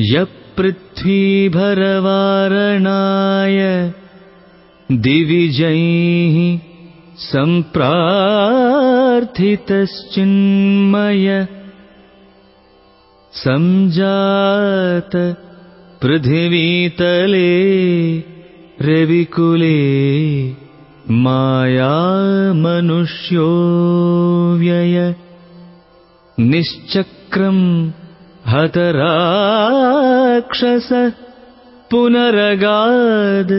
यपृथ्वीभरवारणाय दिविजैः सम्प्रार्थितश्चिन्मय सञ्जात पृथिवीतले रविकुले मायामनुष्यो व्यय निश्चक्रम् हतराक्षस पुनरगाद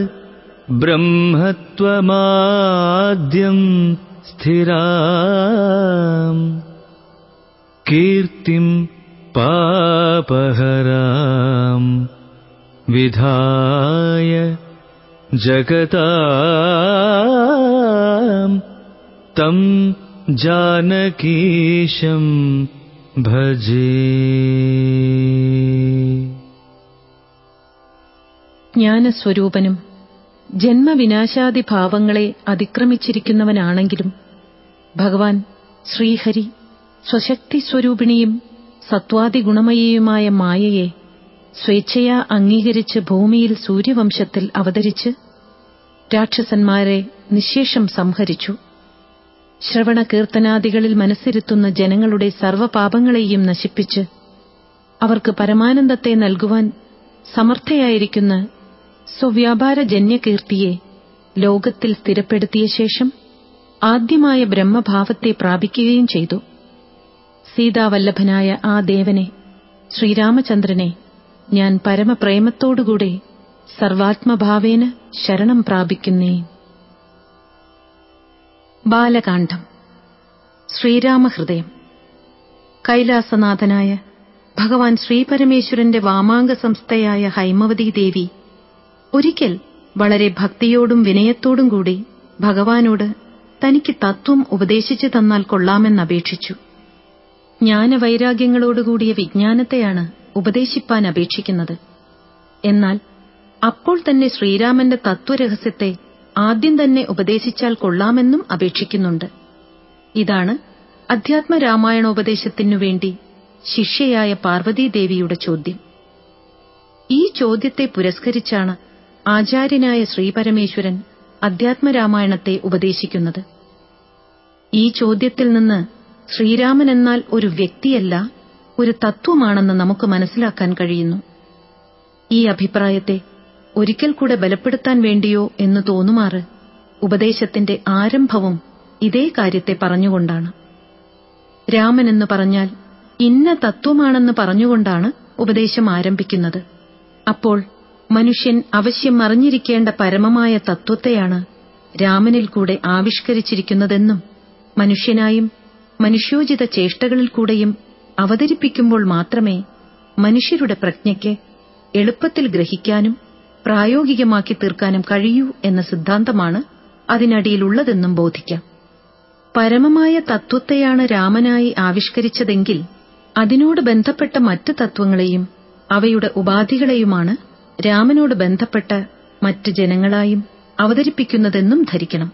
ब्रह्मत्वमाद्यम् स्थिरा कीर्तिम् पापहराम् विधाय जगता तम् जानकीशम् ജ്ഞാനസ്വരൂപനും ജന്മവിനാശാദി ഭാവങ്ങളെ അതിക്രമിച്ചിരിക്കുന്നവനാണെങ്കിലും ഭഗവാൻ ശ്രീഹരി സ്വശക്തി സ്വരൂപിണിയും സത്വാദി സത്വാദിഗുണമയിയുമായ മായയെ സ്വേച്ഛയാ അംഗീകരിച്ച് ഭൂമിയിൽ സൂര്യവംശത്തിൽ അവതരിച്ച് രാക്ഷസന്മാരെ നിശേഷം സംഹരിച്ചു. ശ്രവണ കീർത്തനാദികളിൽ മനസ്സിരുത്തുന്ന ജനങ്ങളുടെ സർവപാപങ്ങളെയും നശിപ്പിച്ച് അവർക്ക് പരമാനന്ദത്തെ നൽകുവാൻ സമർത്ഥയായിരിക്കുന്ന സ്വവ്യാപാരജന്യകീർത്തിയെ ലോകത്തിൽ സ്ഥിരപ്പെടുത്തിയ ശേഷം ആദ്യമായ ബ്രഹ്മഭാവത്തെ പ്രാപിക്കുകയും ചെയ്തു. സീതാവല്ലഭനായ ആ ദേവനെ ശ്രീരാമചന്ദ്രനെ ഞാൻ പരമപ്രേമത്തോടുകൂടെ സർവാത്മഭാവേന ശരണം പ്രാപിക്കുന്നേ ബാലകാന്ഡം. ശ്രീരാമഹൃദയം. കൈലാസനാഥനായ ഭഗവാൻ ശ്രീപരമേശ്വരന്റെ വാമാംഗ സംസ്ഥയായ ഹൈമവതി ദേവി ഒരിക്കൽ വളരെ ഭക്തിയോടും വിനയത്തോടും കൂടി ഭഗവാനോട് തനിക്ക് തത്വം ഉപദേശിച്ചു തന്നാൽ കൊള്ളാമെന്നപേക്ഷിച്ചു ജ്ഞാനവൈരാഗ്യങ്ങളോടുകൂടിയ വിജ്ഞാനത്തെയാണ് ഉപദേശിപ്പാൻ അപേക്ഷിക്കുന്നത്. എന്നാൽ അപ്പോൾ തന്നെ ശ്രീരാമന്റെ തത്വരഹസ്യത്തെ ആദ്യം തന്നെ ഉപദേശിച്ചാൽ കൊള്ളാമെന്നും അപേക്ഷിക്കുന്നുണ്ട്. ഇതാണ് അധ്യാത്മരാമായണോപദേശത്തിനു വേണ്ടി ശിഷ്യയായ പാർവതീദേവിയുടെ ചോദ്യം. ഈ ചോദ്യത്തെ പുരസ്കരിച്ചാണ് ആചാര്യനായ ശ്രീപരമേശ്വരൻ അധ്യാത്മരാമായണത്തെ ഉപദേശിക്കുന്നത്. ഈ ചോദ്യത്തിൽ നിന്ന് ശ്രീരാമൻ എന്നാൽ ഒരു വ്യക്തിയല്ല ഒരു തത്വമാണെന്ന് നമുക്ക് മനസ്സിലാക്കാൻ കഴിയുന്നു. ഈ അഭിപ്രായത്തെ ഒരിക്കൽ കൂടെ ബലപ്പെടുത്താൻ വേണ്ടിയോ എന്ന് തോന്നുമാറ് ഉപദേശത്തിന്റെ ആരംഭവും ഇതേ കാര്യത്തെ പറഞ്ഞുകൊണ്ടാണ്. രാമൻ എന്ന് പറഞ്ഞാൽ ഇന്ന തത്വമാണെന്ന് പറഞ്ഞുകൊണ്ടാണ് ഉപദേശം ആരംഭിക്കുന്നത്. അപ്പോൾ മനുഷ്യൻ അവശ്യം അറിഞ്ഞിരിക്കേണ്ട പരമമായ തത്വത്തെയാണ് രാമനിൽ കൂടെ ആവിഷ്കരിച്ചിരിക്കുന്നതെന്നും മനുഷ്യനായും മനുഷ്യോചിത ചേഷ്ടകളിൽ കൂടെയും അവതരിപ്പിക്കുമ്പോൾ മാത്രമേ മനുഷ്യരുടെ പ്രജ്ഞയ്ക്ക് എളുപ്പത്തിൽ ഗ്രഹിക്കാനും പ്രായോഗികമാക്കി തീർക്കാനും കഴിയൂ എന്ന സിദ്ധാന്തമാണ് അതിനടിയിലുള്ളതെന്നും ബോധിക്കാം. പരമമായ തത്വത്തെയാണ് രാമനായി ആവിഷ്കരിച്ചതെങ്കിൽ അതിനോട് ബന്ധപ്പെട്ട മറ്റ് തത്വങ്ങളെയും അവയുടെ ഉപാധികളെയുമാണ് രാമനോട് ബന്ധപ്പെട്ട മറ്റ് ജനങ്ങളായും അവതരിപ്പിക്കുന്നതെന്നും ധരിക്കണം.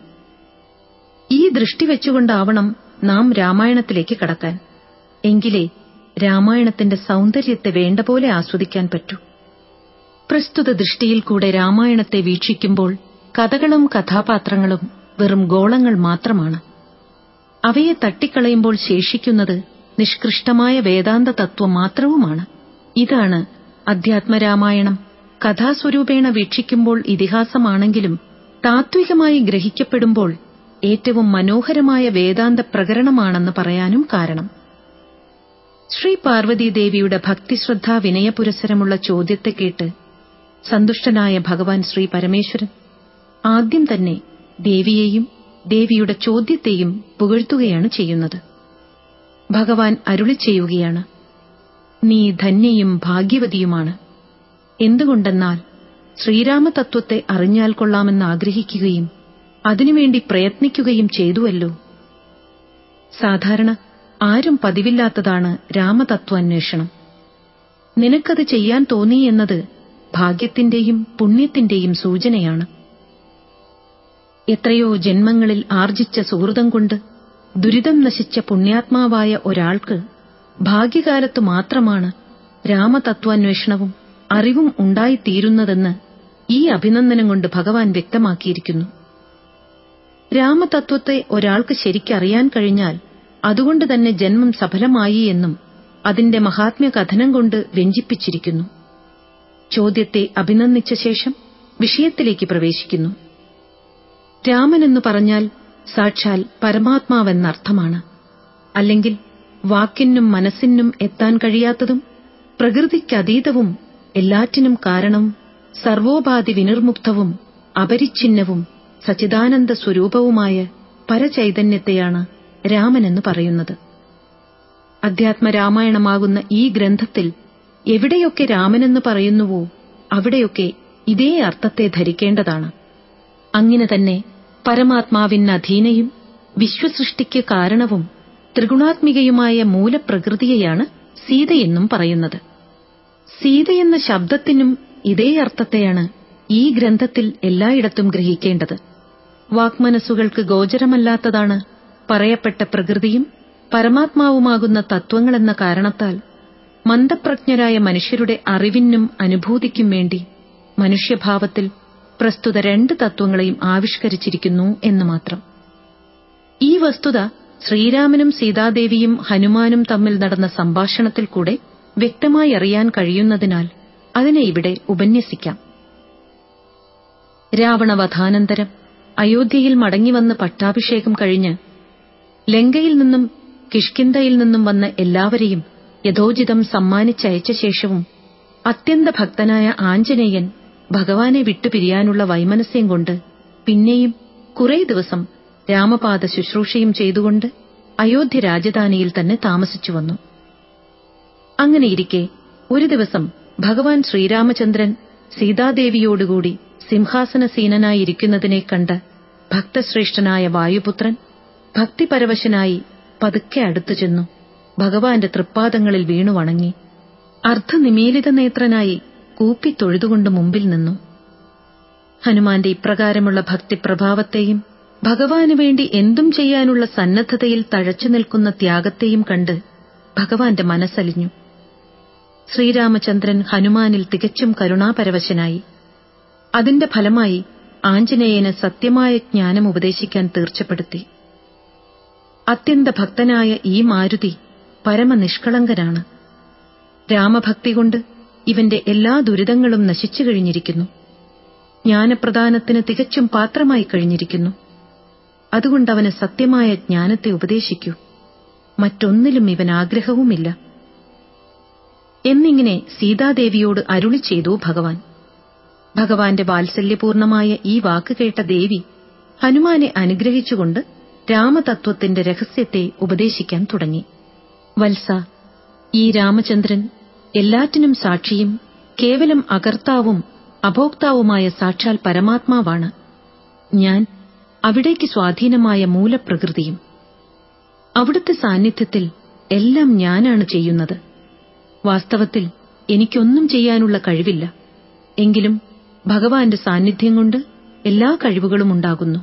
ഈ ദൃഷ്ടി വെച്ചുകൊണ്ടാവണം നാം രാമായണത്തിലേക്ക് കടക്കാൻ. എങ്കിലേ രാമായണത്തിന്റെ സൗന്ദര്യത്തെ വേണ്ടപോലെ ആസ്വദിക്കാൻ പറ്റൂ. പ്രസ്തുത ദൃഷ്ടിയിൽ കൂടെ രാമായണത്തെ വീക്ഷിക്കുമ്പോൾ കഥകളും കഥാപാത്രങ്ങളും വെറും ഗോളങ്ങൾ മാത്രമാണ്. അവയെ തട്ടിക്കളയുമ്പോൾ ശേഷിക്കുന്നത് നിഷ്കൃഷ്ടമായ വേദാന്ത തത്വം മാത്രവുമാണ്. ഇതാണ് അധ്യാത്മരാമായണം. കഥാസ്വരൂപേണ വീക്ഷിക്കുമ്പോൾ ഇതിഹാസമാണെങ്കിലും താത്വികമായി ഗ്രഹിക്കപ്പെടുമ്പോൾ ഏറ്റവും മനോഹരമായ വേദാന്ത പ്രകരണമാണെന്ന് പറയാനും കാരണം. ശ്രീ പാർവതീദേവിയുടെ ഭക്തിശ്രദ്ധാ വിനയപുരസരമുള്ള ചോദ്യത്തെ കേട്ട് സന്തുഷ്ടനായ ഭഗവാൻ ശ്രീ പരമേശ്വരൻ ആദ്യം തന്നെ ദേവിയെയും ദേവിയുടെ ചോദ്യത്തെയും പുകഴ്ത്തുകയാണ് ചെയ്യുന്നത്. ഭഗവാൻ അരുളി ചെയ്യുകയാണ് നീ ധന്യയും ഭാഗ്യവതിയുമാണ്. എന്തുകൊണ്ടെന്നാൽ ശ്രീരാമതത്വത്തെ അറിഞ്ഞാൽ കൊള്ളാമെന്ന് ആഗ്രഹിക്കുകയും അതിനുവേണ്ടി പ്രയത്നിക്കുകയും ചെയ്തുവല്ലോ. സാധാരണ ആരും പതിവില്ലാത്തതാണ് രാമതത്വാന്വേഷണം. നിനക്കത് ചെയ്യാൻ തോന്നി എന്നത് ഭാഗ്യത്തിന്റെയും പുണ്യത്തിന്റെയും സൂചനയാണ്. എത്രയോ ജന്മങ്ങളിൽ ആർജിച്ച സുഹൃതം കൊണ്ട് ദുരിതം നശിച്ച പുണ്യാത്മാവായ ഒരാൾക്ക് ഭാഗ്യകാലത്തു മാത്രമാണ് രാമതത്വാന്വേഷണവും അറിവും ഉണ്ടായിത്തീരുന്നതെന്ന് ഈ അഭിനന്ദനം കൊണ്ട് ഭഗവാൻ വ്യക്തമാക്കിയിരിക്കുന്നു. രാമതത്വത്തെ ഒരാൾക്ക് ശരിക്കറിയാൻ കഴിഞ്ഞാൽ അതുകൊണ്ട് തന്നെ ജന്മം സഫലമായി എന്നും അതിന്റെ മഹാത്മ്യ കഥനം കൊണ്ട് വ്യഞ്ചിപ്പിച്ചിരിക്കുന്നു. ചോദ്യത്തെ അഭിനന്ദിച്ച ശേഷം വിഷയത്തിലേക്ക് പ്രവേശിക്കുന്നു. രാമൻ രാമനെന്നു പറഞ്ഞാൽ സാക്ഷാൽ പരമാത്മാവെന്നർത്ഥമാണ്. അല്ലെങ്കിൽ വാക്കിനും മനസ്സിനും എത്താൻ കഴിയാത്തതും പ്രകൃതിക്കതീതവും എല്ലാറ്റിനും കാരണവും സർവോപാധി വിനിർമുക്തവും അപരിച്ഛിന്നവും സച്ചിദാനന്ദ സ്വരൂപവുമായ പരചൈതന്യത്തെയാണ് രാമനെന്ന് പറയുന്നത്. അധ്യാത്മരാമായണമാകുന്ന ഈ ഗ്രന്ഥത്തിൽ എവിടെയൊക്കെ രാമനെന്ന് പറയുന്നുവോ അവിടെയൊക്കെ ഇതേ അർത്ഥത്തെ ധരിക്കേണ്ടതാണ്. അങ്ങനെ തന്നെ പരമാത്മാവിൻ പരമാത്മാവിനധീനയും വിശ്വസൃഷ്ടിക്ക് കാരണവും ത്രിഗുണാത്മികയുമായ മൂലപ്രകൃതിയെയാണ് സീതയെന്നും പറയുന്നത്. സീതയെന്ന ശബ്ദത്തിനും ഇതേ അർത്ഥത്തെയാണ് ഈ ഗ്രന്ഥത്തിൽ എല്ലായിടത്തും ഗ്രഹിക്കേണ്ടത്. വാക്മനസ്സുകൾക്ക് ഗോചരമല്ലാത്തതാണ് പറയപ്പെട്ട പ്രകൃതിയും പരമാത്മാവുമാകുന്ന തത്വങ്ങളെന്ന കാരണത്താൽ മന്ദപ്രജ്ഞരായ മനുഷ്യരുടെ അറിവിനും അനുഭൂതിക്കും വേണ്ടി മനുഷ്യഭാവത്തിൽ പ്രസ്തുത രണ്ട് തത്വങ്ങളെയും ആവിഷ്കരിച്ചിരിക്കുന്നു എന്ന് മാത്രം. ഈ വസ്തുത ശ്രീരാമനും സീതാദേവിയും ഹനുമാനും തമ്മിൽ നടന്ന സംഭാഷണത്തിൽ കൂടെ വ്യക്തമായി അറിയാൻ കഴിയുന്നതിനാൽ അതിനെ ഇവിടെ ഉപന്യസിക്കാം. രാവണവധാനന്തരം അയോധ്യയിൽ മടങ്ങിവന്ന് പട്ടാഭിഷേകം കഴിഞ്ഞ് ലങ്കയിൽ നിന്നും കിഷ്കിന്തയിൽ നിന്നും വന്ന എല്ലാവരെയും യഥോചിതം സമ്മാനിച്ചയച്ച ശേഷവും അത്യന്ത ഭക്തനായ ആഞ്ജനേയൻ ഭഗവാനെ വിട്ടുപിരിയാനുള്ള വൈമനസ്യം കൊണ്ട് പിന്നെയും കുറേ ദിവസം രാമപാദ ശുശ്രൂഷയും ചെയ്തുകൊണ്ട് അയോധ്യ രാജധാനിയിൽ തന്നെ താമസിച്ചു വന്നു. അങ്ങനെയിരിക്കെ ഒരു ദിവസം ഭഗവാൻ ശ്രീരാമചന്ദ്രൻ സീതാദേവിയോടുകൂടി സിംഹാസനസീനനായിരിക്കുന്നതിനെ കണ്ട് ഭക്തശ്രേഷ്ഠനായ വായുപുത്രൻ ഭക്തിപരവശനായി പതുക്കെ അടുത്തു ചെന്നു ഭഗവാന്റെ തൃപ്പാദങ്ങളിൽ വീണു വണങ്ങി. അർദ്ധനിമീലിത നേത്രനായി കൂപ്പിത്തൊഴുതുകൊണ്ട് മുമ്പിൽ നിന്നു. ഹനുമാന്റെ ഇപ്രകാരമുള്ള ഭക്തിപ്രഭാവത്തെയും ഭഗവാനു വേണ്ടി എന്തും ചെയ്യാനുള്ള സന്നദ്ധതയിൽ തഴച്ചു നിൽക്കുന്ന ത്യാഗത്തെയും കണ്ട് ഭഗവാന്റെ മനസ്സലിഞ്ഞു. ശ്രീരാമചന്ദ്രൻ ഹനുമാനിൽ തികച്ചും കരുണാപരവശനായി. അതിന്റെ ഫലമായി ആഞ്ജനേയന് സത്യമായ ജ്ഞാനം ഉപദേശിക്കാൻ തീർച്ചപ്പെടുത്തി. അത്യന്തഭക്തനായ ഈ മാരുതി പരമനിഷ്കളങ്കനാണ്. രാമഭക്തി കൊണ്ട് ഇവന്റെ എല്ലാ ദുരിതങ്ങളും നശിച്ചു കഴിഞ്ഞിരിക്കുന്നു. ജ്ഞാനപ്രദാനത്തിന് തികച്ചും പാത്രമായി കഴിഞ്ഞിരിക്കുന്നു. അതുകൊണ്ടവന് സത്യമായ ജ്ഞാനത്തെ ഉപദേശിക്കൂ. മറ്റൊന്നിലും ഇവൻ ആഗ്രഹവുമില്ല. എന്നിങ്ങനെ സീതാദേവിയോട് അരുളി ചെയ്തു ഭഗവാൻ. ഭഗവാന്റെ വാത്സല്യപൂർണമായ ഈ വാക്ക് കേട്ട ദേവി ഹനുമാനെ അനുഗ്രഹിച്ചുകൊണ്ട് രാമതത്വത്തിന്റെ രഹസ്യത്തെ ഉപദേശിക്കാൻ തുടങ്ങി. വത്സ ഈ രാമചന്ദ്രൻ എല്ലാറ്റിനും സാക്ഷിയും കേവലം അകർത്താവും അഭോക്താവുമായ സാക്ഷാൽ പരമാത്മാവാണ്. ഞാൻ അവിടേക്ക് സ്വാധീനമായ മൂലപ്രകൃതിയും അവിടുത്തെ സാന്നിധ്യത്തിൽ എല്ലാം ഞാനാണ് ചെയ്യുന്നത്. വാസ്തവത്തിൽ എനിക്കൊന്നും ചെയ്യാനുള്ള കഴിവില്ല. എങ്കിലും ഭഗവാന്റെ സാന്നിധ്യം കൊണ്ട് എല്ലാ കഴിവുകളും ഉണ്ടാകുന്നു.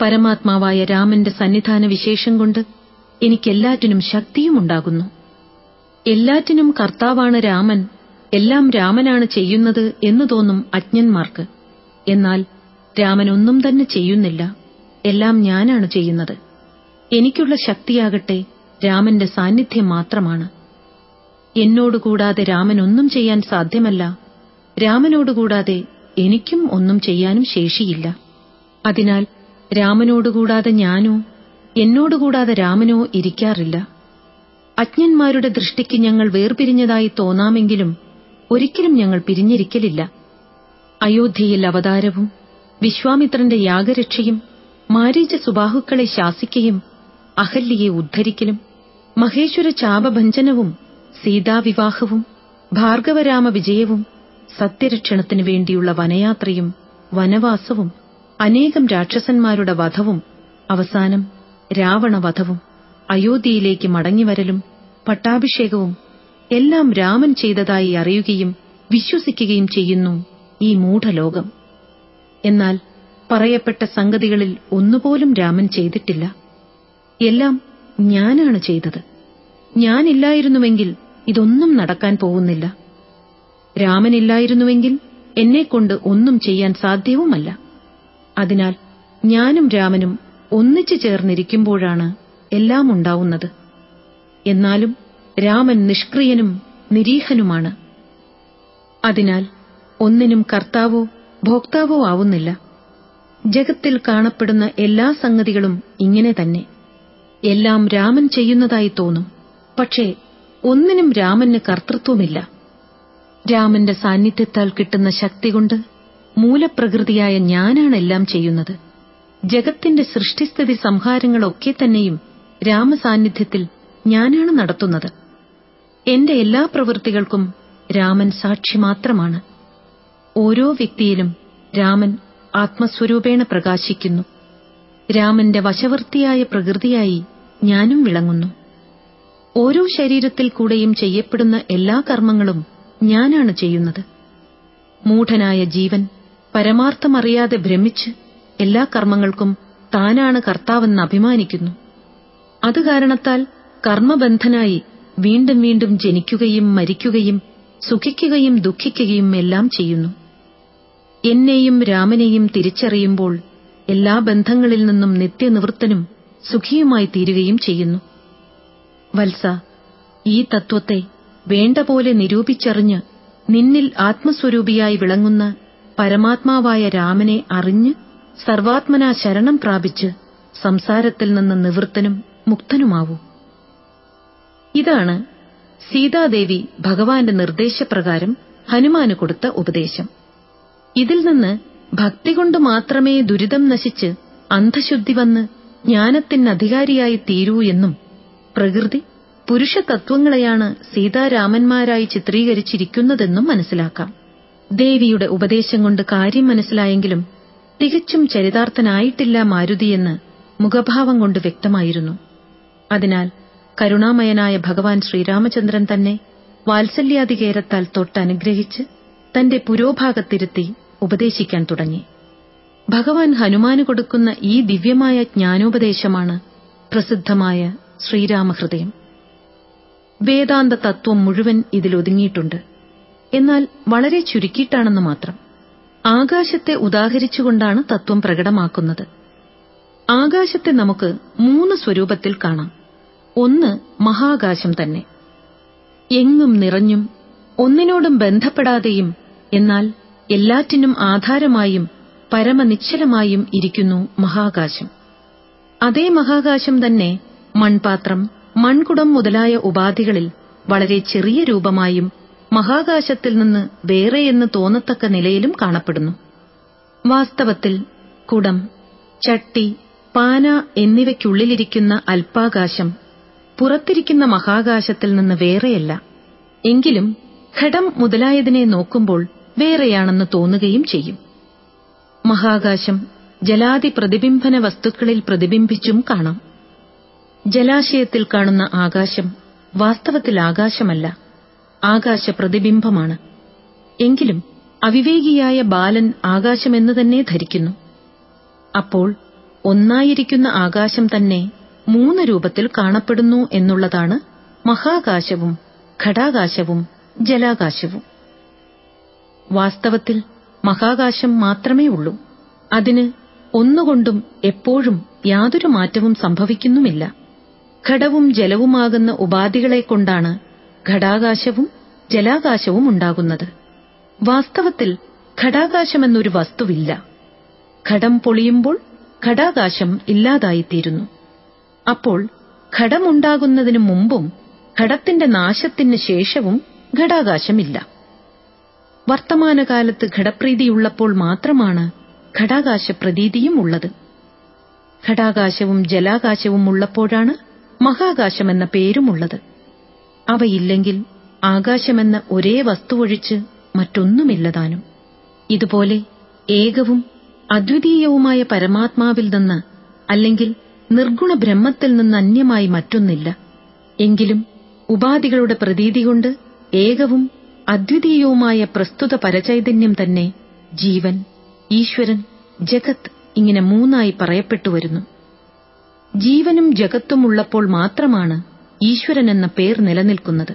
പരമാത്മാവായ രാമന്റെ സന്നിധാന വിശേഷം കൊണ്ട് എനിക്കെല്ലാറ്റിനും ശക്തിയുമുണ്ടാകുന്നു എല്ലാറ്റിനും കർത്താവാണ് രാമൻ. എല്ലാം രാമനാണ് ചെയ്യുന്നത് എന്ന് തോന്നും അജ്ഞന്മാർക്ക്. എന്നാൽ രാമൻ ഒന്നും തന്നെ ചെയ്യുന്നില്ല. എല്ലാം ഞാനാണ് ചെയ്യുന്നത്. എനിക്കുള്ള ശക്തിയാകട്ടെ രാമന്റെ സാന്നിധ്യം മാത്രമാണ്. എന്നോടുകൂടാതെ രാമൻ ഒന്നും ചെയ്യാൻ സാധ്യമല്ല. രാമനോടുകൂടാതെ എനിക്കും ഒന്നും ചെയ്യാനും ശേഷിയില്ല. അതിനാൽ രാമനോടുകൂടാതെ ഞാനോ എന്നോടുകൂടാതെ രാമനോ ഇരിക്കാറില്ല. അജ്ഞന്മാരുടെ ദൃഷ്ടിക്ക് ഞങ്ങൾ വേർപിരിഞ്ഞതായി തോന്നാമെങ്കിലും ഒരിക്കലും ഞങ്ങൾ പിരിഞ്ഞിരിക്കലില്ല. അയോധ്യയിൽ അവതാരവും വിശ്വാമിത്രന്റെ യാഗരക്ഷയും മാരീച സുബാഹുക്കളെ ശാസിക്കുകയും അഹല്യയെ ഉദ്ധരിക്കലും മഹേശ്വര ചാപഭഞ്ജനവും സീതാവിവാഹവും ഭാർഗവരാമ വിജയവും സത്യരക്ഷണത്തിനു വേണ്ടിയുള്ള വനയാത്രയും വനവാസവും അനേകം രാക്ഷസന്മാരുടെ വധവും അവസാനം രാവണവധവും അയോധ്യയിലേക്ക് മടങ്ങിവരലും പട്ടാഭിഷേകവും എല്ലാം രാമൻ ചെയ്തതായി അറിയുകയും വിശ്വസിക്കുകയും ചെയ്യുന്നു ഈ മൂഢലോകം. എന്നാൽ പറയപ്പെട്ട സംഗതികളിൽ ഒന്നുപോലും രാമൻ ചെയ്തിട്ടില്ല. എല്ലാം ഞാനാണ് ചെയ്തത്. ഞാനില്ലായിരുന്നുവെങ്കിൽ ഇതൊന്നും നടക്കാൻ പോകുന്നില്ല. രാമനില്ലായിരുന്നുവെങ്കിൽ എന്നെക്കൊണ്ട് ഒന്നും ചെയ്യാൻ സാധ്യവുമല്ല. അതിനാൽ ഞാനും രാമനും ഒന്നിച്ചു ചേർന്നിരിക്കുമ്പോഴാണ് എല്ലാം ഉണ്ടാവുന്നത്. എന്നാലും രാമൻ നിഷ്ക്രിയനും നിരീഹനുമാണ്. അതിനാൽ ഒന്നിനും കർത്താവോ ഭോക്താവോ ആവുന്നില്ല. ജഗത്തിൽ കാണപ്പെടുന്ന എല്ലാ സംഗതികളും ഇങ്ങനെ തന്നെ. എല്ലാം രാമൻ ചെയ്യുന്നതായി തോന്നും. പക്ഷേ ഒന്നിനും രാമന് കർത്തൃത്വമില്ല. രാമന്റെ സാന്നിധ്യത്താൽ കിട്ടുന്ന ശക്തി കൊണ്ട് മൂലപ്രകൃതിയായ ഞാനാണ് എല്ലാം ചെയ്യുന്നത്. ജഗത്തിന്റെ സൃഷ്ടിസ്ഥിതി സംഹാരങ്ങളൊക്കെ തന്നെയും രാമസാന്നിധ്യത്തിൽ ഞാനാണ് നടത്തുന്നത്. എന്റെ എല്ലാ പ്രവൃത്തികൾക്കും രാമൻ സാക്ഷി മാത്രമാണ്. ഓരോ വ്യക്തിയിലും രാമൻ ആത്മസ്വരൂപേണ പ്രകാശിക്കുന്നു. രാമന്റെ വശവർത്തിയായ പ്രകൃതിയായി ഞാനും വിളങ്ങുന്നു. ഓരോ ശരീരത്തിൽ കൂടെയും ചെയ്യപ്പെടുന്ന എല്ലാ കർമ്മങ്ങളും ഞാനാണ് ചെയ്യുന്നത്. മൂഢനായ ജീവൻ പരമാർത്ഥമറിയാതെ ഭ്രമിച്ച് എല്ലാ കർമ്മങ്ങൾക്കും താനാണ് കർത്താവെന്ന് അഭിമാനിക്കുന്നു. അത് കാരണത്താൽ കർമ്മബന്ധനായി വീണ്ടും വീണ്ടും ജനിക്കുകയും മരിക്കുകയും സുഖിക്കുകയും ദുഃഖിക്കുകയും എല്ലാം ചെയ്യുന്നു. എന്നെയും രാമനെയും തിരിച്ചറിയുമ്പോൾ എല്ലാ ബന്ധങ്ങളിൽ നിന്നും നിത്യനിവൃത്തനും സുഖിയുമായി തീരുകയും ചെയ്യുന്നു. വത്സ ഈ തത്വത്തെ വേണ്ട പോലെ നിരൂപിച്ചറിഞ്ഞ് നിന്നിൽ ആത്മസ്വരൂപിയായി വിളങ്ങുന്ന പരമാത്മാവായ രാമനെ അറിഞ്ഞ് സർവാത്മനാ ശരണം പ്രാപിച്ച് സംസാരത്തിൽ നിന്ന് നിവൃത്തനും മുക്തനുമാവൂ. ഇതാണ് സീതാദേവി ഭഗവാന്റെ നിർദ്ദേശപ്രകാരം ഹനുമാന് കൊടുത്ത ഉപദേശം. ഇതിൽ നിന്ന് ഭക്തി കൊണ്ട് മാത്രമേ ദുരിതം നശിച്ച് അന്ധശുദ്ധി വന്ന് ജ്ഞാനത്തിന് അധികാരിയായി തീരൂ എന്നും പ്രകൃതി പുരുഷ തത്വങ്ങളെയാണ് സീതാരാമന്മാരായി ചിത്രീകരിച്ചിരിക്കുന്നതെന്നും മനസ്സിലാക്കാം. ദേവിയുടെ ഉപദേശം കൊണ്ട് കാര്യം മനസ്സിലായെങ്കിലും തികച്ചും ചരിതാർത്ഥനായിട്ടില്ല മാരുതിയെന്ന് മുഖഭാവം കൊണ്ട് വ്യക്തമായിരുന്നു. അതിനാൽ കരുണാമയനായ ഭഗവാൻ ശ്രീരാമചന്ദ്രൻ തന്നെ വാത്സല്യാധികേരത്താൽ തൊട്ടനുഗ്രഹിച്ച് തന്റെ പുരോഭാഗത്തിരുത്തി ഉപദേശിക്കാൻ തുടങ്ങി. ഭഗവാൻ ഹനുമാന് കൊടുക്കുന്ന ഈ ദിവ്യമായ ജ്ഞാനോപദേശമാണ് പ്രസിദ്ധമായ ശ്രീരാമഹൃദയം. വേദാന്ത തത്വം മുഴുവൻ ഇതിലൊതുങ്ങിയിട്ടുണ്ട്. എന്നാൽ വളരെ ചുരുക്കിയിട്ടാണെന്ന് മാത്രം. ആകാശത്തെ ഉദാഹരിച്ചുകൊണ്ടാണ് തത്വം പ്രകടമാക്കുന്നത്. ആകാശത്തെ നമുക്ക് മൂന്ന് സ്വരൂപത്തിൽ കാണാം. ഒന്ന് മഹാകാശം തന്നെ. എങ്ങും നിറഞ്ഞും ഒന്നിനോടും ബന്ധപ്പെടാതെയും എന്നാൽ എല്ലാറ്റിനും ആധാരമായും പരമനിശ്ചലമായും ഇരിക്കുന്നു മഹാകാശം. അതേ മഹാകാശം തന്നെ മൺപാത്രം മൺകുടം മുതലായ ഉപാധികളിൽ വളരെ ചെറിയ രൂപമായും മഹാകാശത്തിൽ നിന്ന് വേറെയെന്ന് തോന്നത്തക്ക നിലയിലും കാണപ്പെടുന്നു. വാസ്തവത്തിൽ കുടം ചട്ടി പാന എന്നിവയ്ക്കുള്ളിലിരിക്കുന്ന അല്പാകാശം പുറത്തിരിക്കുന്ന മഹാകാശത്തിൽ നിന്ന് വേറെയല്ല. എങ്കിലും ഘടം മുതലായതിനെ നോക്കുമ്പോൾ വേറെയാണെന്ന് തോന്നുകയും ചെയ്യും. മഹാകാശം ജലാതി പ്രതിബിംബന വസ്തുക്കളിൽ പ്രതിബിംബിച്ചും കാണാം. ജലാശയത്തിൽ കാണുന്ന ആകാശം വാസ്തവത്തിൽ ആകാശമല്ല. ആകാശ പ്രതിബിംബമാണ് എങ്കിലും അവിവേകിയായ ബാലൻ ആകാശമെന്ന് തന്നെ ധരിക്കുന്നു. അപ്പോൾ ഒന്നായിരിക്കുന്ന ആകാശം തന്നെ മൂന്ന് രൂപത്തിൽ കാണപ്പെടുന്നു എന്നുള്ളതാണ് മഹാകാശവും ഘടാകാശവും ജലാകാശവും. വാസ്തവത്തിൽ മഹാകാശം മാത്രമേ ഉള്ളൂ. അതിന് ഒന്നുകൊണ്ടും എപ്പോഴും യാതൊരു മാറ്റവും സംഭവിക്കുന്നുമില്ല. ഘടവും ജലവുമാകുന്ന ഉപാധികളെക്കൊണ്ടാണ് ഘടാകാശവും ജലാകാശവും ഉണ്ടാകുന്നത്. വാസ്തവത്തിൽ ഘടാകാശമെന്നൊരു വസ്തുവില്ല. ഘടം പൊളിയുമ്പോൾ ഘടാകാശം ഇല്ലാതായിത്തീരുന്നു. അപ്പോൾ ഘടമുണ്ടാകുന്നതിനു മുമ്പും ഘടത്തിന്റെ നാശത്തിന് ശേഷവും ഘടാകാശമില്ല. വർത്തമാനകാലത്ത് ഘടപ്രീതിയുള്ളപ്പോൾ മാത്രമാണ് ഘടാകാശ പ്രതീതിയും ഉള്ളത്. ഘടാകാശവും ജലാകാശവും ഉള്ളപ്പോഴാണ് മഹാകാശമെന്ന പേരുമുള്ളത്. അവയില്ലെങ്കിൽ ആകാശമെന്ന ഒരേ വസ്തുവൊഴിച്ച് മറ്റൊന്നുമില്ലതാനും. ഇതുപോലെ ഏകവും അദ്വിതീയവുമായ പരമാത്മാവിൽ നിന്ന് അല്ലെങ്കിൽ നിർഗുണ ബ്രഹ്മത്തിൽ നിന്ന് അന്യമായി മറ്റൊന്നില്ല. എങ്കിലും ഉപാധികളുടെ പ്രതീതി കൊണ്ട് ഏകവും അദ്വിതീയവുമായ പ്രസ്തുത പരചൈതന്യം തന്നെ ജീവൻ ഈശ്വരൻ ജഗത് ഇങ്ങനെ മൂന്നായി പറയപ്പെട്ടു വരുന്നു ജീവനും ജഗത്തും ഉള്ളപ്പോൾ മാത്രമാണ് ഈശ്വരൻ എന്ന പേർ നിലനിൽക്കുന്നത്.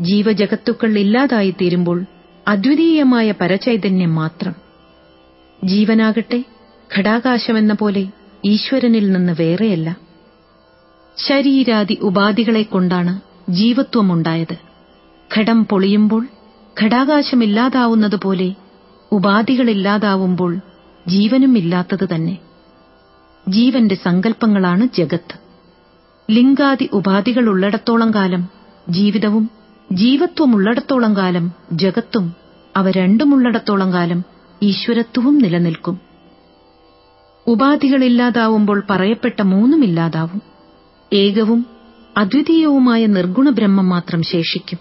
ജീവജഗത്തുക്കൾ ഇല്ലാതായിത്തീരുമ്പോൾ അദ്വിതീയമായ പരചൈതന്യം മാത്രം. ജീവനാകട്ടെ ഘടാകാശമെന്ന പോലെ ഈശ്വരനിൽ നിന്ന് വേറെയല്ല. ശരീരാദി ഉപാധികളെ കൊണ്ടാണ് ജീവത്വമുണ്ടായത്. ഘടം പൊളിയുമ്പോൾ ഘടാകാശമില്ലാതാവുന്നതുപോലെ ഉപാധികളില്ലാതാവുമ്പോൾ ജീവനും ഇല്ലാത്തത് തന്നെ. ജീവന്റെ സങ്കല്പങ്ങളാണ് ജഗത്ത്. ലിംഗാദി ഉപാധികൾ ഉള്ളിടത്തോളം കാലം ജീവിതവും ജീവത്വമുള്ളിടത്തോളം കാലം ജഗത്തും അവ രണ്ടുമുള്ളിടത്തോളം കാലം ഈശ്വരത്വവും നിലനിൽക്കും. ഉപാധികളില്ലാതാവുമ്പോൾ പറയപ്പെട്ട മൂന്നും മൂന്നുമില്ലാതാവും. ഏകവും അദ്വിതീയവുമായ നിർഗുണ ബ്രഹ്മം മാത്രം ശേഷിക്കും.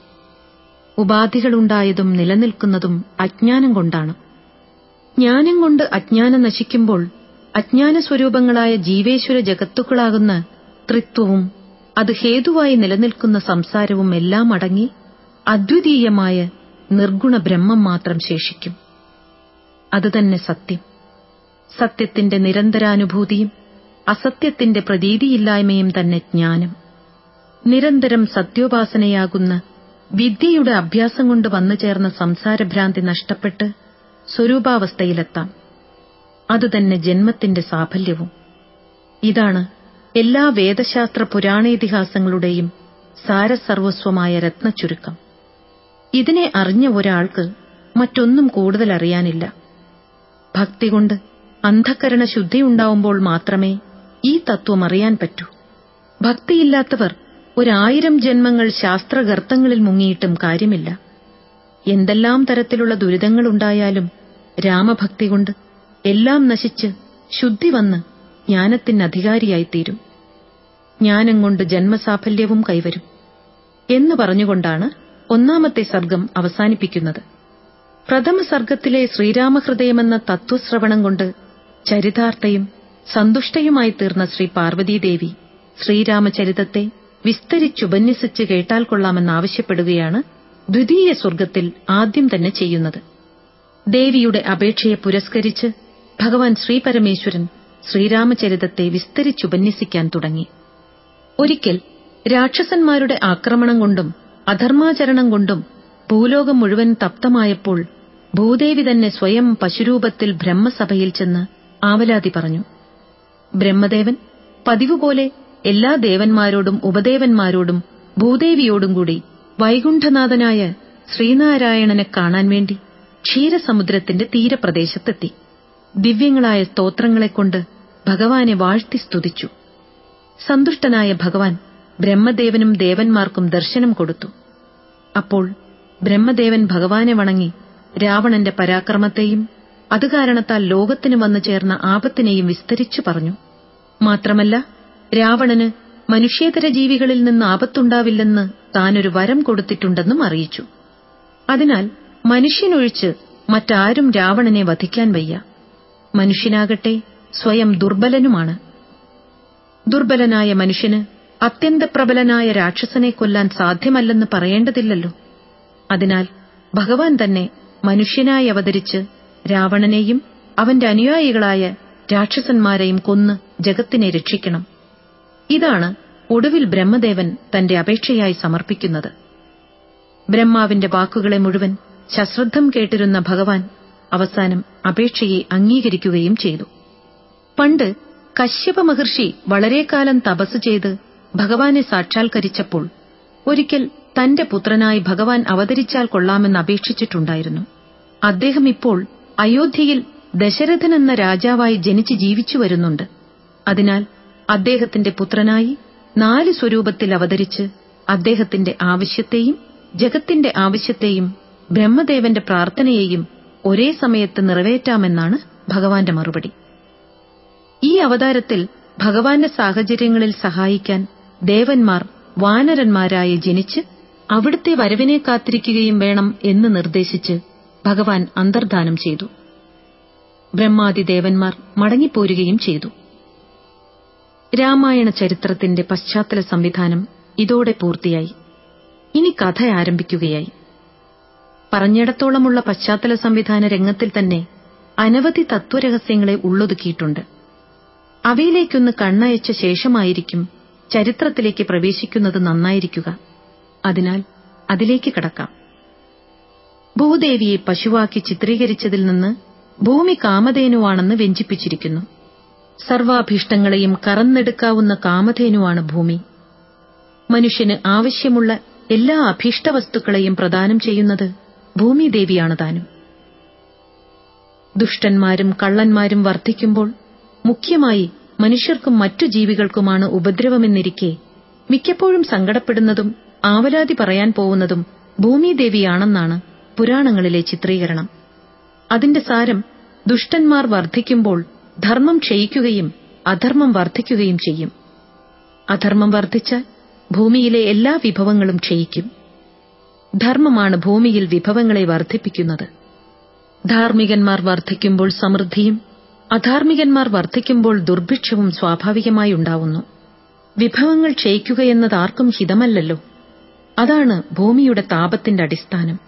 ഉപാധികളുണ്ടായതും നിലനിൽക്കുന്നതും അജ്ഞാനം കൊണ്ടാണ്. ജ്ഞാനം കൊണ്ട് അജ്ഞാനം നശിക്കുമ്പോൾ അജ്ഞാന സ്വരൂപങ്ങളായ ജീവേശ്വര ജഗത്തുക്കളാകുന്ന ത്രിത്വവും അത് ഹേതുവായി നിലനിൽക്കുന്ന സംസാരവും എല്ലാം അടങ്ങി അദ്വിതീയമായ നിർഗുണ ബ്രഹ്മം മാത്രം ശേഷിക്കും. അതുതന്നെ സത്യം. സത്യത്തിന്റെ നിരന്തരാനുഭൂതിയും അസത്യത്തിന്റെ പ്രതീതിയില്ലായ്മയും തന്നെ ജ്ഞാനം. നിരന്തരം സത്യോപാസനയാകുന്ന വിദ്യയുടെ അഭ്യാസം കൊണ്ട് വന്നു ചേർന്ന സംസാരഭ്രാന്തി നഷ്ടപ്പെട്ട് സ്വരൂപാവസ്ഥയിലെത്താം. അതുതന്നെ ജന്മത്തിന്റെ സാഫല്യവും. ഇതാണ് എല്ലാ വേദശാസ്ത്ര പുരാണേതിഹാസങ്ങളുടെയും സാരസർവസ്വമായ രത്നച്ചുരുക്കം. ഇതിനെ അറിഞ്ഞ ഒരാൾക്ക് മറ്റൊന്നും കൂടുതൽ അറിയാനില്ല. ഭക്തി കൊണ്ട് അന്ധക്കരണ ശുദ്ധിയുണ്ടാവുമ്പോൾ മാത്രമേ ഈ തത്വം അറിയാൻ പറ്റൂ. ഭക്തിയില്ലാത്തവർ ഒരായിരം ജന്മങ്ങൾ ശാസ്ത്രഗർത്തങ്ങളിൽ മുങ്ങിയിട്ടും കാര്യമില്ല. എന്തെല്ലാം തരത്തിലുള്ള ദുരിതങ്ങളുണ്ടായാലും രാമഭക്തി കൊണ്ട് എല്ലാം നശിച്ച് ശുദ്ധി വന്ന് ജ്ഞാനത്തിന് അധികാരിയായിത്തീരും. ജ്ഞാനം കൊണ്ട് ജന്മസാഫല്യവും കൈവരും. എന്ന് പറഞ്ഞുകൊണ്ടാണ് ഒന്നാമത്തെ സർഗം അവസാനിപ്പിക്കുന്നത്. പ്രഥമ സർഗത്തിലെ ശ്രീരാമഹൃദയമെന്ന തത്വശ്രവണം കൊണ്ട് ചരിതാർത്ഥയും സന്തുഷ്ടയുമായി തീർന്ന ശ്രീ പാർവതീദേവി ശ്രീരാമചരിതത്തെ വിസ്തരിച്ചുപന്യസിച്ച് കേട്ടാൽ കൊള്ളാമെന്നാവശ്യപ്പെടുകയാണ് ദ്വിതീയ സ്വർഗത്തിൽ ആദ്യം തന്നെ ചെയ്യുന്നത്. ദേവിയുടെ അപേക്ഷയെ പുരസ്കരിച്ച് ഭഗവാൻ ശ്രീപരമേശ്വരൻ ശ്രീരാമചരിതത്തെ വിസ്തരിച്ചുപന്യസിക്കാൻ തുടങ്ങി. ഒരിക്കൽ രാക്ഷസന്മാരുടെ ആക്രമണം കൊണ്ടും അധർമാചരണം കൊണ്ടും ഭൂലോകം മുഴുവൻ തപ്തമായപ്പോൾ ഭൂദേവി തന്നെ സ്വയം പശുരൂപത്തിൽ ബ്രഹ്മസഭയിൽ ചെന്ന് ആവലാതി പറഞ്ഞു ബ്രഹ്മദേവൻ പതിവുപോലെ എല്ലാ ദേവന്മാരോടും ഉപദേവന്മാരോടും ഭൂദേവിയോടും കൂടി വൈകുണ്ഠനാഥനായ ശ്രീനാരായണനെ കാണാൻ വേണ്ടി ക്ഷീരസമുദ്രത്തിന്റെ തീരപ്രദേശത്തെത്തി. ദിവ്യങ്ങളായ സ്തോത്രങ്ങളെക്കൊണ്ട് ഭഗവാനെ വാഴ്ത്തി സ്തുതിച്ചു. സന്തുഷ്ടനായ ഭഗവാൻ ബ്രഹ്മദേവനും ദേവന്മാർക്കും ദർശനം കൊടുത്തു. അപ്പോൾ ബ്രഹ്മദേവൻ ഭഗവാനെ വണങ്ങി രാവണന്റെ പരാക്രമത്തെയും അതുകാരണത്താൽ ലോകത്തിന് വന്നു ചേർന്ന ആപത്തിനെയും വിസ്തരിച്ചു പറഞ്ഞു. മാത്രമല്ല രാവണന് മനുഷ്യേതര ജീവികളിൽ നിന്ന് ആപത്തുണ്ടാവില്ലെന്ന് താനൊരു വരം കൊടുത്തിട്ടുണ്ടെന്നും അറിയിച്ചു. അതിനാൽ മനുഷ്യനൊഴിച്ച് മറ്റാരും രാവണനെ വധിക്കാൻ വയ്യ. മനുഷ്യനാകട്ടെ സ്വയം ദുർബലനുമാണ്. ദുർബലനായ മനുഷ്യന് അത്യന്തപ്രബലനായ രാക്ഷസനെ കൊല്ലാൻ സാധ്യമല്ലെന്ന് പറയേണ്ടതില്ലല്ലോ. അതിനാൽ ഭഗവാൻ തന്നെ മനുഷ്യനായി അവതരിച്ച് രാവണനെയും അവന്റെ അനുയായികളായ രാക്ഷസന്മാരെയും കൊന്ന് ജഗത്തിനെ രക്ഷിക്കണം. ഇതാണ് ഒടുവിൽ ബ്രഹ്മദേവൻ തന്റെ അപേക്ഷയായി സമർപ്പിക്കുന്നത്. ബ്രഹ്മാവിന്റെ വാക്കുകളെ മുഴുവൻ സശ്രദ്ധം കേട്ടിരുന്ന ഭഗവാൻ അവസാനം അപേക്ഷയെ അംഗീകരിക്കുകയും ചെയ്തു. പണ്ട് കശ്യപ മഹർഷി വളരെക്കാലം തപസ് ചെയ്ത് ഭഗവാനെ സാക്ഷാത്കരിച്ചപ്പോൾ ഒരിക്കൽ തന്റെ പുത്രനായി ഭഗവാൻ അവതരിച്ചാൽ കൊള്ളാമെന്ന് അപേക്ഷിച്ചിട്ടുണ്ടായിരുന്നു. അദ്ദേഹം ഇപ്പോൾ അയോധ്യയിൽ ദശരഥൻ എന്ന രാജാവായി ജനിച്ച് ജീവിച്ചു വരുന്നുണ്ട്. അതിനാൽ അദ്ദേഹത്തിന്റെ പുത്രനായി നാല് സ്വരൂപത്തിൽ അവതരിച്ച് അദ്ദേഹത്തിന്റെ ആവശ്യത്തെയും ജഗത്തിന്റെ ആവശ്യത്തെയും ബ്രഹ്മദേവന്റെ പ്രാർത്ഥനയെയും ഒരേ സമയത്ത് നിറവേറ്റാമെന്നാണ് ഭഗവാന്റെ മറുപടി. ഈ അവതാരത്തിൽ ഭഗവാന്റെ സാഹചര്യങ്ങളിൽ സഹായിക്കാൻ ദേവന്മാർ വാനരന്മാരായി ജനിച്ച് അവിടുത്തെ വരവിനെ കാത്തിരിക്കുകയും വേണം എന്ന് നിർദ്ദേശിച്ച് ഭഗവാൻ അന്തർദാനം ചെയ്തു. ബ്രഹ്മാദി ദേവന്മാർ മടങ്ങിപ്പോരുകയും ചെയ്തു. രാമായണ ചരിത്രത്തിന്റെ പശ്ചാത്തല സംവിധാനം ഇതോടെ പൂർത്തിയായി. ഇനി കഥ ആരംഭിക്കുകയായി. പറഞ്ഞിടത്തോളമുള്ള പശ്ചാത്തല സംവിധാന രംഗത്തിൽ തന്നെ അനവധി തത്വരഹസ്യങ്ങളെ ഉള്ളൊതുക്കിയിട്ടുണ്ട്. അവയിലേക്കൊന്ന് കണ്ണയച്ച ശേഷമായിരിക്കും ചരിത്രത്തിലേക്ക് പ്രവേശിക്കുന്നത് നന്നായിരിക്കുക. അതിനാൽ അതിലേക്ക് കടക്കാം. ഭൂദേവിയെ പശുവാക്കി ചിത്രീകരിച്ചതിൽ നിന്ന് ഭൂമി കാമധേനുവാണെന്ന് വ്യഞ്ചിപ്പിച്ചിരിക്കുന്നു. സർവാഭീഷ്ടങ്ങളെയും കറന്നെടുക്കാവുന്ന കാമധേനുവാണ് ഭൂമി. മനുഷ്യന് ആവശ്യമുള്ള എല്ലാ അഭീഷ്ടവസ്തുക്കളെയും പ്രദാനം ചെയ്യുന്നത് ഭൂമിദേവിയാണ് താനും. ദുഷ്ടന്മാരും കള്ളന്മാരും വർദ്ധിക്കുമ്പോൾ മുഖ്യമായി മനുഷ്യർക്കും മറ്റു ജീവികൾക്കുമാണ് ഉപദ്രവമെന്നിരിക്കെ മിക്കപ്പോഴും സങ്കടപ്പെടുന്നതും ആവലാതി പറയാൻ പോകുന്നതും ഭൂമിദേവിയാണെന്നാണ് പുരാണങ്ങളിലെ ചിത്രീകരണം. അതിന്റെ സാരം ദുഷ്ടന്മാർ വർദ്ധിക്കുമ്പോൾ ധർമ്മം ക്ഷയിക്കുകയും അധർമ്മം വർദ്ധിക്കുകയും ചെയ്യും. അധർമ്മം വർദ്ധിച്ചാൽ ഭൂമിയിലെ എല്ലാ വിഭവങ്ങളും ക്ഷയിക്കും. ധർമ്മമാണ് ഭൂമിയിൽ വിഭവങ്ങളെ വർദ്ധിപ്പിക്കുന്നത്. ധാർമ്മികന്മാർ വർദ്ധിക്കുമ്പോൾ സമൃദ്ധിയും അധാർമികന്മാർ വർദ്ധിക്കുമ്പോൾ ദുർഭിക്ഷവും സ്വാഭാവികമായി ഉണ്ടാവുന്നു. വിഭവങ്ങൾ ക്ഷയിക്കുകയെന്നത് ആർക്കും ഹിതമല്ലല്ലോ. അതാണ് ഭൂമിയുടെ താപത്തിന്റെ അടിസ്ഥാനം.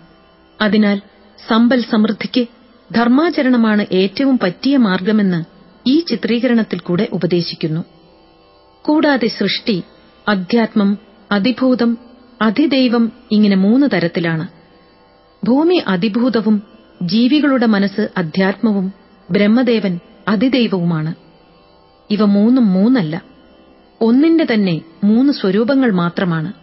അതിനാൽ സമ്പൽ സമൃദ്ധിക്ക് ധർമാചരണമാണ് ഏറ്റവും പറ്റിയ മാർഗമെന്ന് ഈ ചിത്രീകരണത്തിൽ കൂടെ ഉപദേശിക്കുന്നു. കൂടാതെ സൃഷ്ടി അധ്യാത്മം അതിഭൂതം അതിദൈവം ഇങ്ങനെ മൂന്ന് തരത്തിലാണ്. ഭൂമി അതിഭൂതവും ജീവികളുടെ മനസ്സ് അധ്യാത്മവും ബ്രഹ്മദേവൻ അതിദൈവവുമാണ്. ഇവ മൂന്നും മൂന്നല്ല. ഒന്നിന്റെ തന്നെ മൂന്ന് സ്വരൂപങ്ങൾ മാത്രമാണ്.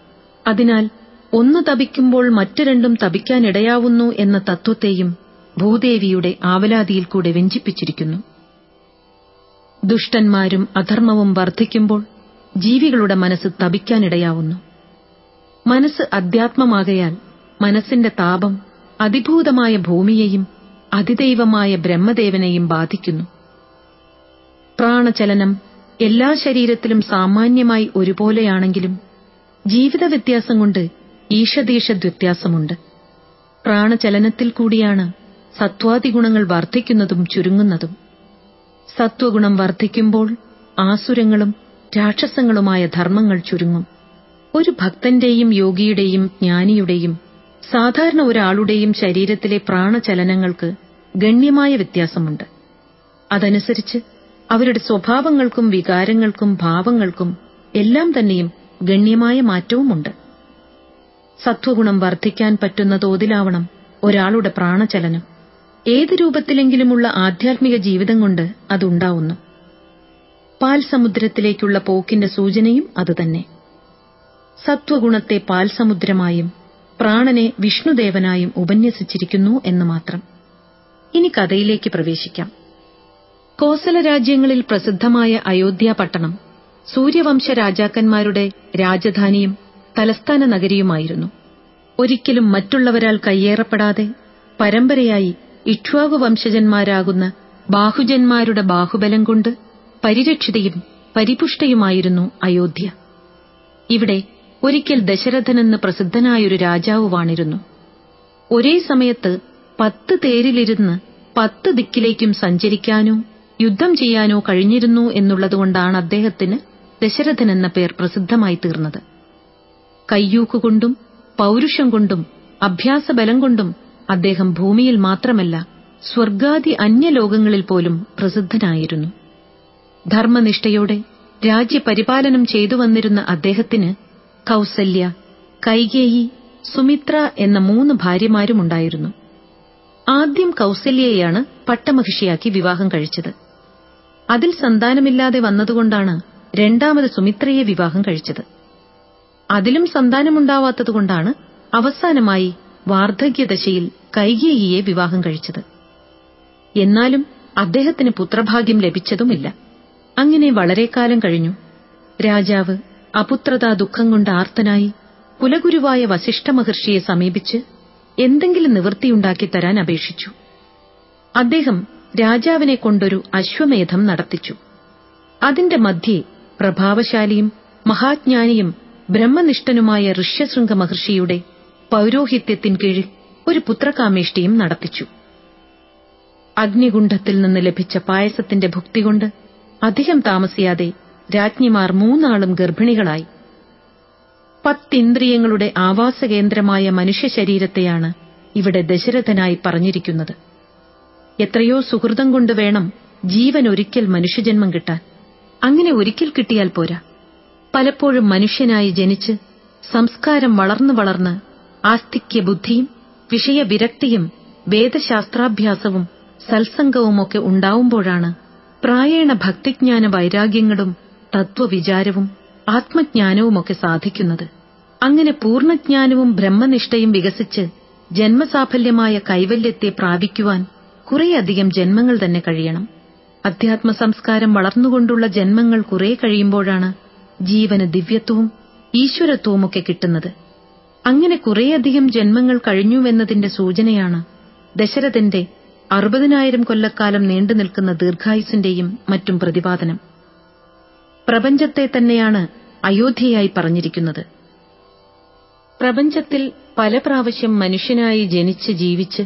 അതിനാൽ ഒന്ന് തപിക്കുമ്പോൾ മറ്റു രണ്ടും തപിക്കാനിടയാവുന്നു എന്ന തത്വത്തെയും ഭൂദേവിയുടെ ആവലാതിയിൽ കൂടെ വ്യഞ്ചിപ്പിച്ചിരിക്കുന്നു. ദുഷ്ടന്മാരും അധർമ്മവും വർദ്ധിക്കുമ്പോൾ ജീവികളുടെ മനസ്സ് തപിക്കാനിടയാവുന്നു. മനസ്സ് അധ്യാത്മമാകയാൽ മനസ്സിന്റെ താപം അതിഭൂതമായ ഭൂമിയെയും അതിദൈവമായ ബ്രഹ്മദേവനെയും ബാധിക്കുന്നു. പ്രാണചലനം എല്ലാ ശരീരത്തിലും സാമാന്യമായി ഒരുപോലെയാണെങ്കിലും ജീവിത വ്യത്യാസം കൊണ്ട് ഈഷദീഷദ് വ്യത്യാസമുണ്ട് പ്രാണചലനത്തിൽ കൂടിയാണ് സത്വാദിഗുണങ്ങൾ വർദ്ധിക്കുന്നതും ചുരുങ്ങുന്നതും. സത്വഗുണം വർദ്ധിക്കുമ്പോൾ ആസുരങ്ങളും രാക്ഷസങ്ങളുമായ ധർമ്മങ്ങൾ ചുരുങ്ങും. ഒരു ഭക്തന്റെയും യോഗിയുടെയും ജ്ഞാനിയുടെയും സാധാരണ ഒരാളുടെയും ശരീരത്തിലെ പ്രാണചലനങ്ങൾക്ക് ഗണ്യമായ വ്യത്യാസമുണ്ട്. അതനുസരിച്ച് അവരുടെ സ്വഭാവങ്ങൾക്കും വികാരങ്ങൾക്കും ഭാവങ്ങൾക്കും എല്ലാം തന്നെയും ഗണ്യമായ മാറ്റവുമുണ്ട്. സത്വഗുണം വർദ്ധിക്കാൻ പറ്റുന്ന തോതിലാവണം ഒരാളുടെ പ്രാണചലനം. ഏത് രൂപത്തിലെങ്കിലുമുള്ള ആധ്യാത്മിക ജീവിതം കൊണ്ട് അതുണ്ടാവുന്നു. പാൽ സമുദ്രത്തിലേക്കുള്ള പോക്കിന്റെ സൂചനയും അതുതന്നെ. സത്വഗുണത്തെ പാൽ സമുദ്രമായും പ്രാണനെ വിഷ്ണുദേവനായും ഉപന്യസിച്ചിരിക്കുന്നു എന്ന് മാത്രം. ഇനി കഥയിലേക്ക് പ്രവേശിക്കാം. കോസല രാജ്യങ്ങളിൽ പ്രസിദ്ധമായ അയോധ്യ പട്ടണം സൂര്യവംശ രാജാക്കന്മാരുടെ രാജധാനിയും തലസ്ഥാന നഗരിയുമായിരുന്നു. ഒരിക്കലും മറ്റുള്ളവരാൽ കയ്യേറപ്പെടാതെ പരമ്പരയായി ഇക്ഷ്വാകു വംശജന്മാരാകുന്ന ബാഹുജന്മാരുടെ ബാഹുബലം കൊണ്ട് പരിരക്ഷിതയും പരിപുഷ്ടയുമായിരുന്നു അയോധ്യ. ഇവിടെ ഒരിക്കൽ ദശരഥനെന്ന് പ്രസിദ്ധനായൊരു രാജാവ് വാണിരുന്നു ഒരേ സമയത്ത് പത്ത് തേരിലിരുന്ന് പത്ത് ദിക്കിലേക്കും സഞ്ചരിക്കാനോ യുദ്ധം ചെയ്യാനോ കഴിഞ്ഞിരുന്നു എന്നുള്ളതുകൊണ്ടാണ് അദ്ദേഹത്തിന് ദശരഥൻ എന്ന പേർ പ്രസിദ്ധമായി തീർന്നത്. കയ്യൂക്കുകൊണ്ടും പൗരുഷം കൊണ്ടും അഭ്യാസബലം കൊണ്ടും അദ്ദേഹം ഭൂമിയിൽ മാത്രമല്ല സ്വർഗാദി അന്യലോകങ്ങളിൽ പോലും പ്രസിദ്ധനായിരുന്നു. ധർമ്മനിഷ്ഠയോടെ രാജ്യപരിപാലനം ചെയ്തു വന്നിരുന്ന അദ്ദേഹത്തിന് കൗസല്യ കൈകേയി സുമിത്ര എന്ന മൂന്ന് ഭാര്യമാരുമുണ്ടായിരുന്നു. ആദ്യം കൗസല്യയെയാണ് പട്ടമഹിഷിയാക്കി വിവാഹം കഴിച്ചത്. അതിൽ സന്താനമില്ലാതെ വന്നതുകൊണ്ടാണ് രണ്ടാമത് സുമിത്രയെ വിവാഹം കഴിച്ചത്. അതിലും സന്താനമുണ്ടാവാത്തതുകൊണ്ടാണ് അവസാനമായി വാർദ്ധക്യദശയിൽ കൈകേയിയെ വിവാഹം കഴിച്ചത്. എന്നാലും അദ്ദേഹത്തിന് പുത്രഭാഗ്യം ലഭിച്ചതുമില്ല. അങ്ങനെ വളരെക്കാലം കഴിഞ്ഞു. രാജാവ് അപുത്രതാ ദുഃഖം കൊണ്ട് ആർത്തനായി കുലഗുരുവായ വസിഷ്ഠ മഹർഷിയെ സമീപിച്ച് എന്തെങ്കിലും നിവൃത്തിയുണ്ടാക്കി തരാൻ അപേക്ഷിച്ചു. അദ്ദേഹം രാജാവിനെ കൊണ്ടൊരു അശ്വമേധം നടത്തിച്ചു. അതിന്റെ മധ്യേ പ്രഭാവശാലിയും മഹാജ്ഞാനിയും ബ്രഹ്മനിഷ്ഠനുമായ ഋഷ്യശൃംഗ മഹർഷിയുടെ പൗരോഹിത്യത്തിൻ കീഴിൽ ഒരു പുത്രകാമേഷ്ടിയും നടത്തിച്ചു. അഗ്നികുണ്ഠത്തിൽ നിന്ന് ലഭിച്ച പായസത്തിന്റെ ഭുക്തികൊണ്ട് അധികം താമസിയാതെ രാജ്ഞിമാർ മൂന്നാളും ഗർഭിണികളായി. പത്തിന്ദ്രിയങ്ങളുടെ ആവാസകേന്ദ്രമായ മനുഷ്യ ശരീരത്തെയാണ് ഇവിടെ ദശരഥനായി പറഞ്ഞിരിക്കുന്നത്. എത്രയോ സുഹൃതം കൊണ്ട് വേണം ജീവൻ ഒരിക്കൽ മനുഷ്യജന്മം കിട്ടാൻ. അങ്ങനെ ഒരിക്കൽ കിട്ടിയാൽ പോരാ. പലപ്പോഴും മനുഷ്യനായി ജനിച്ച് സംസ്കാരം വളർന്നു വളർന്ന് ആസ്തിക്യബുദ്ധിയും വിഷയവിരക്തിയും വേദശാസ്ത്രാഭ്യാസവും സത്സംഗവുമൊക്കെ ഉണ്ടാവുമ്പോഴാണ് പ്രായേണ ഭക്തിജ്ഞാന വൈരാഗ്യങ്ങളും തത്വവിചാരവും ആത്മജ്ഞാനവുമൊക്കെ സാധിക്കുന്നത്. അങ്ങനെ പൂർണജ്ഞാനവും ബ്രഹ്മനിഷ്ഠയും വികസിച്ച് ജന്മസാഫല്യമായ കൈവല്യത്തെ പ്രാപിക്കുവാൻ കുറേയധികം ജന്മങ്ങൾ തന്നെ കഴിയണം. അധ്യാത്മ സംസ്കാരം വളർന്നുകൊണ്ടുള്ള ജന്മങ്ങൾ കുറെ കഴിയുമ്പോഴാണ് ജീവന് ദിവ്യത്വവും ഈശ്വരത്വവുമൊക്കെ കിട്ടുന്നത്. അങ്ങനെ കുറേയധികം ജന്മങ്ങൾ കഴിഞ്ഞുവെന്നതിന്റെ സൂചനയാണ് ദശരഥന്റെ അറുപതിനായിരം കൊല്ലക്കാലം നീണ്ടു നിൽക്കുന്ന ദീർഘായുസിന്റെയും മറ്റും പ്രതിപാദനം. പ്രപഞ്ചത്തെ തന്നെയാണ് അയോധ്യയായി പറഞ്ഞിരിക്കുന്നത്. പ്രപഞ്ചത്തിൽ പല പ്രാവശ്യം മനുഷ്യനായി ജനിച്ച് ജീവിച്ച്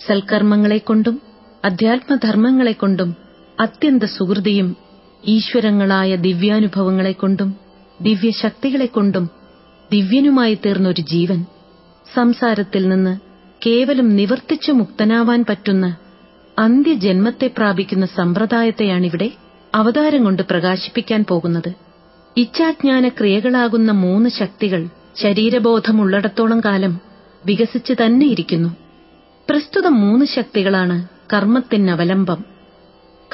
സൽക്കർമ്മങ്ങളെക്കൊണ്ടും അധ്യാത്മധർമ്മങ്ങളെക്കൊണ്ടും അത്യന്ത സുഹൃതിയും ഈശ്വരങ്ങളായ ദിവ്യാനുഭവങ്ങളെക്കൊണ്ടും ദിവ്യശക്തികളെക്കൊണ്ടും ദിവ്യനുമായി തീർന്നൊരു ജീവൻ. സംസാരത്തിൽ നിന്ന് കേവലം നിവർത്തിച്ചു മുക്തനാവാൻ പറ്റുന്ന അന്ത്യജന്മത്തെ പ്രാപിക്കുന്ന സമ്പ്രദായത്തെയാണിവിടെ അവതാരം കൊണ്ട് പ്രകാശിപ്പിക്കാൻ പോകുന്നത്. ഇച്ഛാജ്ഞാന ക്രിയകളാകുന്ന മൂന്ന് ശക്തികൾ ശരീരബോധമുള്ളിടത്തോളം കാലം വികസിച്ചു തന്നെയിരിക്കുന്നു പ്രസ്തുത മൂന്ന് ശക്തികളാണ് കർമ്മത്തിനവലംബം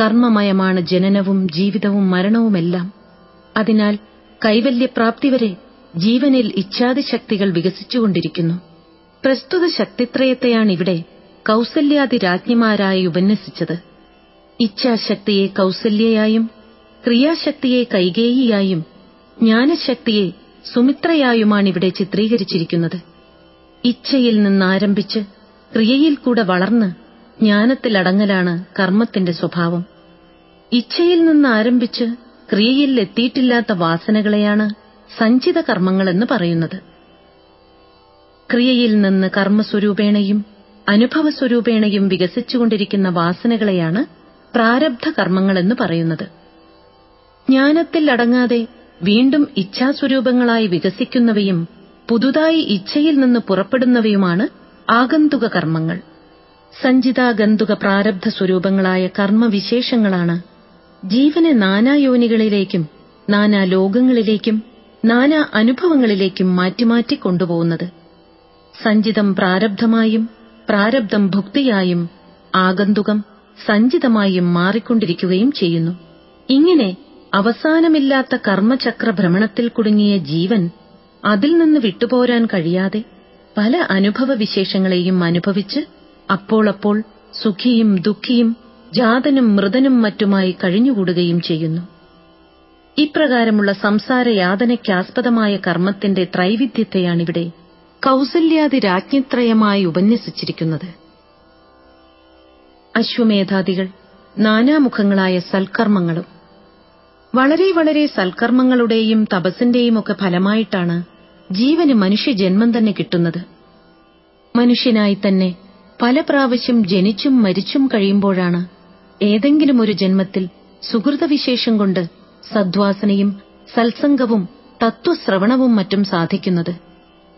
കർമ്മമയമാണ് ജനനവും ജീവിതവും മരണവുമെല്ലാം. അതിനാൽ കൈവല്യപ്രാപ്തി വരെ ജീവനിൽ ഇച്ഛാദിശക്തികൾ വികസിച്ചുകൊണ്ടിരിക്കുന്നു. പ്രസ്തുത ശക്തിത്രയത്തെയാണ് ഇവിടെ കൗസല്യാദി രാജ്ഞിമാരായി ഉപന്യസിച്ചത്. ഇച്ഛാശക്തിയെ കൗസല്യയായും ക്രിയാശക്തിയെ കൈകേയിയായും ജ്ഞാനശക്തിയെ സുമിത്രയായുമാണിവിടെ ചിത്രീകരിച്ചിരിക്കുന്നത്. ഇച്ഛയിൽ നിന്നാരംഭിച്ച് ക്രിയയിൽ കൂടെ വളർന്ന് ജ്ഞാനത്തിലടങ്ങലാണ് കർമ്മത്തിന്റെ സ്വഭാവം. ഇച്ഛയിൽ നിന്ന് ആരംഭിച്ച് ക്രിയയിൽ എത്തിയിട്ടില്ലാത്ത വാസനകളെയാണ് സഞ്ചിത കർമ്മങ്ങളെന്ന് പറയുന്നത്. ക്രിയയിൽ നിന്ന് കർമ്മസ്വരൂപേണയും അനുഭവസ്വരൂപേണയും വികസിച്ചുകൊണ്ടിരിക്കുന്ന വാസനകളെയാണ് പ്രാരബ്ധ കർമ്മങ്ങളെന്ന് പറയുന്നത്. ജ്ഞാനത്തിൽ അടങ്ങാതെ വീണ്ടും ഇച്ഛാസ്വരൂപങ്ങളായി വികസിക്കുന്നവയും പുതുതായി ഇച്ഛയിൽ നിന്ന് പുറപ്പെടുന്നവയുമാണ് ആഗന്തുക കർമ്മങ്ങൾ സഞ്ചിതാഗന്തുക പ്രാരബ്ധ സ്വരൂപങ്ങളായ കർമ്മവിശേഷങ്ങളാണ് ജീവനെ നാനായോനികളിലേക്കും നാനാ ലോകങ്ങളിലേക്കും നാനാ അനുഭവങ്ങളിലേക്കും മാറ്റിമാറ്റി കൊണ്ടുപോകുന്നത് സഞ്ചിതം പ്രാരബ്ധമായും പ്രാരബ്ധം ഭുക്തിയായും ആഗന്തുകം സഞ്ചിതമായും മാറിക്കൊണ്ടിരിക്കുകയും ചെയ്യുന്നു. ഇങ്ങനെ അവസാനമില്ലാത്ത കർമ്മചക്ര ഭ്രമണത്തിൽ കുടുങ്ങിയ ജീവൻ അതിൽ നിന്ന് വിട്ടുപോരാൻ കഴിയാതെ പല അനുഭവവിശേഷങ്ങളെയും അനുഭവിച്ച് അപ്പോളപ്പോൾ സുഖിയും ദുഃഖിയും ജാതനും മൃതനും മറ്റുമായി കഴിഞ്ഞുകൂടുകയും ചെയ്യുന്നു. ഇപ്രകാരമുള്ള സംസാരയാതനയ്ക്കാസ്പദമായ കർമ്മത്തിന്റെ ത്രൈവിധ്യത്തെയാണിവിടെ കൗസല്യാദി രാജ്ഞിത്രയമായി ഉപന്യസിച്ചിരിക്കുന്നത്. അശ്വമേധാദികൾ നാനാമുഖങ്ങളായ സൽക്കർമ്മങ്ങളും. വളരെ വളരെ സൽക്കർമ്മങ്ങളുടെയും തപസ്സിന്റെയും ഒക്കെ ഫലമായിട്ടാണ് ജീവന് മനുഷ്യജന്മം തന്നെ കിട്ടുന്നത്. മനുഷ്യനായി തന്നെ പല പ്രാവശ്യം ജനിച്ചും മരിച്ചും കഴിയുമ്പോഴാണ് ഏതെങ്കിലും ഒരു ജന്മത്തിൽ സുഹൃതവിശേഷം കൊണ്ട് സദ്വാസനയും സത്സംഗവും തത്വശ്രവണവും മറ്റും സാധിക്കുന്നത്.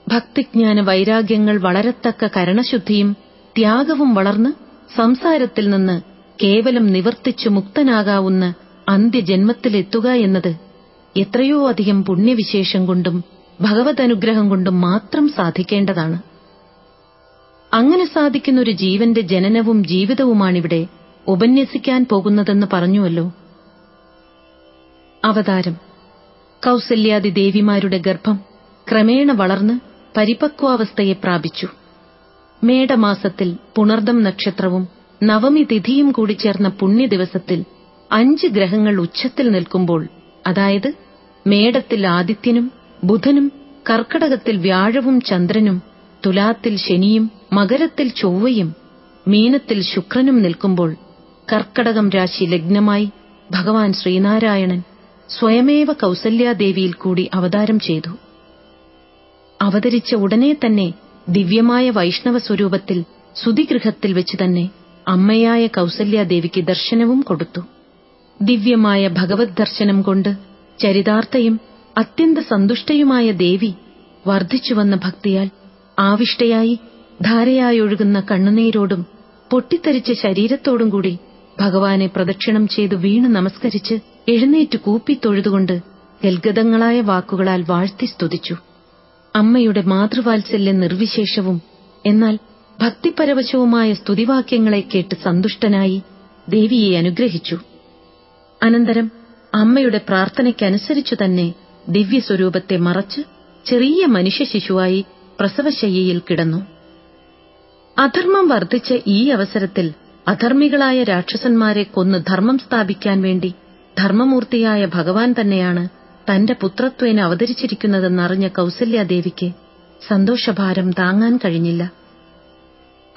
ഭക്തിജ്ഞാന വൈരാഗ്യങ്ങൾ വളരത്തക്ക കരണശുദ്ധിയും ത്യാഗവും വളർന്ന് സംസാരത്തിൽ നിന്ന് കേവലം നിവർത്തിച്ചു മുക്തനാകാവുന്ന അന്ത്യജന്മത്തിലെത്തുക എന്നത് എത്രയോ അധികം പുണ്യവിശേഷം കൊണ്ടും ഭഗവതനുഗ്രഹം കൊണ്ട് മാത്രം സാധിക്കേണ്ടതാണ്. അങ്ങനെ സാധിക്കുന്ന ഒരു ജീവന്റെ ജനനവും ജീവിതവുമാണിവിടെ ഉപന്യസിക്കാൻ പോകുന്നതെന്ന് പറഞ്ഞുവല്ലോ. അവതാരം. കൗസല്യാദി ദേവിമാരുടെ ഗർഭം ക്രമേണ വളർന്ന് പരിപക്വാവസ്ഥയെ പ്രാപിച്ചു. മേടമാസത്തിൽ പുണർദം നക്ഷത്രവും നവമി തിഥിയും കൂടി ചേർന്ന പുണ്യ ദിവസത്തിൽ അഞ്ച് ഗ്രഹങ്ങൾ ഉച്ചത്തിൽ നിൽക്കുമ്പോൾ അതായത് മേടത്തിൽ ആദിത്യനും ബുധനും കർക്കടകത്തിൽ വ്യാഴവും ചന്ദ്രനും തുലാത്തിൽ ശനിയും മകരത്തിൽ ചൊവ്വയും മീനത്തിൽ ശുക്രനും നിൽക്കുമ്പോൾ കർക്കടകം രാശി ലഗ്നമായി ഭഗവാൻ ശ്രീനാരായണൻ സ്വയമേവ കൗസല്യാദേവിയിൽ കൂടി അവതാരം ചെയ്തു. അവതരിച്ച ഉടനെ തന്നെ ദിവ്യമായ വൈഷ്ണവ സ്വരൂപത്തിൽ സുതിഗൃഹത്തിൽ വെച്ച് തന്നെ അമ്മയായ കൗസല്യാദേവിക്ക് ദർശനവും കൊടുത്തു. ദിവ്യമായ ഭഗവത് ദർശനം കൊണ്ട് ചരിതാർത്ഥയും അത്യന്ത സന്തുഷ്ടയുമായ ദേവി വർദ്ധിച്ചുവന്ന ഭക്തിയാൽ ആവിഷ്ടയായി ധാരയായൊഴുകുന്ന കണ്ണുനീരോടും പൊട്ടിത്തെറിച്ച ശരീരത്തോടും കൂടി ഭഗവാനെ പ്രദക്ഷിണം ചെയ്തു വീണ് നമസ്കരിച്ച് എഴുന്നേറ്റ് കൂപ്പി കൂപ്പിത്തൊഴുതുകൊണ്ട് ഗൽഗതങ്ങളായ വാക്കുകളാൽ വാഴ്ത്തി സ്തുതിച്ചു. അമ്മയുടെ മാതൃവാത്സല്യ നിർവിശേഷവും എന്നാൽ ഭക്തിപരവശവുമായ സ്തുതിവാക്യങ്ങളെ കേട്ട് സന്തുഷ്ടനായി ദേവിയെ അനുഗ്രഹിച്ചു. അനന്തരം അമ്മയുടെ പ്രാർത്ഥനയ്ക്കനുസരിച്ചു തന്നെ ദിവ്യസ്വരൂപത്തെ മറച്ച് ചെറിയ മനുഷ്യ ശിശുവായി പ്രസവശയ്യയിൽ കിടന്നു. അധർമ്മം വർദ്ധിച്ച ഈ അവസരത്തിൽ അധർമ്മികളായ രാക്ഷസന്മാരെ കൊന്ന് ധർമ്മം സ്ഥാപിക്കാൻ വേണ്ടി ധർമ്മമൂർത്തിയായ ഭഗവാൻ തന്നെയാണ് തന്റെ പുത്രത്വേന അവതരിച്ചിരിക്കുന്നതെന്നറിഞ്ഞ കൌസല്യാദേവിക്ക് സന്തോഷഭാരം താങ്ങാൻ കഴിഞ്ഞില്ല.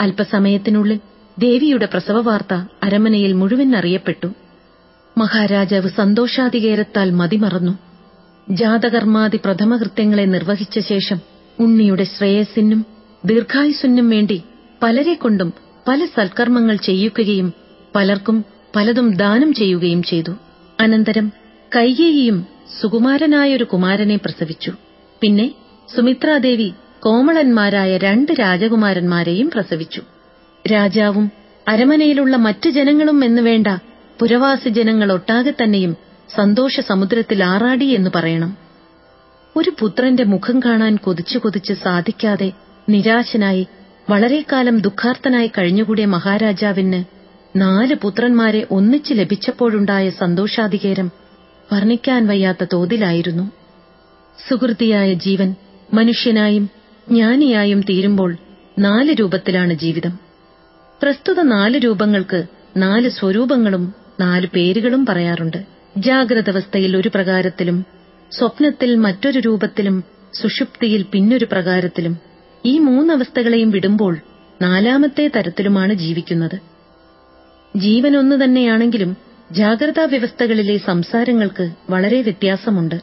അല്പസമയത്തിനുള്ളിൽ ദേവിയുടെ പ്രസവവാർത്ത അരമനയിൽ മുഴുവൻ അറിയപ്പെട്ടു. മഹാരാജാവ് സന്തോഷാതികേരത്താൽ മതിമറന്നു. ജാതകർമാതി പ്രഥമകൃത്യങ്ങളെ നിർവഹിച്ച ശേഷം ഉണ്ണിയുടെ ശ്രേയസ്സിനും ദീർഘായുസ്സിനും വേണ്ടി പലരെക്കൊണ്ടും പല സൽക്കർമ്മങ്ങൾ ചെയ്യിക്കുകയും പലർക്കും പലതും ദാനം ചെയ്യുകയും ചെയ്തു. അനന്തരം കൈകേയിയും സുകുമാരനായൊരു കുമാരനെ പ്രസവിച്ചു. പിന്നെ സുമിത്രാദേവി കോമളന്മാരായ രണ്ട് രാജകുമാരന്മാരെയും പ്രസവിച്ചു. രാജാവും അരമനയിലുള്ള മറ്റു ജനങ്ങളും എന്നുവേണ്ട പുരവാസി ജനങ്ങളൊട്ടാകെ തന്നെയും സന്തോഷ സമുദ്രത്തിൽ ആറാടി എന്ന് പറയണം. ഒരു പുത്രന്റെ മുഖം കാണാൻ കൊതിച്ചു കൊതിച്ച് സാധിക്കാതെ നിരാശനായി വളരെക്കാലം ദുഃഖാർത്തനായി കഴിഞ്ഞുകൂടിയ മഹാരാജാവിന് നാല് പുത്രന്മാരെ ഒന്നിച്ച് ലഭിച്ചപ്പോഴുണ്ടായ സന്തോഷാധികേരം വർണിക്കാൻ വയ്യാത്ത തോതിലായിരുന്നു. സുഹൃത്തിയായ ജീവൻ മനുഷ്യനായും ജ്ഞാനിയായും തീരുമ്പോൾ നാല് രൂപത്തിലാണ് ജീവിതം. പ്രസ്തുത നാല് രൂപങ്ങൾക്ക് നാല് സ്വരൂപങ്ങളും നാല് പേരുകളും പറയാറുണ്ട്. ജാഗ്രതവസ്ഥയിൽ ഒരു പ്രകാരത്തിലും സ്വപ്നത്തിൽ മറ്റൊരു രൂപത്തിലും സുഷുപ്തിയിൽ പിന്നൊരു പ്രകാരത്തിലും ഈ മൂന്നവസ്ഥകളെയും വിടുമ്പോൾ നാലാമത്തെ തരത്തിലുമാണ് ജീവിക്കുന്നത്. ജീവൻ ഒന്നു തന്നെയാണെങ്കിലും ജാഗ്രതാ വ്യവസ്ഥകളിലെ സംസാരങ്ങൾക്ക് വളരെ വ്യത്യാസമുണ്ട്.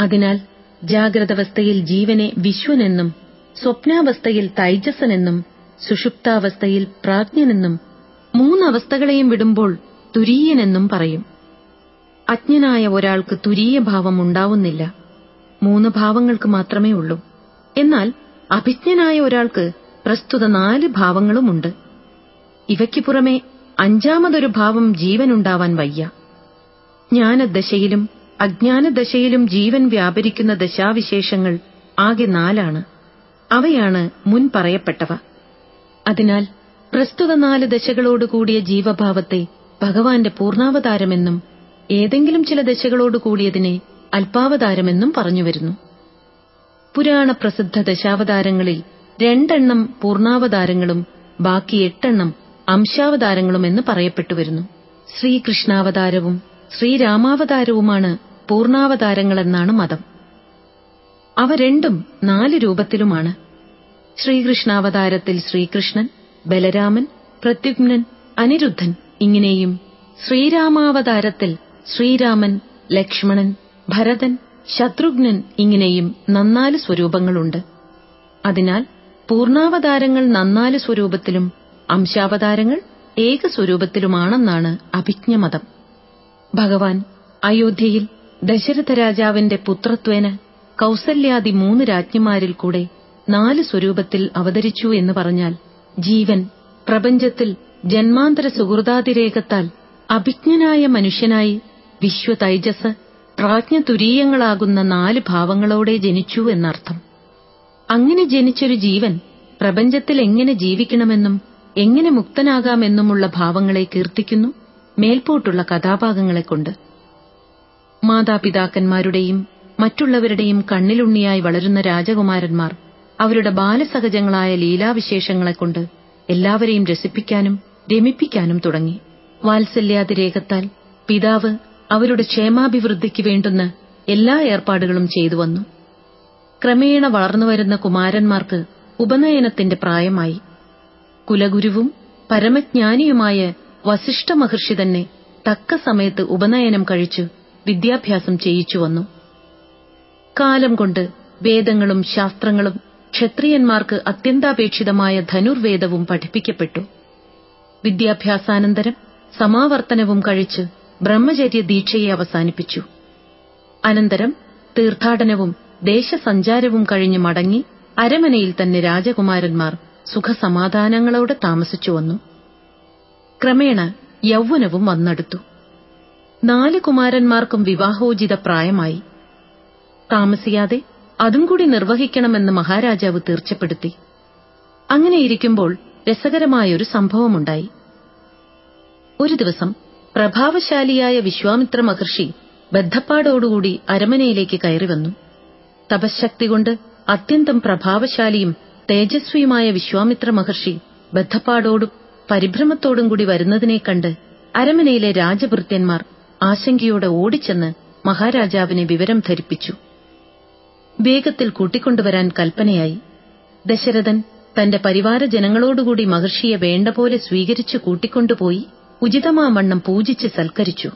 അതിനാൽ ജാഗ്രതാവസ്ഥയിൽ ജീവനെ വിശ്വനെന്നും സ്വപ്നാവസ്ഥയിൽ തൈജസനെന്നും സുഷുപ്താവസ്ഥയിൽ പ്രാജ്ഞനെന്നും മൂന്നവസ്ഥകളെയും വിടുമ്പോൾ തുരീയനെന്നും പറയും. അജ്ഞനായ ഒരാൾക്ക് തുരീയ ഭാവം ഉണ്ടാവുന്നില്ല. മൂന്ന് ഭാവങ്ങൾക്ക് മാത്രമേ ഉള്ളൂ. എന്നാൽ അഭിജ്ഞനായ ഒരാൾക്ക് പ്രസ്തുത നാല് ഭാവങ്ങളുമുണ്ട്. ഇവയ്ക്ക് പുറമെ അഞ്ചാമതൊരു ഭാവം ജീവനുണ്ടാവാൻ വയ്യ. ജ്ഞാനദശയിലും അജ്ഞാനദശയിലും ജീവൻ വ്യാപരിക്കുന്ന ദശാവിശേഷങ്ങൾ ആകെ നാലാണ്. അവയാണ് മുൻ പറയപ്പെട്ടവ. അതിനാൽ പ്രസ്തുത നാല് ദശകളോടുകൂടിയ ജീവഭാവത്തെ ഭഗവാന്റെ പൂർണാവതാരമെന്നും ഏതെങ്കിലും ചില ദശകളോടുകൂടിയതിനെ അല്പാവതാരമെന്നും പറഞ്ഞുവരുന്നു. പുരാണ പ്രസിദ്ധ ദശാവതാരങ്ങളിൽ രണ്ടെണ്ണം പൂർണാവതാരങ്ങളും ബാക്കി എട്ടെണ്ണം അംശാവതാരങ്ങളുമെന്ന് പറയപ്പെട്ടുവരുന്നു. ശ്രീകൃഷ്ണാവതാരവും ശ്രീരാമാവതാരവുമാണ് പൂർണാവതാരങ്ങളെന്നാണ് മതം. അവ രണ്ടും നാല് രൂപത്തിലുമാണ്. ശ്രീകൃഷ്ണാവതാരത്തിൽ ശ്രീകൃഷ്ണൻ ബലരാമൻ പ്രത്യുഗ്നൻ അനിരുദ്ധൻ ഇങ്ങനെയും ശ്രീരാമാവതാരത്തിൽ ശ്രീരാമൻ ലക്ഷ്മണൻ ഭരതൻ ശത്രുഘ്നൻ ഇങ്ങനെയും നന്നാൽ സ്വരൂപങ്ങളുണ്ട്. അതിനാൽ പൂർണാവതാരങ്ങൾ നന്നാൽ സ്വരൂപത്തിലും അംശാവതാരങ്ങൾ ഏക സ്വരൂപത്തിലുമാണെന്നാണ് അഭിജ്ഞമതം. ഭഗവാൻ അയോധ്യയിൽ ദശരഥ രാജാവിന്റെ പുത്രത്വേന കൗസല്യാദി മൂന്ന് രാജ്ഞിമാരിൽ കൂടെ നാല് സ്വരൂപത്തിൽ അവതരിച്ചു എന്ന് പറഞ്ഞാൽ ജീവൻ പ്രപഞ്ചത്തിൽ ജന്മാന്തര സുഹൃതാതിരേകത്താൽ അഭിജ്ഞനായ മനുഷ്യനായി വിശ്വതൈജസ് പ്രാജ്ഞതുരീയങ്ങളാകുന്ന നാല് ഭാവങ്ങളോടെ ജനിച്ചു എന്നർത്ഥം. അങ്ങനെ ജനിച്ചൊരു ജീവൻ പ്രപഞ്ചത്തിൽ എങ്ങനെ ജീവിക്കണമെന്നും എങ്ങനെ മുക്തനാകാമെന്നുമുള്ള ഭാവങ്ങളെ കീർത്തിക്കുന്നു മേൽപോട്ടുള്ള കഥാഭാഗങ്ങളെക്കൊണ്ട്. മാതാപിതാക്കന്മാരുടെയും മറ്റുള്ളവരുടെയും കണ്ണിലുണ്ണിയായി വളരുന്ന രാജകുമാരന്മാർ അവരുടെ ബാലസഹജങ്ങളായ ലീലാവിശേഷങ്ങളെക്കൊണ്ട് എല്ലാവരെയും രസിപ്പിക്കാനും രമിപ്പിക്കാനും തുടങ്ങി. വാത്സല്യാതിരേകത്താൽ പിതാവ് അവരുടെ ക്ഷേമാഭിവൃദ്ധിക്ക് വേണ്ടുന്ന എല്ലാ ഏർപ്പാടുകളും ചെയ്തുവന്നു ക്രമേണ വളർന്നുവരുന്ന കുമാരന്മാർക്ക് ഉപനയനത്തിന്റെ പ്രായമായി. കുലഗുരുവും പരമജ്ഞാനിയുമായ വസിഷ്ഠ മഹർഷി തന്നെ തക്ക സമയത്ത് ഉപനയനം കഴിച്ചു വിദ്യാഭ്യാസം ചെയ്യിച്ചു വന്നു. കാലം കൊണ്ട് വേദങ്ങളും ശാസ്ത്രങ്ങളും ക്ഷത്രിയന്മാർക്ക് അത്യന്താപേക്ഷിതമായ ധനുർവേദവും പഠിപ്പിക്കപ്പെട്ടു. വിദ്യാഭ്യാസാനന്തരം സമാവർത്തനവും കഴിച്ച് ബ്രഹ്മചര്യ ദീക്ഷയെ അവസാനിപ്പിച്ചു. അനന്തരം തീർത്ഥാടനവും ദേശസഞ്ചാരവും കഴിഞ്ഞ് മടങ്ങി അരമനയിൽ തന്നെ രാജകുമാരന്മാർ സുഖസമാധാനങ്ങളോടെ താമസിച്ചു വന്നു. ക്രമേണ യൗവനവും വന്നെടുത്തു. നാല് കുമാരന്മാർക്കും വിവാഹോചിത പ്രായമായി. താമസിയാതെ അതും കൂടി നിർവഹിക്കണമെന്ന് മഹാരാജാവ് തീർച്ചപ്പെടുത്തി. അങ്ങനെയിരിക്കുമ്പോൾ രസകരമായൊരു സംഭവമുണ്ടായി. ഒരു ദിവസം പ്രഭാവശാലിയായ വിശ്വാമിത്ര മഹർഷി ബദ്ധപ്പാടോടുകൂടി അരമനയിലേക്ക് കയറി വന്നു. തപശക്തി കൊണ്ട് അത്യന്തം പ്രഭാവശാലിയും തേജസ്വിയുമായ വിശ്വാമിത്ര മഹർഷി ബദ്ധപ്പാടോടും പരിഭ്രമത്തോടും കൂടി വരുന്നതിനെ കണ്ട് അരമനയിലെ രാജഭൃത്യന്മാർ ആശങ്കയോടെ ഓടിച്ചെന്ന് മഹാരാജാവിനെ വിവരം ധരിപ്പിച്ചു. വേഗത്തിൽ കൂട്ടിക്കൊണ്ടുവരാൻ കൽപ്പനയായി. ദശരഥൻ തന്റെ പരിവാര ജനങ്ങളോടുകൂടി മഹർഷിയെ വേണ്ട പോലെ സ്വീകരിച്ചു കൂട്ടിക്കൊണ്ടുപോയി. ഉചിതമാവണ്ണം പൂജിച്ച് സൽക്കരിച്ചു.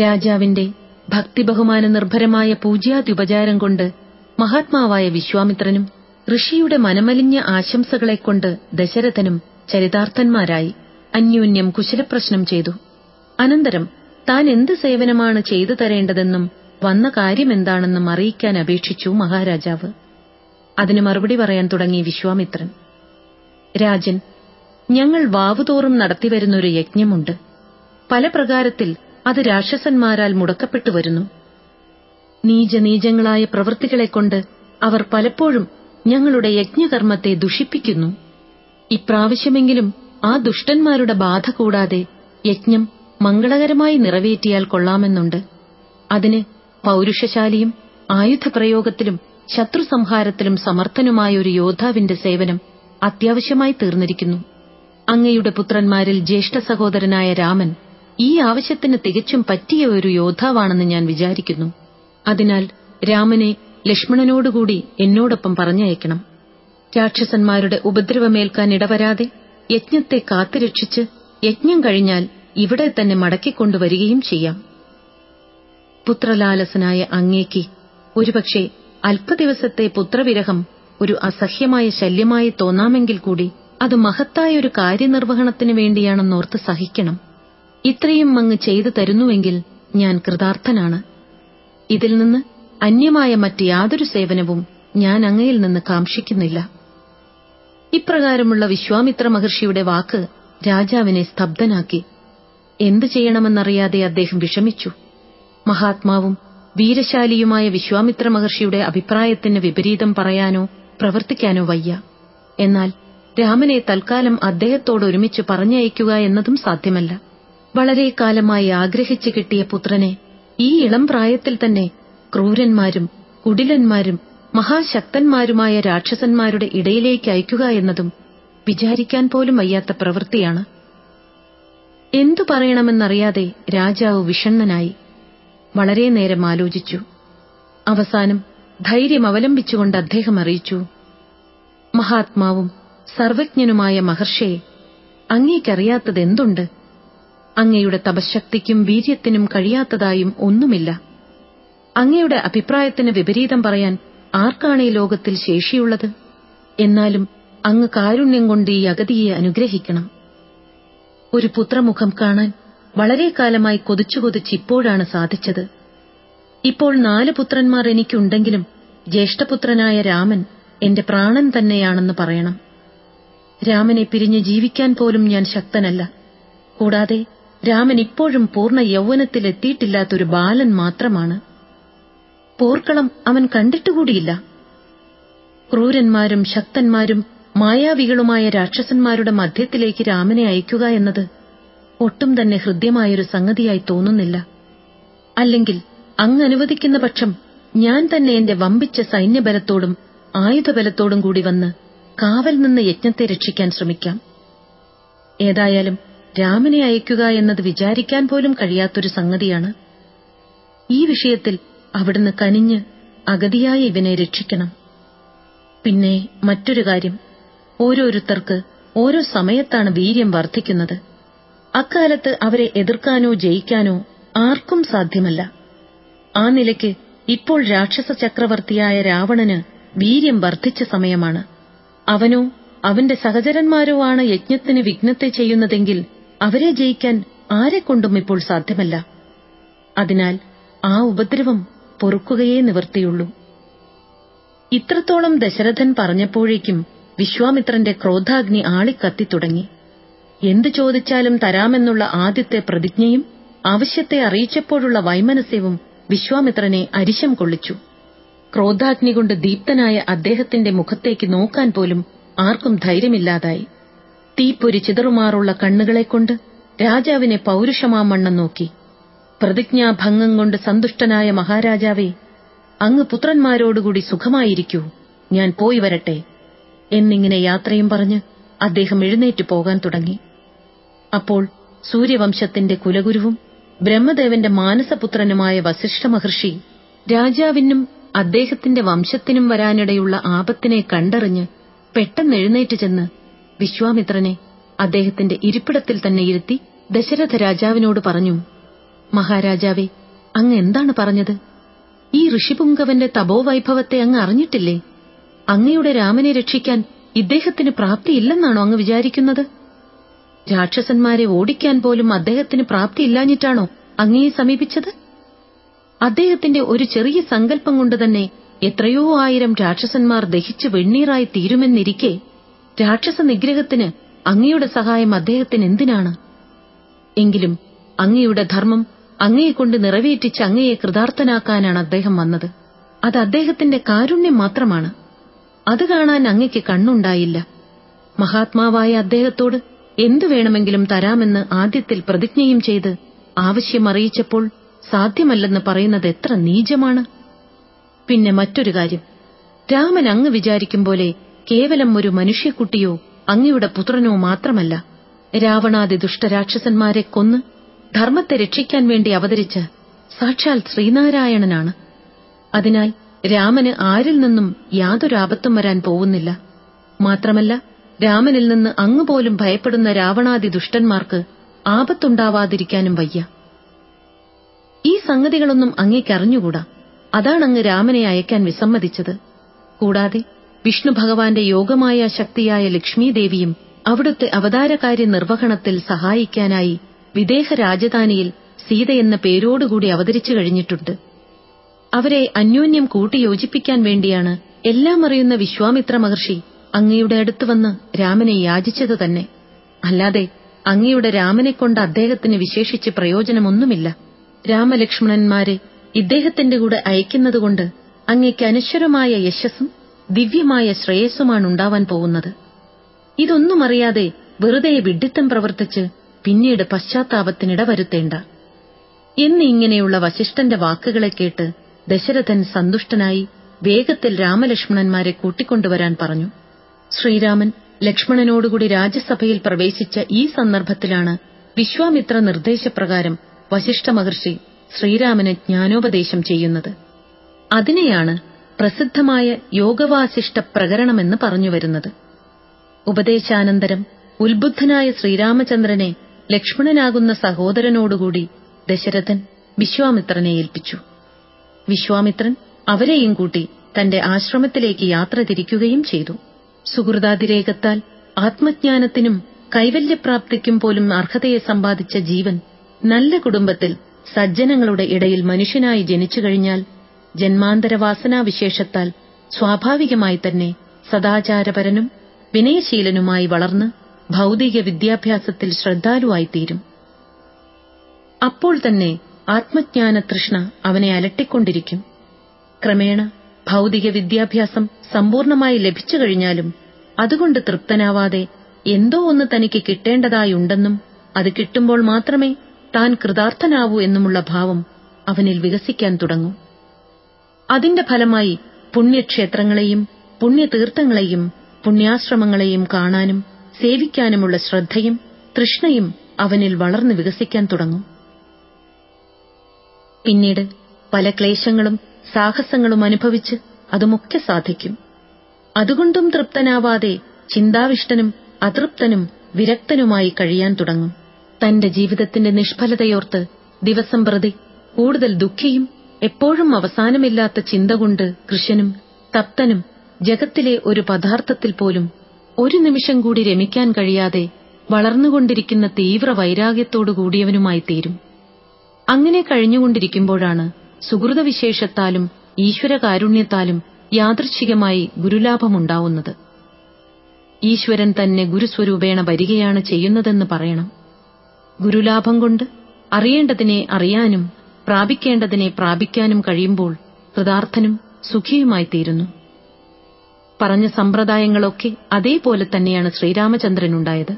രാജാവിന്റെ ഭക്തിബഹുമാന നിർഭരമായ പൂജ്യാദ്യുപചാരം കൊണ്ട് മഹാത്മാവായ വിശ്വാമിത്രനും ഋഷിയുടെ മനമലിഞ്ഞ ആശംസകളെക്കൊണ്ട് ദശരഥനും ചരിതാർത്ഥന്മാരായി അന്യോന്യം കുശലപ്രശ്നം ചെയ്തു. അനന്തരം താൻ എന്ത് സേവനമാണ് ചെയ്തു തരേണ്ടതെന്നും വന്ന കാര്യമെന്താണെന്നും അറിയിക്കാൻ അപേക്ഷിച്ചു മഹാരാജാവ്. അതിന് മറുപടി പറയാൻ തുടങ്ങി വിശ്വാമിത്രൻ. രാജൻ ഞങ്ങൾ വാവുതോറും നടത്തിവരുന്നൊരു യജ്ഞമുണ്ട്. പല പ്രകാരത്തിൽ അത് രാക്ഷസന്മാരാൽ മുടക്കപ്പെട്ടു വരുന്നു. നീചനീചങ്ങളായ പ്രവൃത്തികളെക്കൊണ്ട് അവർ പലപ്പോഴും ഞങ്ങളുടെ യജ്ഞകർമ്മത്തെ ദുഷിപ്പിക്കുന്നു. ഇപ്രാവശ്യമെങ്കിലും ആ ദുഷ്ടന്മാരുടെ ബാധ കൂടാതെ യജ്ഞം മംഗളകരമായി നിറവേറ്റിയാൽ കൊള്ളാമെന്നുണ്ട്. അതിന് പൗരുഷശാലിയും ആയുധപ്രയോഗത്തിലും ശത്രുസംഹാരത്തിലും സമർത്ഥനുമായ ഒരു യോദ്ധാവിന്റെ സേവനം അത്യാവശ്യമായി തീർന്നിരിക്കുന്നു. അങ്ങയുടെ പുത്രന്മാരിൽ ജ്യേഷ്ഠ സഹോദരനായ രാമൻ ഈ ആവശ്യത്തിന് തികച്ചും പറ്റിയ ഒരു യോദ്ധാവാണെന്ന് ഞാൻ വിചാരിക്കുന്നു. അതിനാൽ രാമനെ ലക്ഷ്മണനോടുകൂടി എന്നോടൊപ്പം പറഞ്ഞയക്കണം. രാക്ഷസന്മാരുടെ ഉപദ്രവമേൽക്കാൻ ഇടവരാതെ യജ്ഞത്തെ കാത്തുരക്ഷിച്ച് യജ്ഞം കഴിഞ്ഞാൽ ഇവിടെ തന്നെ മടക്കിക്കൊണ്ടുവരികയും ചെയ്യാം. പുത്രലാലസനായ അങ്ങേക്ക് ഒരുപക്ഷെ അല്പദിവസത്തെ പുത്രവിരഹം ഒരു അസഹ്യമായ ശല്യമായി തോന്നാമെങ്കിൽ കൂടി അത് മഹത്തായ ഒരു കാര്യനിർവഹണത്തിനു വേണ്ടിയാണെന്നോർത്ത് സഹിക്കണം. ഇത്രയും അങ്ങ് ചെയ്തു തരുന്നുവെങ്കിൽ ഞാൻ കൃതാർത്ഥനാണ്. ഇതിൽ നിന്ന് അന്യമായ മറ്റ് യാതൊരു സേവനവും ഞാൻ അങ്ങയിൽ നിന്ന് കാക്ഷിക്കുന്നില്ല. ഇപ്രകാരമുള്ള വിശ്വാമിത്ര മഹർഷിയുടെ വാക്ക് രാജാവിനെ സ്തബ്ധനാക്കി. എന്തു ചെയ്യണമെന്നറിയാതെ അദ്ദേഹം വിഷമിച്ചു. മഹാത്മാവും വീരശാലിയുമായ വിശ്വാമിത്ര മഹർഷിയുടെ അഭിപ്രായത്തിന് വിപരീതം പറയാനോ പ്രവർത്തിക്കാനോ വയ്യ. എന്നാൽ രാമനെ തൽക്കാലം അദ്ദേഹത്തോട് ഒരുമിച്ച് പറഞ്ഞയക്കുക എന്നതും സാധ്യമല്ല. വളരെ കാലമായി ആഗ്രഹിച്ചു കിട്ടിയ പുത്രനെ ഈ ഇളം പ്രായത്തിൽ തന്നെ ക്രൂരന്മാരും കുടിലന്മാരും മഹാശക്തന്മാരുമായ രാക്ഷസന്മാരുടെ ഇടയിലേക്ക് അയക്കുക എന്നതും വിചാരിക്കാൻ പോലും വയ്യാത്ത പ്രവൃത്തിയാണ്. എന്തു പറയണമെന്നറിയാതെ രാജാവ് വിഷണ്ണനായി. വളരെ നേരം ആലോചിച്ചു. അവസാനം ധൈര്യം അവലംബിച്ചുകൊണ്ട് അദ്ദേഹം അറിയിച്ചു. മഹാത്മാവും സർവജ്ഞനുമായ മഹർഷേ അങ്ങേക്കറിയാത്തതെന്തുണ്ട്? അങ്ങയുടെ തപശക്തിക്കും വീര്യത്തിനും കഴിയാത്തതായും ഒന്നുമില്ല. അങ്ങയുടെ അഭിപ്രായത്തിന് വിപരീതം പറയാൻ ആർക്കാണ് ഈ ലോകത്തിൽ ശേഷിയുള്ളത്? എന്നാലും അങ്ങ് കാരുണ്യം കൊണ്ട് ഈ അഗതിയെ അനുഗ്രഹിക്കണം. ഒരു പുത്രമുഖം കാണാൻ വളരെ കാലമായി കൊതിച്ചു കൊതിച്ച് ഇപ്പോഴാണ് സാധിച്ചത്. ഇപ്പോൾ നാല് പുത്രന്മാർ എനിക്കുണ്ടെങ്കിലും ജ്യേഷ്ഠപുത്രനായ രാമൻ എന്റെ പ്രാണൻ തന്നെയാണെന്ന് പറയണം. രാമനെ പിരിഞ്ഞ് ജീവിക്കാൻ പോലും ഞാൻ ശക്തനല്ല. കൂടാതെ രാമൻ ഇപ്പോഴും പൂർണ യൗവനത്തിലെത്തിയിട്ടില്ലാത്തൊരു ബാലൻ മാത്രമാണ്. പോർക്കളം അവൻ കണ്ടിട്ടുകൂടിയില്ല. ക്രൂരന്മാരും ശക്തന്മാരും മായാവികളുമായ രാക്ഷസന്മാരുടെ മധ്യത്തിലേക്ക് രാമനെ അയക്കുക എന്നത് ഒട്ടും തന്നെ ഹൃദ്യമായൊരു സംഗതിയായി തോന്നുന്നില്ല. അല്ലെങ്കിൽ അങ്ങ് അനുവദിക്കുന്ന പക്ഷം ഞാൻ തന്നെ എന്റെ വമ്പിച്ച സൈന്യബലത്തോടും ആയുധബലത്തോടും കൂടി വന്ന് കാവൽ നിന്ന് യജ്ഞത്തെ രക്ഷിക്കാൻ ശ്രമിക്കാം. ഏതായാലും രാമനെ അയക്കുക എന്നത് വിചാരിക്കാൻ പോലും കഴിയാത്തൊരു സംഗതിയാണ്. ഈ വിഷയത്തിൽ അവിടുന്ന് കനിഞ്ഞ് അഗതിയായ ഇവനെ രക്ഷിക്കണം. പിന്നെ മറ്റൊരു കാര്യം. ഓരോരുത്തർക്ക് ഓരോ സമയത്താണ് വീര്യം വർദ്ധിക്കുന്നത്. അക്കാലത്ത് അവരെ എതിർക്കാനോ ജയിക്കാനോ ആർക്കും സാധ്യമല്ല. ആ നിലയ്ക്ക് ഇപ്പോൾ രാക്ഷസ ചക്രവർത്തിയായ രാവണന് വീര്യം വർദ്ധിച്ച സമയമാണ്. അവനോ അവന്റെ സഹചരന്മാരോ ആണ് യജ്ഞത്തിന് വിഘ്നത്തെ ചെയ്യുന്നതെങ്കിൽ അവരെ ജയിക്കാൻ ആരെക്കൊണ്ടും ഇപ്പോൾ സാധ്യമല്ല. അതിനാൽ ആ ഉപദ്രവം പൊറുക്കുകയേ നിവർത്തിയുള്ളൂ. ഇത്രത്തോളം ദശരഥൻ പറഞ്ഞപ്പോഴേക്കും വിശ്വാമിത്രന്റെ ക്രോധാഗ്നി ആളിക്കത്തിത്തുടങ്ങി എന്തു ചോദിച്ചാലും തരാമെന്നുള്ള ആദ്യത്തെ പ്രതിജ്ഞയും ആവശ്യത്തെ അറിയിച്ചപ്പോഴുള്ള വൈമനസ്യവും വിശ്വാമിത്രനെ അരിശം കൊള്ളിച്ചു. ക്രോധാഗ്നി കൊണ്ട് ദീപ്തനായ അദ്ദേഹത്തിന്റെ മുഖത്തേക്ക് നോക്കാൻ പോലും ആർക്കും ധൈര്യമില്ലാതായി. തീപ്പൊരി ചിതറുമാറുള്ള കണ്ണുകളെക്കൊണ്ട് രാജാവിനെ പൗരുഷമാമണ്ണം നോക്കി. പ്രതിജ്ഞാഭംഗം കൊണ്ട് സന്തുഷ്ടനായ മഹാരാജാവേ അങ്ങ് പുത്രന്മാരോടുകൂടി സുഖമായിരിക്കൂ. ഞാൻ പോയി വരട്ടെ. എന്നിങ്ങനെ യാത്രയും പറഞ്ഞ് അദ്ദേഹം എഴുന്നേറ്റ് പോകാൻ തുടങ്ങി. അപ്പോൾ സൂര്യവംശത്തിന്റെ കുലഗുരുവും ബ്രഹ്മദേവന്റെ മാനസപുത്രനുമായ വസിഷ്ഠ മഹർഷി രാജാവിനും അദ്ദേഹത്തിന്റെ വംശത്തിനും വരാനിടയുള്ള ആപത്തിനെ കണ്ടറിഞ്ഞ് പെട്ടെന്ന് എഴുന്നേറ്റ് ചെന്ന് വിശ്വാമിത്രനെ അദ്ദേഹത്തിന്റെ ഇരിപ്പിടത്തിൽ തന്നെ ഇരുത്തി ദശരഥ രാജാവിനോട് പറഞ്ഞു മഹാരാജാവേ അങ്ങ് എന്താണ് പറഞ്ഞത്? ഈ ഋഷിപുങ്കവന്റെ തപോവൈഭവത്തെ അങ്ങ് അറിഞ്ഞിട്ടില്ലേ? അങ്ങയുടെ രാമനെ രക്ഷിക്കാൻ ഇദ്ദേഹത്തിന് പ്രാപ്തിയില്ലെന്നാണോ അങ്ങ് വിചാരിക്കുന്നത്? രാക്ഷസന്മാരെ ഓടിക്കാൻ പോലും അദ്ദേഹത്തിന് പ്രാപ്തിയില്ലാഞ്ഞിട്ടാണോ അങ്ങയെ സമീപിച്ചത്? അദ്ദേഹത്തിന്റെ ഒരു ചെറിയ സങ്കല്പം കൊണ്ടുതന്നെ എത്രയോ ആയിരം രാക്ഷസന്മാർ ദഹിച്ച് വെണ്ണീറായി തീരുമെന്നിരിക്കെ രാക്ഷസ നിഗ്രഹത്തിന് അങ്ങയുടെ സഹായം അദ്ദേഹത്തിന് എന്തിനാണ്? എങ്കിലും അങ്ങയുടെ ധർമ്മം അങ്ങയെക്കൊണ്ട് നിറവേറ്റിച്ച് അങ്ങയെ കൃതാർത്ഥനാക്കാനാണ് അദ്ദേഹം വന്നത്. അത് അദ്ദേഹത്തിന്റെ കാരുണ്യം മാത്രമാണ്. അത് കാണാൻ അങ്ങയ്ക്ക് കണ്ണുണ്ടായില്ല. മഹാത്മാവായ അദ്ദേഹത്തോട് എന്തു വേണമെങ്കിലും തരാമെന്ന് ആദ്യത്തിൽ പ്രതിജ്ഞയും ചെയ്ത് ആവശ്യമറിയിച്ചപ്പോൾ സാധ്യമല്ലെന്ന് പറയുന്നത് എത്ര നീചമാണ്. പിന്നെ മറ്റൊരു കാര്യം. രാമൻ അങ്ങ് വിചാരിക്കും പോലെ കേവലം ഒരു മനുഷ്യക്കുട്ടിയോ അങ്ങയുടെ പുത്രനോ മാത്രമല്ല. രാവണാദി ദുഷ്ടരാക്ഷസന്മാരെ കൊന്ന് ധർമ്മത്തെ രക്ഷിക്കാൻ വേണ്ടി അവതരിച്ച സാക്ഷാൽ ശ്രീനാരായണനാണ്. അതിനാൽ രാമന് ആരിൽ നിന്നും യാതൊരു ആപത്തും വരാൻ പോകുന്നില്ല. മാത്രമല്ല രാമനിൽ നിന്ന് അങ്ങുപോലും ഭയപ്പെടുന്ന രാവണാദി ദുഷ്ടന്മാർക്ക് ആപത്തുണ്ടാവാതിരിക്കാനും വയ്യ. ഈ സംഗതികളൊന്നും അങ്ങേക്കറിഞ്ഞുകൂടാ അതാണ് അങ്ങ് രാമനെ അയക്കാൻ വിസമ്മതിച്ചത്. കൂടാതെ വിഷ്ണു ഭഗവാന്റെ യോഗമായ ശക്തിയായ ലക്ഷ്മീദേവിയും അവിടുത്തെ അവതാരകാര്യ നിർവഹണത്തിൽ സഹായിക്കാനായി വിദേഹ രാജധാനിയിൽ സീതയെന്ന പേരോടുകൂടി അവതരിച്ചു കഴിഞ്ഞിട്ടുണ്ട്. അവരെ അന്യോന്യം കൂട്ടിയോജിപ്പിക്കാൻ വേണ്ടിയാണ് എല്ലാം അറിയുന്ന വിശ്വാമിത്ര മഹർഷി അങ്ങയുടെ അടുത്ത് വന്ന് രാമനെ യാചിച്ചത് തന്നെ. അല്ലാതെ അങ്ങയുടെ രാമനെക്കൊണ്ട് അദ്ദേഹത്തിന് വിശേഷിച്ച് പ്രയോജനമൊന്നുമില്ല. രാമലക്ഷ്മണന്മാരെ ഇദ്ദേഹത്തിന്റെ കൂടെ അയക്കുന്നതുകൊണ്ട് അങ്ങയ്ക്ക് അനശ്വരമായ യശസ്സും ദിവ്യമായ ശ്രേയസ്സുമാണ് ഉണ്ടാവാൻ പോകുന്നത്. ഇതൊന്നും അറിയാതെ വെറുതെ വിഡ്ഢിത്തം പ്രവർത്തിച്ച് പിന്നീട് പശ്ചാത്താപത്തിനിട വരുത്തേണ്ട എന്നിങ്ങനെയുള്ള വശിഷ്ഠന്റെ വാക്കുകളെ കേട്ട് ദശരഥൻ സന്തുഷ്ടനായി വേഗത്തിൽ രാമലക്ഷ്മണന്മാരെ കൂട്ടിക്കൊണ്ടുവരാൻ പറഞ്ഞു. ശ്രീരാമൻ ലക്ഷ്മണനോടുകൂടി രാജ്യസഭയിൽ പ്രവേശിച്ച ഈ സന്ദർഭത്തിലാണ് വിശ്വാമിത്ര നിർദ്ദേശപ്രകാരം വശിഷ്ഠ മഹർഷി ശ്രീരാമന് ജ്ഞാനോപദേശം ചെയ്യുന്നത്. അതിനെയാണ് പ്രസിദ്ധമായ യോഗവാസിഷ്ഠ പ്രകരണമെന്ന് പറഞ്ഞുവരുന്നത് ഉപദേശാനന്തരം ഉത്ബുദ്ധനായ ശ്രീരാമചന്ദ്രനെ ലക്ഷ്മണനാകുന്ന സഹോദരനോടുകൂടി ദശരഥൻ വിശ്വാമിത്രനെ ഏൽപ്പിച്ചു. വിശ്വാമിത്രൻ അവരെയും കൂട്ടി തന്റെ ആശ്രമത്തിലേക്ക് യാത്ര തിരിക്കുകയും ചെയ്തു. സുഹൃതാതിരേകത്താൽ ആത്മജ്ഞാനത്തിനും കൈവല്യപ്രാപ്തിക്കും പോലും അർഹതയെ സമ്പാദിച്ച ജീവൻ നല്ല കുടുംബത്തിൽ സജ്ജനങ്ങളുടെ ഇടയിൽ മനുഷ്യനായി ജനിച്ചു കഴിഞ്ഞാൽ ജന്മാന്തരവാസനാവിശേഷത്താൽ സ്വാഭാവികമായി തന്നെ സദാചാരപരനും വിനയശീലനുമായി വളർന്ന് ഭൗതിക വിദ്യാഭ്യാസത്തിൽ ശ്രദ്ധാലുവായിത്തീരും. അപ്പോൾ തന്നെ ആത്മജ്ഞാനതൃഷ്ണ അവനെ അലട്ടിക്കൊണ്ടിരിക്കും. ക്രമേണ ഭൗതിക വിദ്യാഭ്യാസം സമ്പൂർണമായി ലഭിച്ചു കഴിഞ്ഞാലും അതുകൊണ്ട് തൃപ്തനാവാതെ എന്തോ ഒന്ന് തനിക്ക് കിട്ടേണ്ടതായുണ്ടെന്നും അത് കിട്ടുമ്പോൾ മാത്രമേ താൻ കൃതാർത്ഥനാവൂ എന്നുമുള്ള ഭാവം അവനിൽ വികസിക്കാൻ തുടങ്ങും. അതിന്റെ ഫലമായി പുണ്യക്ഷേത്രങ്ങളെയും പുണ്യതീർത്ഥങ്ങളെയും പുണ്യാശ്രമങ്ങളെയും കാണാനും സേവിക്കാനുമുള്ള ശ്രദ്ധയും തൃഷ്ണയും അവനിൽ വളർന്നു വികസിക്കാൻ തുടങ്ങും. പിന്നീട് പല ക്ലേശങ്ങളും സാഹസങ്ങളും അനുഭവിച്ച് അതുമൊക്കെ സാധിക്കും. അതുകൊണ്ടും തൃപ്തനാവാതെ ചിന്താവിഷ്ടനും അതൃപ്തനും വിരക്തനുമായി കഴിയാൻ തുടങ്ങും. തന്റെ ജീവിതത്തിന്റെ നിഷ്ഫലതയോർത്ത് ദിവസം പ്രതി കൂടുതൽ ദുഃഖിയും എപ്പോഴും അവസാനമില്ലാത്ത ചിന്ത കൊണ്ട് കൃഷനും തപ്തനും ജഗത്തിലെ ഒരു പദാർത്ഥത്തിൽ പോലും ഒരു നിമിഷം കൂടി രമിക്കാൻ കഴിയാതെ വളർന്നുകൊണ്ടിരിക്കുന്ന തീവ്ര വൈരാഗ്യത്തോടു കൂടിയവനുമായി തീരും. അങ്ങനെ കഴിഞ്ഞുകൊണ്ടിരിക്കുമ്പോഴാണ് സുഹൃതവിശേഷത്താലും ഈശ്വരകാരുണ്യത്താലും യാദൃച്ഛികമായി ഗുരുലാഭമുണ്ടാവുന്നത്. ഈശ്വരൻ തന്നെ ഗുരുസ്വരൂപേണ വരികയാണ് ചെയ്യുന്നതെന്ന് പറയണം. ഗുരുലാഭം കൊണ്ട് അറിയേണ്ടതിനെ അറിയാനും പ്രാപിക്കേണ്ടതിനെ പ്രാപിക്കാനും കഴിയുമ്പോൾ കൃതാർത്ഥനും സുഖിയുമായി തീരുന്നു പറഞ്ഞ സമ്പ്രദായങ്ങളൊക്കെ അതേപോലെ തന്നെയാണ് ശ്രീരാമചന്ദ്രനുണ്ടായത്.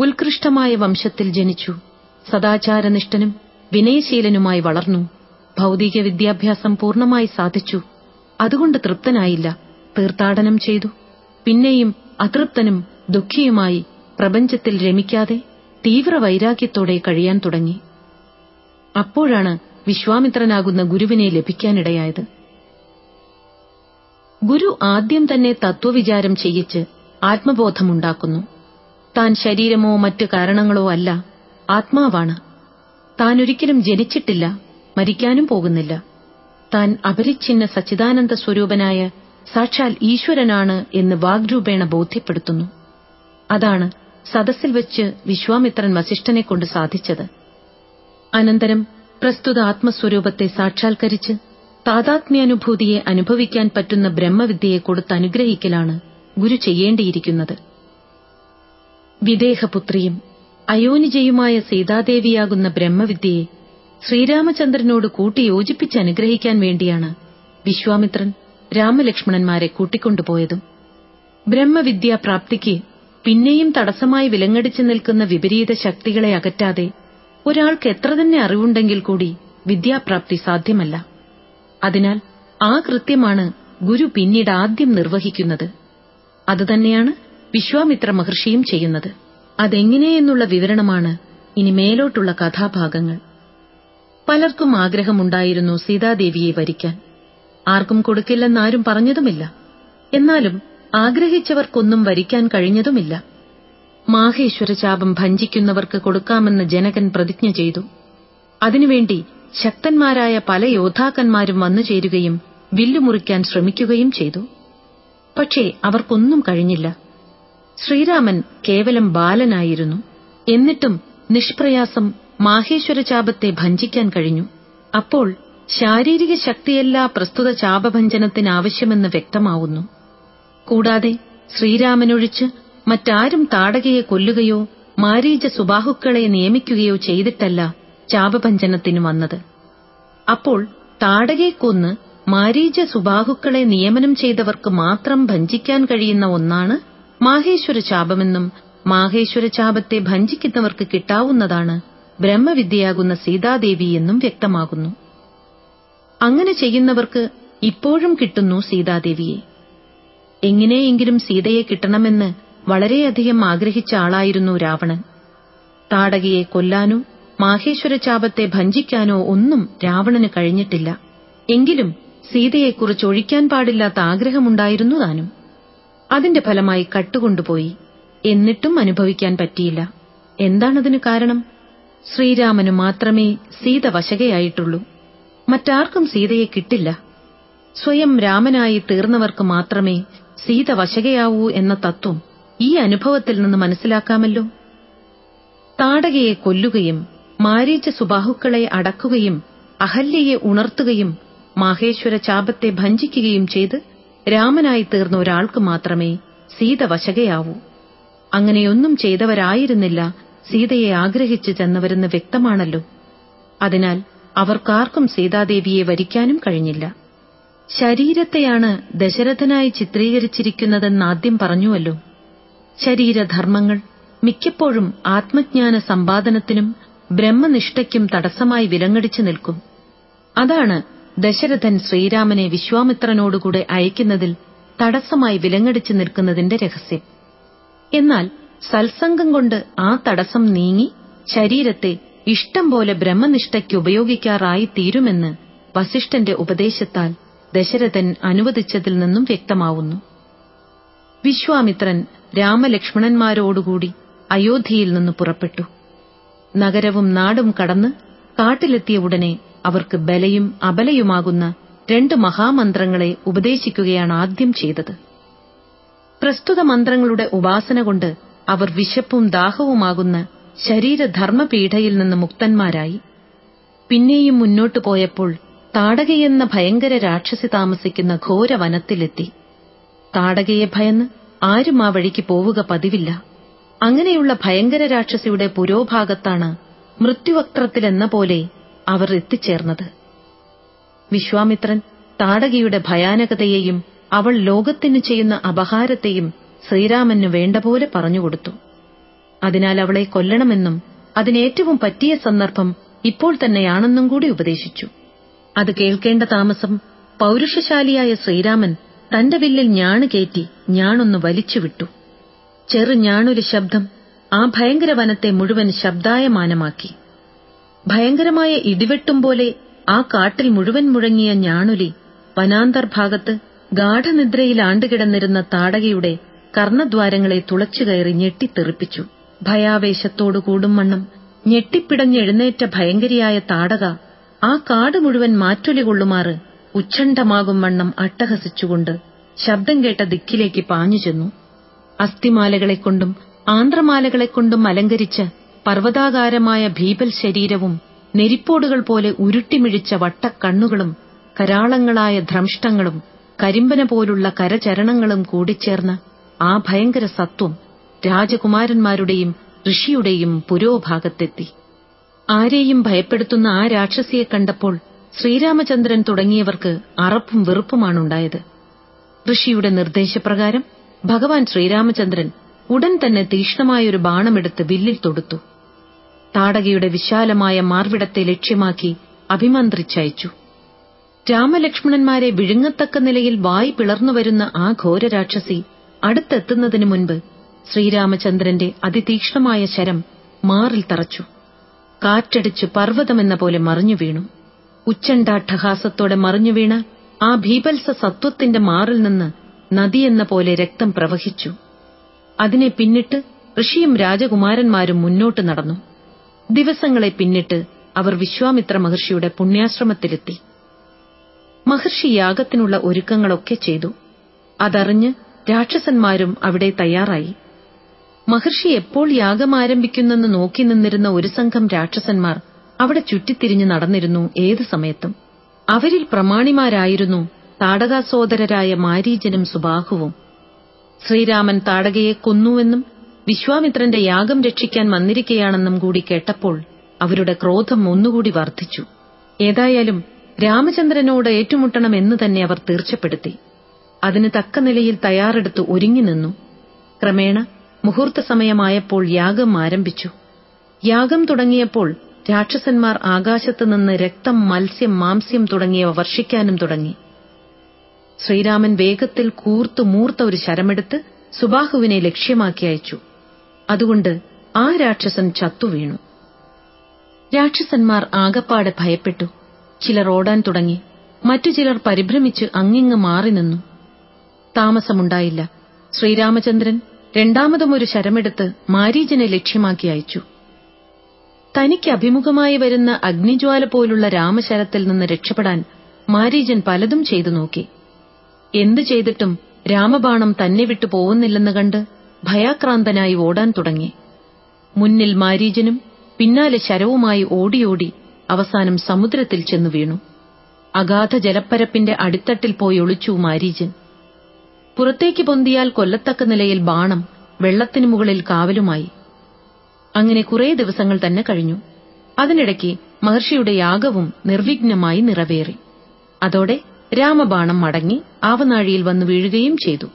ഉത്കൃഷ്ടമായ വംശത്തിൽ ജനിച്ചു സദാചാരനിഷ്ഠനും വിനയശീലനുമായി വളർന്നു ഭൗതിക വിദ്യാഭ്യാസം പൂർണമായി സാധിച്ചു അതുകൊണ്ട് തൃപ്തനായില്ല തീർത്ഥാടനം ചെയ്തു. പിന്നെയും അതൃപ്തനും ദുഃഖിയുമായി പ്രപഞ്ചത്തിൽ രമിക്കാതെ തീവ്ര വൈരാഗ്യത്തോടെ കഴിയാൻ തുടങ്ങി. അപ്പോഴാണ് വിശ്വാമിത്രനാകുന്ന ഗുരുവിനെ ലഭിക്കാനിടയായത്. ഗുരു ആദ്യം തന്നെ തത്വവിചാരം ചെയ്യിച്ച് ആത്മബോധമുണ്ടാക്കുന്നു. താൻ ശരീരമോ മറ്റു കാരണങ്ങളോ അല്ല ആത്മാവാണ്. താൻ ഒരിക്കലും ജനിച്ചിട്ടില്ല മരിക്കാനും പോകുന്നില്ല. താൻ അപരിച്ഛിന്ന സച്ചിദാനന്ദ സ്വരൂപനായ സാക്ഷാൽ ഈശ്വരനാണ് എന്ന് വാഗ്രൂപേണ ബോധ്യപ്പെടുത്തുന്നു. അതാണ് സദസ്സിൽ വെച്ച് വിശ്വാമിത്രൻ വസിഷ്ഠനെ കൊണ്ട് സാധിച്ചത്. അനന്തരം പ്രസ്തുത ആത്മസ്വരൂപത്തെ സാക്ഷാത്കരിച്ച് താതാത്മ്യാനുഭൂതിയെ അനുഭവിക്കാൻ പറ്റുന്ന ബ്രഹ്മവിദ്യയെ കൊടുത്ത് അനുഗ്രഹിക്കലാണ് ഗുരു ചെയ്യേണ്ടിയിരിക്കുന്നത്. വിദേഹപുത്രിയും അയോനിജയുമായ സീതാദേവിയാകുന്ന ബ്രഹ്മവിദ്യയെ ശ്രീരാമചന്ദ്രനോട് കൂട്ടി യോജിപ്പിച്ച് അനുഗ്രഹിക്കാൻ വേണ്ടിയാണ് വിശ്വാമിത്രൻ രാമലക്ഷ്മണന്മാരെ കൂട്ടിക്കൊണ്ടുപോയതും. ബ്രഹ്മവിദ്യാപ്രാപ്തിക്ക് പിന്നെയും തടസ്സമായി വിലങ്ങടിച്ചു നിൽക്കുന്ന വിപരീത ശക്തികളെ അകറ്റാതെ ഒരാൾക്ക് എത്ര തന്നെ അറിവുണ്ടെങ്കിൽ കൂടി വിദ്യാപ്രാപ്തി സാധ്യമല്ല. അതിനാൽ ആ കൃത്യമാണ് ഗുരു പിന്നീട് ആദ്യം നിർവഹിക്കുന്നത്. അതുതന്നെയാണ് വിശ്വാമിത്ര മഹർഷിയും ചെയ്യുന്നത്. അതെങ്ങനെയെന്നുള്ള വിവരണമാണ് ഇനി മേലോട്ടുള്ള കഥാഭാഗങ്ങൾ. പലർക്കും ആഗ്രഹമുണ്ടായിരുന്നു സീതാദേവിയെ വരിക്കാൻ. ആർക്കും കൊടുക്കില്ലെന്നാരും പറഞ്ഞതുമില്ല. എന്നാലും ആഗ്രഹിച്ചവർക്കൊന്നും വരിക്കാൻ കഴിഞ്ഞതുമില്ല. മാഹേശ്വര ശാപം ഭഞ്ചിക്കുന്നവർക്ക് കൊടുക്കാമെന്ന് ജനകൻ പ്രതിജ്ഞ ചെയ്തു. അതിനുവേണ്ടി ശക്തന്മാരായ പല യോദ്ധാക്കന്മാരും വന്നു ചേരുകയും വില്ലുമുറിക്കാൻ ശ്രമിക്കുകയും ചെയ്തു. പക്ഷേ അവർക്കൊന്നും കഴിഞ്ഞില്ല. ശ്രീരാമൻ കേവലം ബാലനായിരുന്നു. എന്നിട്ടും നിഷ്പ്രയാസം മാഹേശ്വര ചാപത്തെ ഭഞ്ചിക്കാൻ കഴിഞ്ഞു. അപ്പോൾ ശാരീരിക ശക്തിയല്ല പ്രസ്തുത ചാപഭഞ്ജനത്തിനാവശ്യമെന്ന് വ്യക്തമാവുന്നു. കൂടാതെ ശ്രീരാമനൊഴിച്ച് മറ്റാരും താടകയെ കൊല്ലുകയോ മാരീച സുബാഹുക്കളെ നിയമിക്കുകയോ ചെയ്തിട്ടല്ല ചാപഭഞ്ജനത്തിനു വന്നത്. അപ്പോൾ താടകയെ കൊന്ന് മാരീച സുബാഹുക്കളെ നിയമനം ചെയ്തവർക്ക് മാത്രം ഭഞ്ചിക്കാൻ കഴിയുന്ന ഒന്നാണ് മാഹേശ്വര ചാപമെന്നും മാഹേശ്വര ചാപത്തെ ഭഞ്ചിക്കുന്നവർക്ക് കിട്ടാവുന്നതാണ് ബ്രഹ്മവിദ്യയാകുന്ന സീതാദേവി എന്നും വ്യക്തമാകുന്നു. അങ്ങനെ ചെയ്യുന്നവർക്ക് ഇപ്പോഴും കിട്ടുന്നു സീതാദേവിയെ. എങ്ങനെയെങ്കിലും സീതയെ കിട്ടണമെന്ന് വളരെയധികം ആഗ്രഹിച്ച ആളായിരുന്നു രാവണൻ. താടകയെ കൊല്ലാനോ മാഹേശ്വര ചാപത്തെ ഭഞ്ചിക്കാനോ ഒന്നും രാവണന് കഴിഞ്ഞിട്ടില്ല. എങ്കിലും സീതയെക്കുറിച്ച് ഒഴിക്കാൻ പാടില്ലാത്ത ആഗ്രഹമുണ്ടായിരുന്നു താനും. അതിന്റെ ഫലമായി കട്ടുകൊണ്ടുപോയി. എന്നിട്ടും അനുഭവിക്കാൻ പറ്റിയില്ല. എന്താണതിന് കാരണം? ശ്രീരാമനു മാത്രമേ സീത വശകയായിട്ടുള്ളൂ. മറ്റാർക്കും സീതയെ കിട്ടില്ല. സ്വയം രാമനായി തീർന്നവർക്ക് മാത്രമേ സീത വശകയാവൂ എന്ന തത്വം ഈ അനുഭവത്തിൽ നിന്ന് മനസ്സിലാക്കാമല്ലോ. താടകയെ കൊല്ലുകയും മാരീച്ച സുബാഹുക്കളെ അടക്കുകയും അഹല്യയെ ഉണർത്തുകയും മാഹേശ്വര ചാപത്തെ ഭഞ്ചിക്കുകയും ചെയ്ത് രാമനായി തീർന്ന ഒരാൾക്ക് മാത്രമേ സീത വശകയാവൂ. അങ്ങനെയൊന്നും ചെയ്തവരായിരുന്നില്ല സീതയെ ആഗ്രഹിച്ചു ചെന്നവരെന്ന് വ്യക്തമാണല്ലോ. അതിനാൽ അവർക്കാർക്കും സീതാദേവിയെ വരിക്കാനും കഴിഞ്ഞില്ല. ശരീരത്തെയാണ് ദശരഥനായി ചിത്രീകരിച്ചിരിക്കുന്നതെന്നാദ്യം പറഞ്ഞുവല്ലോ. ശരീരധർമ്മങ്ങൾ മിക്കപ്പോഴും ആത്മജ്ഞാന സമ്പാദനത്തിനും ബ്രഹ്മനിഷ്ഠയ്ക്കും തടസ്സമായി വിലങ്ങടിച്ചു നിൽക്കും. അതാണ് ദശരഥൻ ശ്രീരാമനെ വിശ്വാമിത്രനോടുകൂടെ അയക്കുന്നതിൽ തടസ്സമായി വിലങ്ങടിച്ചു നിൽക്കുന്നതിന്റെ രഹസ്യം. എന്നാൽ സത്സംഗം കൊണ്ട് ആ തടസ്സം നീങ്ങി ശരീരത്തെ ഇഷ്ടം പോലെ ബ്രഹ്മനിഷ്ഠയ്ക്ക് ഉപയോഗിക്കാറായി തീരുമെന്ന് വസിഷ്ഠന്റെ ഉപദേശത്താൽ ദശരഥൻ അനുവദിച്ചതിൽ നിന്നും വ്യക്തമാവുന്നു. വിശ്വാമിത്രൻ രാമലക്ഷ്മണന്മാരോടുകൂടി അയോധ്യയിൽ നിന്ന് പുറപ്പെട്ടു. നഗരവും നാടും കടന്ന് കാട്ടിലെത്തിയ ഉടനെ അവർക്ക് ബലയും അബലയുമാകുന്ന രണ്ട് മഹാമന്ത്രങ്ങളെ ഉപദേശിക്കുകയാണ് ആദ്യം ചെയ്തത്. പ്രസ്തുത മന്ത്രങ്ങളുടെ ഉപാസന കൊണ്ട് അവർ വിശപ്പും ദാഹവുമാകുന്ന ശരീരധർമ്മപീഠയിൽ നിന്ന് മുക്തന്മാരായി. പിന്നെയും മുന്നോട്ടു പോയപ്പോൾ താടകയെന്ന ഭയങ്കര രാക്ഷസി താമസിക്കുന്ന ഘോരവനത്തിലെത്തി താടകയെ ഭയന്ന് ആരും ആ വഴിക്ക് പോവുക പതിവില്ല. അങ്ങനെയുള്ള ഭയങ്കര രാക്ഷസിയുടെ പുരോഭാഗത്താണ് മൃത്യുവക്രത്തിലെന്ന പോലെ അവർ എത്തിച്ചേർന്നത്. വിശ്വാമിത്രൻ താടകയുടെ ഭയാനകതയെയും അവൾ ലോകത്തിനു ചെയ്യുന്ന അപഹാരത്തെയും ശ്രീരാമന് വേണ്ടപോലെ പറഞ്ഞുകൊടുത്തു. അതിനാൽ അവളെ കൊല്ലണമെന്നും അതിനേറ്റവും പറ്റിയ സന്ദർഭം ഇപ്പോൾ തന്നെയാണെന്നും കൂടി ഉപദേശിച്ചു. അത് കേൾക്കേണ്ട താമസം പൗരുഷശാലിയായ ശ്രീരാമൻ തന്റെ വില്ലിൽ ഞാണ് കയറ്റി ഞാണൊന്ന് വലിച്ചുവിട്ടു. ചെറു ഞാണൊരു ശബ്ദം ആ ഭയങ്കര വനത്തെ മുഴുവൻ ശബ്ദായമാനമാക്കി. ഭയങ്കരമായ ഇടിവെട്ടും പോലെ ആ കാട്ടിൽ മുഴുവൻ മുഴങ്ങിയ ഞാണുലി വനാന്തർഭാഗത്ത് ഗാഠനിദ്രയിൽ ആണ്ടുകിടന്നിരുന്ന താടകയുടെ കർണദ്വാരങ്ങളെ തുളച്ചുകയറി ഞെട്ടിത്തെറിപ്പിച്ചു. ഭയാവേശത്തോടു കൂടും വണ്ണം ഞെട്ടിപ്പിടഞ്ഞെഴുന്നേറ്റ ഭയങ്കരിയായ താടക ആ കാട് മുഴുവൻ മാറ്റൊലി കൊള്ളുമാറ് ഉച്ഛണ്ഡമാകും വണ്ണം അട്ടഹസിച്ചുകൊണ്ട് ശബ്ദം കേട്ട ദിക്കിലേക്ക് പാഞ്ഞു ചെന്നു. അസ്ഥിമാലകളെക്കൊണ്ടും ആന്ധ്രമാലകളെക്കൊണ്ടും അലങ്കരിച്ച പർവതാകാരമായ ഭീപൽ ശരീരവും നെരിപ്പോടുകൾ പോലെ ഉരുട്ടിമിഴിച്ച വട്ടക്കണ്ണുകളും കരാളങ്ങളായ ധ്രംഷ്ടങ്ങളും കരിമ്പന പോലുള്ള കരചരണങ്ങളും കൂടിച്ചേർന്ന ആ ഭയങ്കര സത്വം രാജകുമാരന്മാരുടെയും ഋഷിയുടെയും പുരോഭാഗത്തെത്തി. ആരെയും ഭയപ്പെടുത്തുന്ന ആ രാക്ഷസിയെ കണ്ടപ്പോൾ ശ്രീരാമചന്ദ്രൻ തുടങ്ങിയവർക്ക് അറപ്പും വെറുപ്പുമാണുണ്ടായത്. ഋഷിയുടെ നിർദ്ദേശപ്രകാരം ഭഗവാൻ ശ്രീരാമചന്ദ്രൻ ഉടൻ തന്നെ തീക്ഷ്ണമായൊരു ബാണമെടുത്ത് വില്ലിൽ തൊടുത്തു. താടകയുടെ വിശാലമായ മാർവിടത്തെ ലക്ഷ്യമാക്കി അഭിമന്ത്രിച്ചയച്ചു. രാമലക്ഷ്മണന്മാരെ വിഴുങ്ങത്തക്ക നിലയിൽ വായി പിളർന്നുവരുന്ന ആ ഘോരരാക്ഷസി അടുത്തെത്തുന്നതിനു മുൻപ് ശ്രീരാമചന്ദ്രന്റെ അതിതീക്ഷ്ണമായ ശരം മാറിൽ തറച്ചു. കാറ്റടിച്ചു പർവതമെന്ന പോലെ മറിഞ്ഞു വീണു. ഉച്ചണ്ടാട്ടഹാസത്തോടെ മറിഞ്ഞു വീണ ആ ഭീപത്സ സത്വത്തിന്റെ മാറിൽ നിന്ന് നദിയെന്ന പോലെ രക്തം പ്രവഹിച്ചു. അതിനെ പിന്നിട്ട് ഋഷിയും രാജകുമാരന്മാരും മുന്നോട്ട് നടന്നു. ദിവസങ്ങളെ പിന്നിട്ട് അവർ വിശ്വാമിത്ര മഹർഷിയുടെ പുണ്യാശ്രമത്തിലെത്തി. മഹർഷി യാഗത്തിനുള്ള ഒരുക്കങ്ങളൊക്കെ ചെയ്തു. അതറിഞ്ഞ് രാക്ഷസന്മാരും അവിടെ തയ്യാറായി. മഹർഷി എപ്പോൾ യാഗം ആരംഭിക്കുന്നെന്ന് നോക്കി നിന്നിരുന്ന ഒരു സംഘം രാക്ഷസന്മാർ അവിടെ ചുറ്റിത്തിരിഞ്ഞു നടന്നിരുന്നു ഏതു സമയത്തും. അവരിൽ പ്രമാണിമാരായിരുന്നു താടകാസോദരരായ മാരീജനും സുബാഹുവും. ശ്രീരാമൻ താടകയെ കൊന്നുവെന്നും വിശ്വാമിത്രന്റെ യാഗം രക്ഷിക്കാൻ വന്നിരിക്കയാണെന്നും കൂടി കേട്ടപ്പോൾ അവരുടെ ക്രോധം ഒന്നുകൂടി വർദ്ധിച്ചു. ഏതായാലും രാമചന്ദ്രനോട് ഏറ്റുമുട്ടണമെന്ന് തന്നെ അവർ തീർച്ചപ്പെടുത്തി. അതിന് തക്ക നിലയിൽ തയ്യാറെടുത്ത് ഒരുങ്ങി നിന്നു. ക്രമേണ മുഹൂർത്ത സമയമായപ്പോൾ യാഗം ആരംഭിച്ചു. യാഗം തുടങ്ങിയപ്പോൾ രാക്ഷസന്മാർ ആകാശത്തുനിന്ന് രക്തം മത്സ്യം മാംസ്യം തുടങ്ങിയവ വർഷിക്കാനും തുടങ്ങി. ശ്രീരാമൻ വേഗത്തിൽ കൂർത്തു മൂർത്ത ഒരു ശരമെടുത്ത് സുബാഹുവിനെ ലക്ഷ്യമാക്കി അയച്ചു. അതുകൊണ്ട് ആ രാക്ഷസൻ ചത്തുവീണു. രാക്ഷസന്മാർ ആകപ്പാടെ ഭയപ്പെട്ടു. ചിലർ ഓടാൻ തുടങ്ങി. മറ്റു ചിലർ പരിഭ്രമിച്ച് അങ്ങിങ്ങ് മാറി നിന്നു. താമസമുണ്ടായില്ല. ശ്രീരാമചന്ദ്രൻ രണ്ടാമതും ഒരു ശരമെടുത്ത് മാരീജനെ ലക്ഷ്യമാക്കി അയച്ചു. തനിക്ക് അഭിമുഖമായി വരുന്ന അഗ്നിജ്വാല പോലുള്ള രാമശരത്തിൽ നിന്ന് രക്ഷപ്പെടാൻ മാരീജൻ പലതും ചെയ്തു നോക്കി. എന്തു ചെയ്തിട്ടും രാമബാണം തന്നെ വിട്ടു പോകുന്നില്ലെന്ന് കണ്ട് ഭയാക്രാന്തനായി ഓടാൻ തുടങ്ങി. മുന്നിൽ മാരീജനും പിന്നാലെ ശരവുമായി ഓടിയോടി അവസാനം സമുദ്രത്തിൽ ചെന്നു വീണു. അഗാധ ജലപ്പരപ്പിന്റെ അടിത്തട്ടിൽ പോയി ഒളിച്ചു മാരീജൻ. പുറത്തേക്ക് പൊന്തിയാൽ കൊല്ലത്തക്ക നിലയിൽ ബാണം വെള്ളത്തിനു മുകളിൽ കാവലുമായി. അങ്ങനെ കുറേ ദിവസങ്ങൾ തന്നെ കഴിഞ്ഞു. അതിനിടയ്ക്ക് മഹർഷിയുടെ യാഗവും നിർവിഘ്നമായി നിറവേറി. അതോടെ രാമബാണം മടങ്ങി ആവനാഴിയിൽ വന്നു വീഴുകയും ചെയ്തു.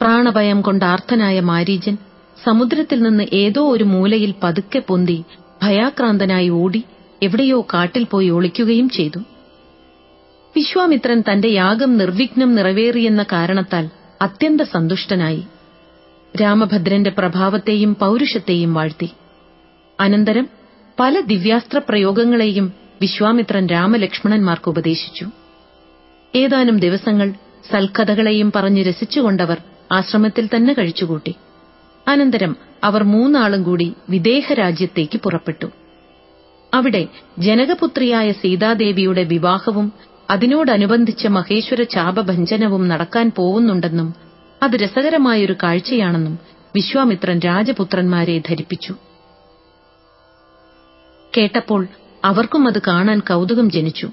പ്രാണഭയം കൊണ്ട് ആർത്തനായ മാരീജൻ സമുദ്രത്തിൽ നിന്ന് ഏതോ ഒരു മൂലയിൽ പതുക്കെ പൊന്തി ഭയാക്രാന്തനായി ഓടി എവിടെയോ കാട്ടിൽ പോയി ഒളിക്കുകയും ചെയ്തു. വിശ്വാമിത്രൻ തന്റെ യാഗം നിർവിഘ്നം നിറവേറിയെന്ന കാരണത്താൽ അത്യന്ത സന്തുഷ്ടനായി. രാമഭദ്രന്റെ പ്രഭാവത്തെയും പൗരുഷത്തെയും വാഴ്ത്തി. അനന്തരം പല ദിവ്യാസ്ത്ര പ്രയോഗങ്ങളെയും വിശ്വാമിത്രൻ രാമലക്ഷ്മണന്മാർക്ക് ഉപദേശിച്ചു. ഏതാനും ദിവസങ്ങൾ സൽക്കഥകളെയും പറഞ്ഞ് രസിച്ചുകൊണ്ടവർ ആശ്രമത്തിൽ തന്നെ കഴിച്ചുകൂട്ടി. അനന്തരം അവർ മൂന്നാളും കൂടി വിദേഹ രാജ്യത്തേക്ക് പുറപ്പെട്ടു. അവിടെ ജനകപുത്രിയായ സീതാദേവിയുടെ വിവാഹവും അതിനോടനുബന്ധിച്ച മഹേശ്വര ചാപഭഞ്ജനവും നടക്കാൻ പോവുന്നുണ്ടെന്നും അത് രസകരമായൊരു കാഴ്ചയാണെന്നും വിശ്വാമിത്രൻ രാജപുത്രന്മാരെ ധരിപ്പിച്ചു. കേട്ടപ്പോൾ അവർക്കും അത് കാണാൻ കൗതുകം ജനിച്ചു.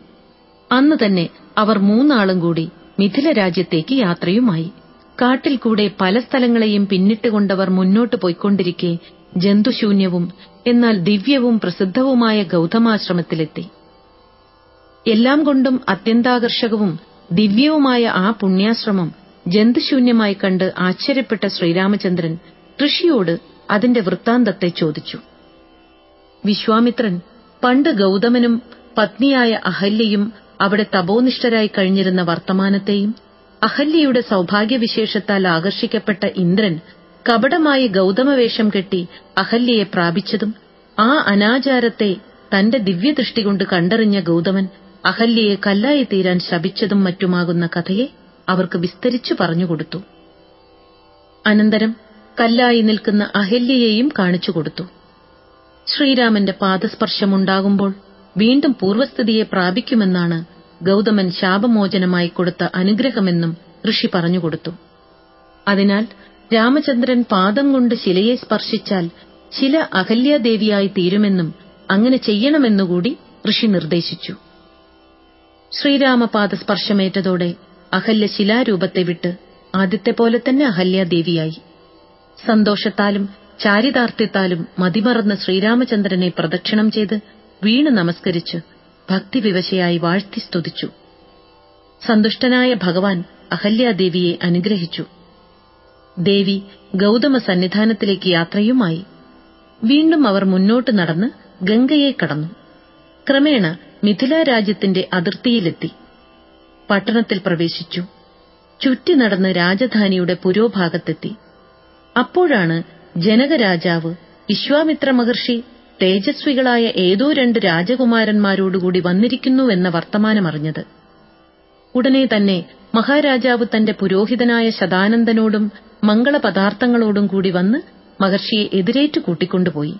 അന്ന് തന്നെ അവർ മൂന്നാളും കൂടി മിഥില രാജ്യത്തേക്ക് യാത്രയുമായി. കാട്ടിൽ കൂടെ പല സ്ഥലങ്ങളെയും പിന്നിട്ടുകൊണ്ടവർ മുന്നോട്ട് പോയിക്കൊണ്ടിരിക്കെ ജന്തുശൂന്യവും എന്നാൽ ദിവ്യവും പ്രസിദ്ധവുമായ ഗൗതമാശ്രമത്തിലെത്തി. എല്ലാം കൊണ്ടും അത്യന്താകർഷകവും ദിവ്യവുമായ ആ പുണ്യാശ്രമം ജന്തുശൂന്യമായി കണ്ട് ആശ്ചര്യപ്പെട്ട ശ്രീരാമചന്ദ്രൻ ഋഷിയോട് അതിന്റെ വൃത്താന്തത്തെ ചോദിച്ചു. വിശ്വാമിത്രൻ പണ്ട് ഗൗതമനും പത്നിയായ അഹല്യയും അവിടെ തപോനിഷ്ഠരായി കഴിഞ്ഞിരുന്ന വർത്തമാനത്തെയും അഹല്യയുടെ സൗഭാഗ്യവിശേഷത്താൽ ആകർഷിക്കപ്പെട്ട ഇന്ദ്രൻ കപടമായി ഗൗതമവേഷം കെട്ടി അഹല്യയെ പ്രാപിച്ചതും ആ അനാചാരത്തെ തന്റെ ദിവ്യദൃഷ്ടി കൊണ്ട് കണ്ടറിഞ്ഞ ഗൗതമൻ അഹല്യയെ കല്ലായി തീരാൻ ശപിച്ചതും മറ്റുമാകുന്ന കഥയെ അവർക്ക് വിസ്തരിച്ചു പറഞ്ഞുകൊടുത്തു. അനന്തരം കല്ലായി നിൽക്കുന്ന അഹല്യയെയും കാണിച്ചുകൊടുത്തു. ശ്രീരാമന്റെ പാദസ്പർശമുണ്ടാകുമ്പോൾ വീണ്ടും പൂർവസ്ഥിതിയെ പ്രാപിക്കുമെന്നാണ് ഗൗതമൻ ശാപമോചനമായി കൊടുത്ത അനുഗ്രഹമെന്നും ഋഷി പറഞ്ഞുകൊടുത്തു. അതിനാൽ രാമചന്ദ്രൻ പാദം കൊണ്ട് ശിലയെ സ്പർശിച്ചാൽ ശില അഹല്യാദേവിയായി തീരുമെന്നും അങ്ങനെ ചെയ്യണമെന്നുകൂടി ഋഷി നിർദ്ദേശിച്ചു. ശ്രീരാമപാദ സ്പർശമേറ്റതോടെ അഹല്യ ശിലാരൂപത്തെ വിട്ട് ആദ്യത്തെ പോലെ തന്നെ അഹല്യാദേവിയായി. സന്തോഷത്താലും ചാരിതാർത്ഥ്യത്താലും മതിമറന്ന ശ്രീരാമചന്ദ്രനെ പ്രദക്ഷിണം ചെയ്ത് വീണ് നമസ്കരിച്ച് ഭക്തിവിവശയായി വാഴ്ത്തി സ്തുതിച്ചു. സന്തുഷ്ടനായ ഭഗവാൻ അഹല്യാദേവിയെ അനുഗ്രഹിച്ചു. ദേവി ഗൗതമ സന്നിധാനത്തിലേക്ക് യാത്രയുമായി. വീണ്ടും അവർ മുന്നോട്ട് നടന്ന് ഗംഗയെ കടന്നു. ക്രമേണ മിഥില രാജ്യത്തിന്റെ അതിർത്തിയിലെത്തി. പട്ടണത്തിൽ പ്രവേശിച്ചു. ചുറ്റി നടന്ന് രാജധാനിയുടെ പുരോഭാഗത്തെത്തി. അപ്പോഴാണ് ജനകരാജാവ് വിശ്വാമിത്ര മഹർഷി തേജസ്വികളായ ഏതോ രണ്ട് രാജകുമാരന്മാരോടുകൂടി വന്നിരിക്കുന്നുവെന്ന വർത്തമാനമറിഞ്ഞത്. ഉടനെ തന്നെ മഹാരാജാവ് തന്റെ പുരോഹിതനായ ശതാനന്ദനോടും മംഗളപദാർത്ഥങ്ങളോടും കൂടി വന്ന് മഹർഷിയെ എതിരേറ്റു കൂട്ടിക്കൊണ്ടുപോയി.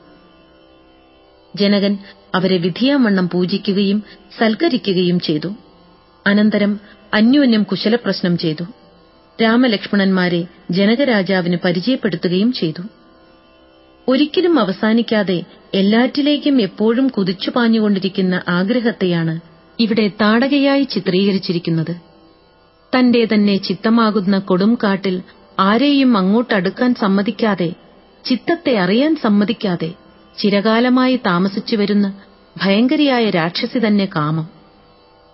ജനകൻ അവരെ വിധിയാവണ്ണം പൂജിക്കുകയും സൽക്കരിക്കുകയും ചെയ്തു. അനന്തരം അന്യോന്യം കുശലപ്രശ്നം ചെയ്തു. രാമലക്ഷ്മണന്മാരെ ജനകരാജാവിന് പരിചയപ്പെടുത്തുകയും ചെയ്തു. ഒരിക്കലും അവസാനിക്കാതെ എല്ലാറ്റിലേക്കും എപ്പോഴും കുതിച്ചു പാഞ്ഞുകൊണ്ടിരിക്കുന്ന ആഗ്രഹത്തെയാണ് ഇവിടെ താടകയായി ചിത്രീകരിച്ചിരിക്കുന്നത്. തന്റെ തന്നെ ചിത്തമാകുന്ന കൊടുംകാട്ടിൽ ആരെയും അങ്ങോട്ടടുക്കാൻ സമ്മതിക്കാതെ ചിത്തത്തെ അറിയാൻ സമ്മതിക്കാതെ ചിരകാലമായി താമസിച്ചു വരുന്ന ഭയങ്കരിയായ രാക്ഷസി തന്നെ കാമം.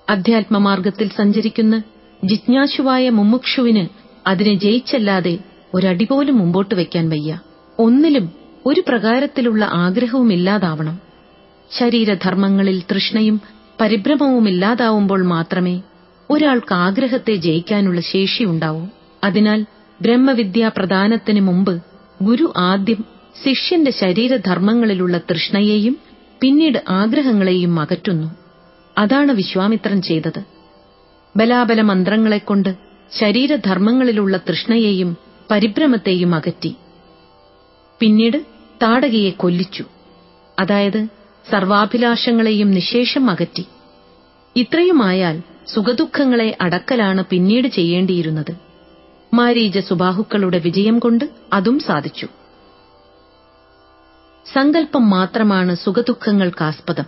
അധ്യാത്മമാർഗത്തിൽ സഞ്ചരിക്കുന്ന ജിജ്ഞാശുവായ മുമുക്ഷുവിന് അതിനെ ജയിച്ചല്ലാതെ ഒരടിപോലും മുമ്പോട്ട് വയ്ക്കാൻ വയ്യ. ഒന്നിലും ഒരു പ്രകാരത്തിലുള്ള ആഗ്രഹവുമില്ലാതാവണം ശരീരധർമ്മങ്ങളിൽ തൃഷ്ണയും പരിഭ്രമവുമില്ലാതാവുമ്പോൾ മാത്രമേ ഒരാൾക്ക് ആഗ്രഹത്തെ ജയിക്കാനുള്ള ശേഷിയുണ്ടാവൂ അതിനാൽ ബ്രഹ്മവിദ്യാ പ്രദാനത്തിന് മുമ്പ് ഗുരു ആദ്യം ശിഷ്യന്റെ ശരീരധർമ്മങ്ങളിലുള്ള തൃഷ്ണയെയും പിന്നീട് ആഗ്രഹങ്ങളെയും അകറ്റുന്നു. അതാണ് വിശ്വാമിത്രൻ ചെയ്തത്. ബലാബല മന്ത്രങ്ങളെക്കൊണ്ട് ശരീരധർമ്മങ്ങളിലുള്ള തൃഷ്ണയെയും പരിഭ്രമത്തെയും അകറ്റി. പിന്നീട് താടകയെ കൊല്ലിച്ചു. അതായത് സർവാഭിലാഷങ്ങളെയും നിശേഷം അകറ്റി. ഇത്രയുമായാൽ സുഖദുഃഖങ്ങളെ അടക്കലാണ് പിന്നീട് ചെയ്യേണ്ടിയിരുന്നത്. മാരീജ സുബാഹുക്കളുടെ വിജയം കൊണ്ട് അതും സാധിച്ചു. സങ്കല്പം മാത്രമാണ് സുഖദുഃഖങ്ങൾക്കാസ്പദം.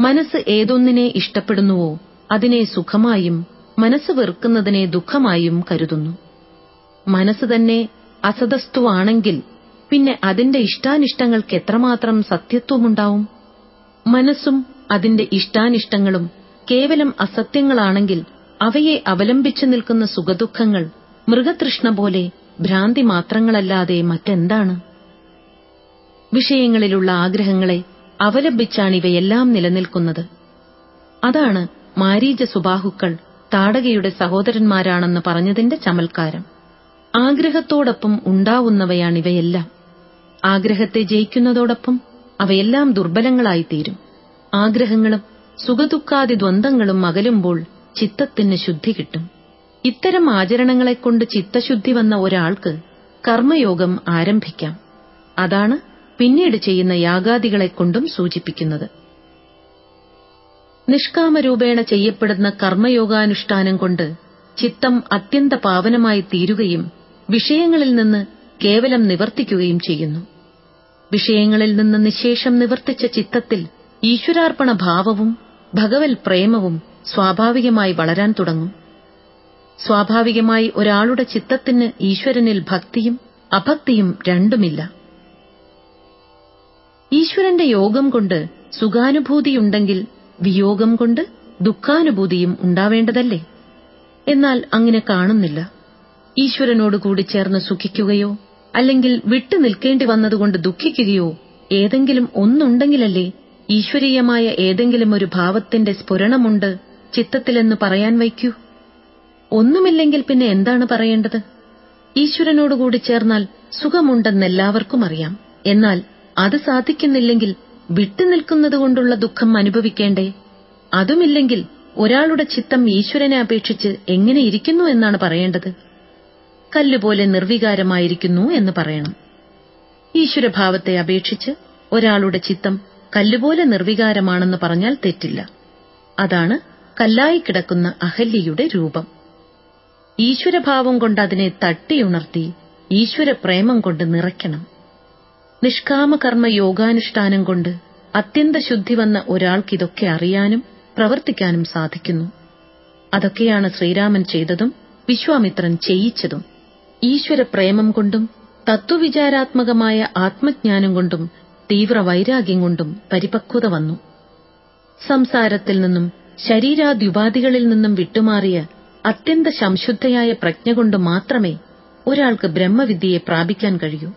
മനസ്സ് ഏതൊന്നിനെ ഇഷ്ടപ്പെടുന്നുവോ അതിനെ സുഖമായും മനസ്സ് വെറുക്കുന്നതിനെ ദുഃഖമായും കരുതുന്നു. മനസ്സ് തന്നെ അസതസ്തുവാണെങ്കിൽ പിന്നെ അതിന്റെ ഇഷ്ടാനിഷ്ടങ്ങൾക്ക് എത്രമാത്രം സത്യത്വമുണ്ടാവും? മനസ്സും അതിന്റെ ഇഷ്ടാനിഷ്ടങ്ങളും കേവലം അസത്യങ്ങളാണെങ്കിൽ അവയെ അവലംബിച്ചു നിൽക്കുന്ന സുഖദുഃഖങ്ങൾ മൃഗതൃഷ്ണ പോലെ ഭ്രാന്തി മാത്രങ്ങളല്ലാതെ മറ്റെന്താണ്? വിഷയങ്ങളിലുള്ള ആഗ്രഹങ്ങളെ അവലംബിച്ചാണിവയെല്ലാം നിലനിൽക്കുന്നത്. അതാണ് മാരീജ സുബാഹുക്കൾ താടകയുടെ സഹോദരന്മാരാണെന്ന് പറഞ്ഞതിന്റെ ചമൽക്കാരം. ആഗ്രഹത്തോടൊപ്പം ഉണ്ടാവുന്നവയാണിവയെല്ലാം ആഗ്രഹത്തെ ജയിക്കുന്നതോടൊപ്പം അവയെല്ലാം ദുർബലങ്ങളായിത്തീരും. ആഗ്രഹങ്ങളും സുഖദുഃഖാദി ദ്വന്ദ്ങ്ങളും അകലുമ്പോൾ ചിത്തത്തിന് ശുദ്ധി കിട്ടും. ഇത്തരം ആചരണങ്ങളെക്കൊണ്ട് ചിത്തശുദ്ധി വന്ന ഒരാൾക്ക് കർമ്മയോഗം ആരംഭിക്കാം. അതാണ് പിന്നീട് ചെയ്യുന്ന യാഗാദികളെക്കൊണ്ടും സൂചിപ്പിക്കുന്നത്. നിഷ്കാമരൂപേണ ചെയ്യപ്പെടുന്ന കർമ്മയോഗാനുഷ്ഠാനം കൊണ്ട് ചിത്തം അത്യന്ത പാവനമായി തീരുകയും വിഷയങ്ങളിൽ നിന്ന് കേവലം നിവർത്തിക്കുകയും ചെയ്യുന്നു. വിഷയങ്ങളിൽ നിന്ന് നിശേഷം നിവർത്തിച്ച ചിത്തത്തിൽ ഈശ്വരാർപ്പണ ഭാവവും ഭഗവൽ പ്രേമവും സ്വാഭാവികമായി വളരാൻ തുടങ്ങും. സ്വാഭാവികമായി ഒരാളുടെ ചിത്തത്തിന് ഈശ്വരനിൽ ഭക്തിയും അഭക്തിയും രണ്ടുമില്ല. ഈശ്വരന്റെ യോഗം കൊണ്ട് സുഖാനുഭൂതിയുണ്ടെങ്കിൽ വിയോഗം കൊണ്ട് ദുഃഖാനുഭൂതിയും ഉണ്ടാവേണ്ടതല്ലേ? എന്നാൽ അങ്ങനെ കാണുന്നില്ല. ഈശ്വരനോട് കൂടി ചേർന്ന് സുഖിക്കുകയോ അല്ലെങ്കിൽ വിട്ടു നിൽക്കേണ്ടി വന്നതുകൊണ്ട് ദുഃഖിക്കുകയോ ഏതെങ്കിലും ഒന്നുണ്ടെങ്കിലല്ലേ ഈശ്വരീയമായ ഏതെങ്കിലും ഒരു ഭാവത്തിന്റെ സ്ഫുരണമുണ്ട് ചിത്തത്തിലെന്ന് പറയാൻ വയ്ക്കൂ. ഒന്നുമില്ലെങ്കിൽ പിന്നെ എന്താണ് പറയേണ്ടത്? ഈശ്വരനോടുകൂടി ചേർന്നാൽ സുഖമുണ്ടെന്നെല്ലാവർക്കും അറിയാം. എന്നാൽ അത് സാധിക്കുന്നില്ലെങ്കിൽ വിട്ടുനിൽക്കുന്നതുകൊണ്ടുള്ള ദുഃഖം അനുഭവിക്കേണ്ടേ? അതുമില്ലെങ്കിൽ ഒരാളുടെ ചിത്തം ഈശ്വരനെ അപേക്ഷിച്ച് എങ്ങനെ ഇരിക്കുന്നു എന്നാണ് പറയേണ്ടത്? കല്ലുപോലെ നിർവികാരമായിരിക്കുന്നു എന്ന് പറയണം. ഈശ്വരഭാവത്തെ അപേക്ഷിച്ച് ഒരാളുടെ ചിത്തം കല്ലുപോലെ നിർവികാരമാണെന്ന് പറഞ്ഞാൽ തെറ്റില്ല. അതാണ് കല്ലായി കിടക്കുന്ന അഹല്യയുടെ രൂപം. ഈശ്വരഭാവം കൊണ്ട് അതിനെ തട്ടിയുണർത്തി ഈശ്വരപ്രേമം കൊണ്ട് നിറയ്ക്കണം. നിഷ്കാമകർമ്മ യോഗാനുഷ്ഠാനം കൊണ്ട് അത്യന്ത ശുദ്ധി വന്ന ഒരാൾക്കിതൊക്കെ അറിയാനും പ്രവർത്തിക്കാനും സാധിക്കുന്നു. അതൊക്കെയാണ് ശ്രീരാമൻ ചെയ്തതും വിശ്വാമിത്രൻ ചെയ്യിച്ചതും. ഈശ്വര പ്രേമം കൊണ്ടും തത്വവിചാരാത്മകമായ ആത്മജ്ഞാനം കൊണ്ടും തീവ്ര വൈരാഗ്യം കൊണ്ടും പരിപക്വത വന്നു. സംസാരത്തിൽ നിന്നും ശരീരാദ്യുപാധികളിൽ നിന്നും വിട്ടുമാറിയ അത്യന്ത സംശുദ്ധയായ പ്രജ്ഞ കൊണ്ട് മാത്രമേ ഒരാൾക്ക് ബ്രഹ്മവിദ്യയെ പ്രാപിക്കാൻ കഴിയൂ.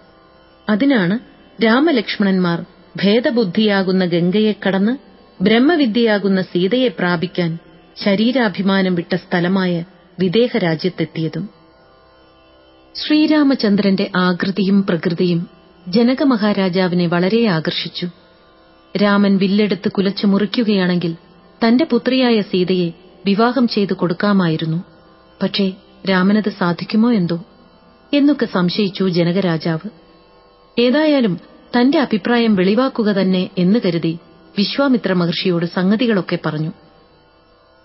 അതിനാണ് രാമലക്ഷ്മണന്മാർ ഭേദബുദ്ധിയാകുന്ന ഗംഗയെ കടന്ന് ബ്രഹ്മവിദ്യയാകുന്ന സീതയെ പ്രാപിക്കാൻ ശരീരാഭിമാനം വിട്ട സ്ഥലമായ വിദേഹരാജ്യത്തെത്തിയതും. ശ്രീരാമചന്ദ്രന്റെ ആകൃതിയും പ്രകൃതിയും ജനക മഹാരാജാവിനെ വളരെ ആകർഷിച്ചു. രാമൻ വില്ലെടുത്ത് കുലച്ചു മുറിക്കുകയാണെങ്കിൽ തന്റെ പുത്രിയായ സീതയെ വിവാഹം ചെയ്തു കൊടുക്കാമായിരുന്നു. പക്ഷേ രാമനത് സാധിക്കുമോ എന്തോ? എന്നൊക്കെ സംശയിച്ചു ജനകരാജാവ്. ഏതായാലും തന്റെ അഭിപ്രായം വെളിവാക്കുക തന്നെ എന്ന് കരുതി വിശ്വാമിത്ര മഹർഷിയോട് സംഗതികളൊക്കെ പറഞ്ഞു.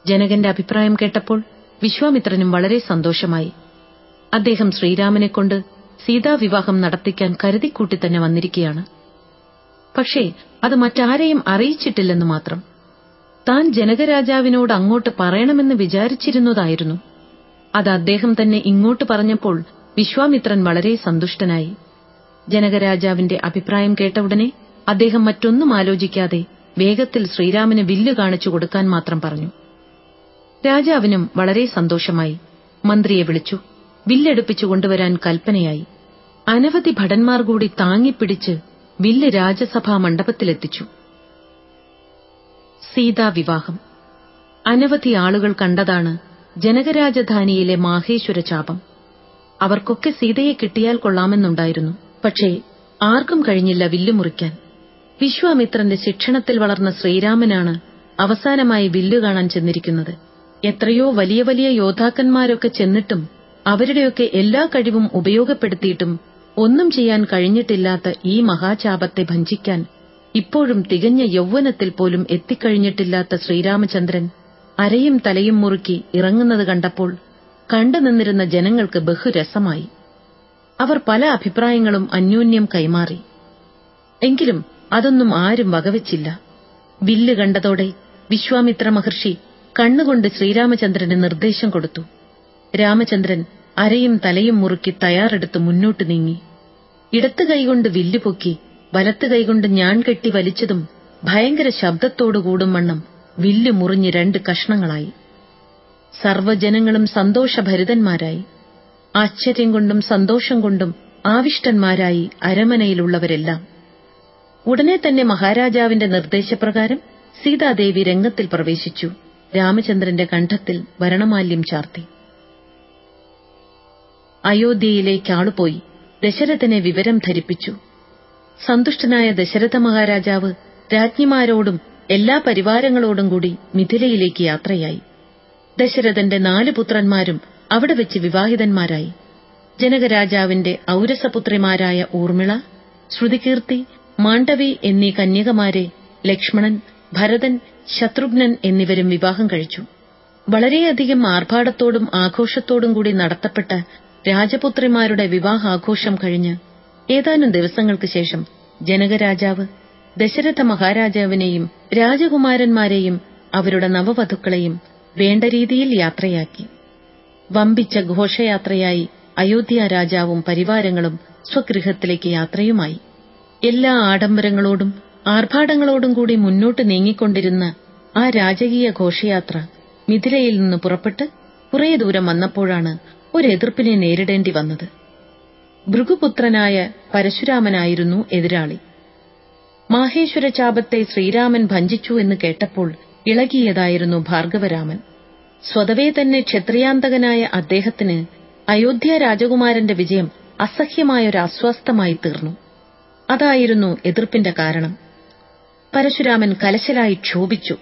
ജനകന്റെ അഭിപ്രായം കേട്ടപ്പോൾ വിശ്വാമിത്രനും വളരെ സന്തോഷമായി. അദ്ദേഹം ശ്രീരാമനെക്കൊണ്ട് സീതാവിവാഹം നടത്തിക്കാൻ കരുതിക്കൂട്ടി തന്നെ വന്നിരിക്കുകയാണ് പക്ഷേ അത് മറ്റാരെയും അറിയിച്ചിട്ടില്ലെന്ന് മാത്രം. താൻ ജനകരാജാവിനോട് അങ്ങോട്ട് പറയണമെന്ന് വിചാരിച്ചിരുന്നതായിരുന്നു. അത് അദ്ദേഹം തന്നെ ഇങ്ങോട്ട് പറഞ്ഞപ്പോൾ വിശ്വാമിത്രൻ വളരെ സന്തുഷ്ടനായി. ജനകരാജാവിന്റെ അഭിപ്രായം കേട്ട ഉടനെ അദ്ദേഹം മറ്റൊന്നും ആലോചിക്കാതെ വേഗത്തിൽ ശ്രീരാമന് വില്ലു കാണിച്ചു കൊടുക്കാൻ മാത്രം പറഞ്ഞു. രാജാവിനും വളരെ സന്തോഷമായി. മന്ത്രിയെ വിളിച്ചു. വില്ലെടുപ്പിച്ചു കൊണ്ടുവരാൻ കൽപ്പനയായി. അനവധി ഭടന്മാർ കൂടി താങ്ങിപ്പിടിച്ച് വില്ല് രാജസഭാ മണ്ഡപത്തിലെത്തിച്ചു. സീതാവിവാഹം. അനവധി ആളുകൾ കണ്ടതാണ് ജനകരാജധാനിയിലെ മാഹേശ്വര ചാപം അവർക്കൊക്കെ സീതയെ കിട്ടിയാൽ കൊള്ളാമെന്നുണ്ടായിരുന്നു. പക്ഷേ ആർക്കും കഴിഞ്ഞില്ല വില്ലുമുറിക്കാൻ വിശ്വാമിത്രന്റെ ശിക്ഷണത്തിൽ വളർന്ന ശ്രീരാമനാണ് അവസാനമായി വില്ലു കാണാൻ ചെന്നിരിക്കുന്നത്. എത്രയോ വലിയ വലിയ യോദ്ധാക്കന്മാരൊക്കെ ചെന്നിട്ടും അവരുടെയൊക്കെ എല്ലാ കഴിവും ഉപയോഗപ്പെടുത്തിയിട്ടും ഒന്നും ചെയ്യാൻ കഴിഞ്ഞിട്ടില്ലാത്ത ഈ മഹാചാപത്തെ ഭഞ്ചിക്കാൻ ഇപ്പോഴും തികഞ്ഞ യൗവനത്തിൽ പോലും എത്തിക്കഴിഞ്ഞിട്ടില്ലാത്ത ശ്രീരാമചന്ദ്രൻ അരയും തലയും മുറുക്കി ഇറങ്ങുന്നത് കണ്ടപ്പോൾ കണ്ടുനിന്നിരുന്ന ജനങ്ങൾക്ക് ബഹുരസമായി. അവർ പല അഭിപ്രായങ്ങളും അന്യോന്യം കൈമാറി. എങ്കിലും അതൊന്നും ആരും വകവെച്ചില്ല. വില്ല് കണ്ടതോടെ വിശ്വാമിത്ര മഹർഷി കണ്ണുകൊണ്ട് ശ്രീരാമചന്ദ്രന് നിർദ്ദേശം കൊടുത്തു. രാമചന്ദ്രൻ അരയും തലയും മുറുക്കി തയ്യാറെടുത്ത് മുന്നോട്ട് നീങ്ങി. ഇടത്ത് കൈകൊണ്ട് വില്ല് പൊക്കി വലത്ത് കൈകൊണ്ട് ഞാൻ കെട്ടി വലിച്ചതും ഭയങ്കര ശബ്ദത്തോടുകൂടും വണ്ണം വില്ല് മുറിഞ്ഞ് രണ്ട് കഷ്ണങ്ങളായി. സർവജനങ്ങളും സന്തോഷഭരിതന്മാരായി. ആശ്ചര്യം കൊണ്ടും സന്തോഷം കൊണ്ടും ആവിഷ്ടന്മാരായി അരമനയിലുള്ളവരെല്ലാം. ഉടനെ തന്നെ മഹാരാജാവിന്റെ നിർദ്ദേശപ്രകാരം സീതാദേവി രംഗത്തിൽ പ്രവേശിച്ചു. രാമചന്ദ്രന്റെ കണ്ഠത്തിൽ വരണമാല്യം ചാർത്തി. അയോധ്യയിലേക്കാളുപോയി ദശരഥനെ വിവരം ധരിപ്പിച്ചു. സന്തുഷ്ടനായ ദശരഥ മഹാരാജാവ് രാജ്ഞിമാരോടും എല്ലാ പരിവാരങ്ങളോടും കൂടി മിഥിലയിലേക്ക് യാത്രയായി. ദശരഥന്റെ നാല് പുത്രന്മാരും അവിടെ വെച്ച് വിവാഹിതന്മാരായി. ജനകരാജാവിന്റെ ഔരസപുത്രിമാരായ ഊർമിള ശ്രുതികീർത്തി മാണ്ഡവി എന്നീ കന്യകമാരെ ലക്ഷ്മണൻ ഭരതൻ ശത്രുഘ്നൻ എന്നിവരും വിവാഹം കഴിച്ചു. വളരെയധികം ആർഭാടത്തോടും ആഘോഷത്തോടും കൂടി നടത്തപ്പെട്ട രാജപുത്രിമാരുടെ വിവാഹാഘോഷം കഴിഞ്ഞ് ഏതാനും ദിവസങ്ങൾക്ക് ശേഷം ജനകരാജാവ് ദശരഥ മഹാരാജാവിനെയും രാജകുമാരന്മാരെയും അവരുടെ നവവധുക്കളെയും വേണ്ട രീതിയിൽ യാത്രയാക്കി. വമ്പിച്ച ഘോഷയാത്രയായി അയോധ്യ രാജാവും പരിവാരങ്ങളും സ്വഗൃഹത്തിലേക്ക് യാത്രയുമായി. എല്ലാ ആഡംബരങ്ങളോടും ആർഭാടങ്ങളോടും കൂടി മുന്നോട്ട് നീങ്ങിക്കൊണ്ടിരുന്ന ആ രാജകീയ ഘോഷയാത്ര മിഥിലയിൽ നിന്ന് പുറപ്പെട്ട് കുറേ ദൂരം വന്നപ്പോഴാണ് ഒരു എതിർപ്പിനെ നേരിടേണ്ടി വന്നത്. ഭൃഗുപുത്രനായ പരശുരാമനായിരുന്നു എതിരാളി. മാഹേശ്വര ചാപത്തെ ശ്രീരാമൻ ഭഞ്ചിച്ചു എന്ന് കേട്ടപ്പോൾ ഇളകിയതായിരുന്നു ഭാർഗവരാമൻ. സ്വതവേ തന്നെ ക്ഷത്രിയാന്തകനായ അദ്ദേഹത്തിന് അയോധ്യ രാജകുമാരന്റെ വിജയം അസഹ്യമായൊരു അസ്വസ്ഥമായി തീർന്നു. അതായിരുന്നു എതിർപ്പിന്റെ കാരണം. പരശുരാമൻ കലശലായി ക്ഷോഭിച്ചു.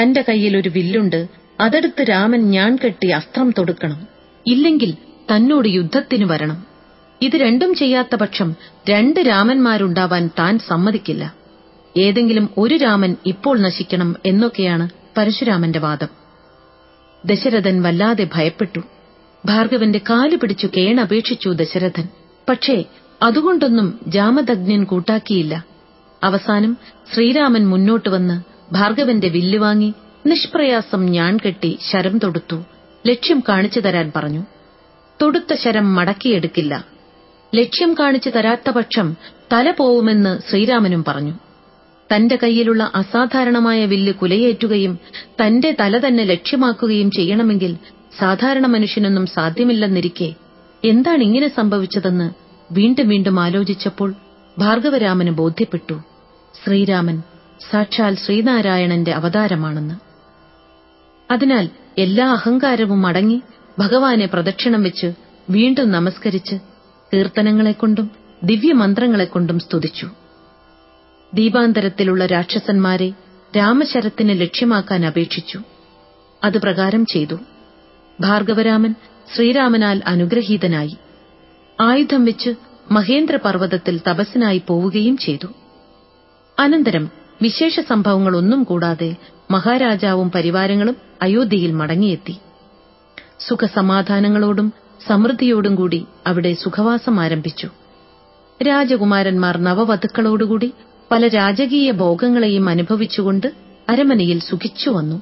തന്റെ കയ്യിൽ ഒരു വില്ലുണ്ട് അതെടുത്ത് രാമൻ ഞാൻ കെട്ടി അസ്ത്രം തൊടുക്കണം. ഇല്ലെങ്കിൽ തന്നോട് യുദ്ധത്തിന് വരണം. ഇത് രണ്ടും ചെയ്യാത്ത പക്ഷം രണ്ട് രാമന്മാരുണ്ടാവാൻ താൻ സമ്മതിക്കില്ല. ഏതെങ്കിലും ഒരു രാമൻ ഇപ്പോൾ നശിക്കണം എന്നൊക്കെയാണ് പരശുരാമന്റെ വാദം. ദശരഥൻ വല്ലാതെ ഭയപ്പെട്ടു. ഭാർഗവന്റെ കാലു പിടിച്ചു കേണപേക്ഷിച്ചു ദശരഥൻ. പക്ഷേ അതുകൊണ്ടൊന്നും ജാമദഗ്നൻ കൂട്ടാക്കിയില്ല. അവസാനം ശ്രീരാമൻ മുന്നോട്ട് വന്ന് ഭാർഗവന്റെ വില്ല് വാങ്ങി നിഷ്പ്രയാസം ഞാൻ കെട്ടി ശരം തൊടുത്തു. ലക്ഷ്യം കാണിച്ചു തരാൻ പറഞ്ഞു. തൊടുത്ത ശരം മടക്കിയെടുക്കില്ല. ലക്ഷ്യം കാണിച്ചു തരാത്ത പക്ഷം തല പോവുമെന്ന് ശ്രീരാമനും പറഞ്ഞു. തന്റെ കയ്യിലുള്ള അസാധാരണമായ വില്ല് കുലയേറ്റുകയും തന്റെ തല തന്നെ ലക്ഷ്യമാക്കുകയും ചെയ്യണമെങ്കിൽ സാധാരണ മനുഷ്യനൊന്നും സാധ്യമില്ലെന്നിരിക്കെ എന്താണ് ഇങ്ങനെ സംഭവിച്ചതെന്ന് വീണ്ടും വീണ്ടും ആലോചിച്ചപ്പോൾ ഭാർഗവരാമന് ബോധ്യപ്പെട്ടു. ശ്രീരാമൻ സാക്ഷാൽ ശ്രീനാരായണന്റെ അവതാരമാണെന്ന്. അതിനാൽ എല്ലാ അഹങ്കാരവും അടങ്ങി ഭഗവാനെ പ്രദക്ഷിണം വെച്ച് വീണ്ടും നമസ്കരിച്ച് കീർത്തനങ്ങളെക്കൊണ്ടും ദിവ്യമന്ത്രങ്ങളെക്കൊണ്ടും സ്തുതിച്ചു. ദീപാന്തരത്തിലുള്ള രാക്ഷസന്മാരെ രാമശരത്തിന് ലക്ഷ്യമാക്കാൻ അപേക്ഷിച്ചു. അത് പ്രകാരം ചെയ്തു. ഭാർഗവരാമൻ ശ്രീരാമനാൽ അനുഗ്രഹീതനായി. ആയുധം വെച്ച് മഹേന്ദ്രപർവതത്തിൽ തപസ്സിനായി പോവുകയും ചെയ്തു. അനന്തരം വിശേഷ സംഭവങ്ങളൊന്നും കൂടാതെ മഹാരാജാവും പരിവാരങ്ങളും അയോധ്യയിൽ മടങ്ങിയെത്തി. സുഖസമാധാനങ്ങളോടും സമൃദ്ധിയോടും കൂടി അവിടെ സുഖവാസം ആരംഭിച്ചു. രാജകുമാരന്മാർ നവവധുക്കളോടുകൂടി പല രാജകീയ ഭോഗങ്ങളെയും അനുഭവിച്ചുകൊണ്ട് അരമനയിൽ സുഖിച്ചുവന്നു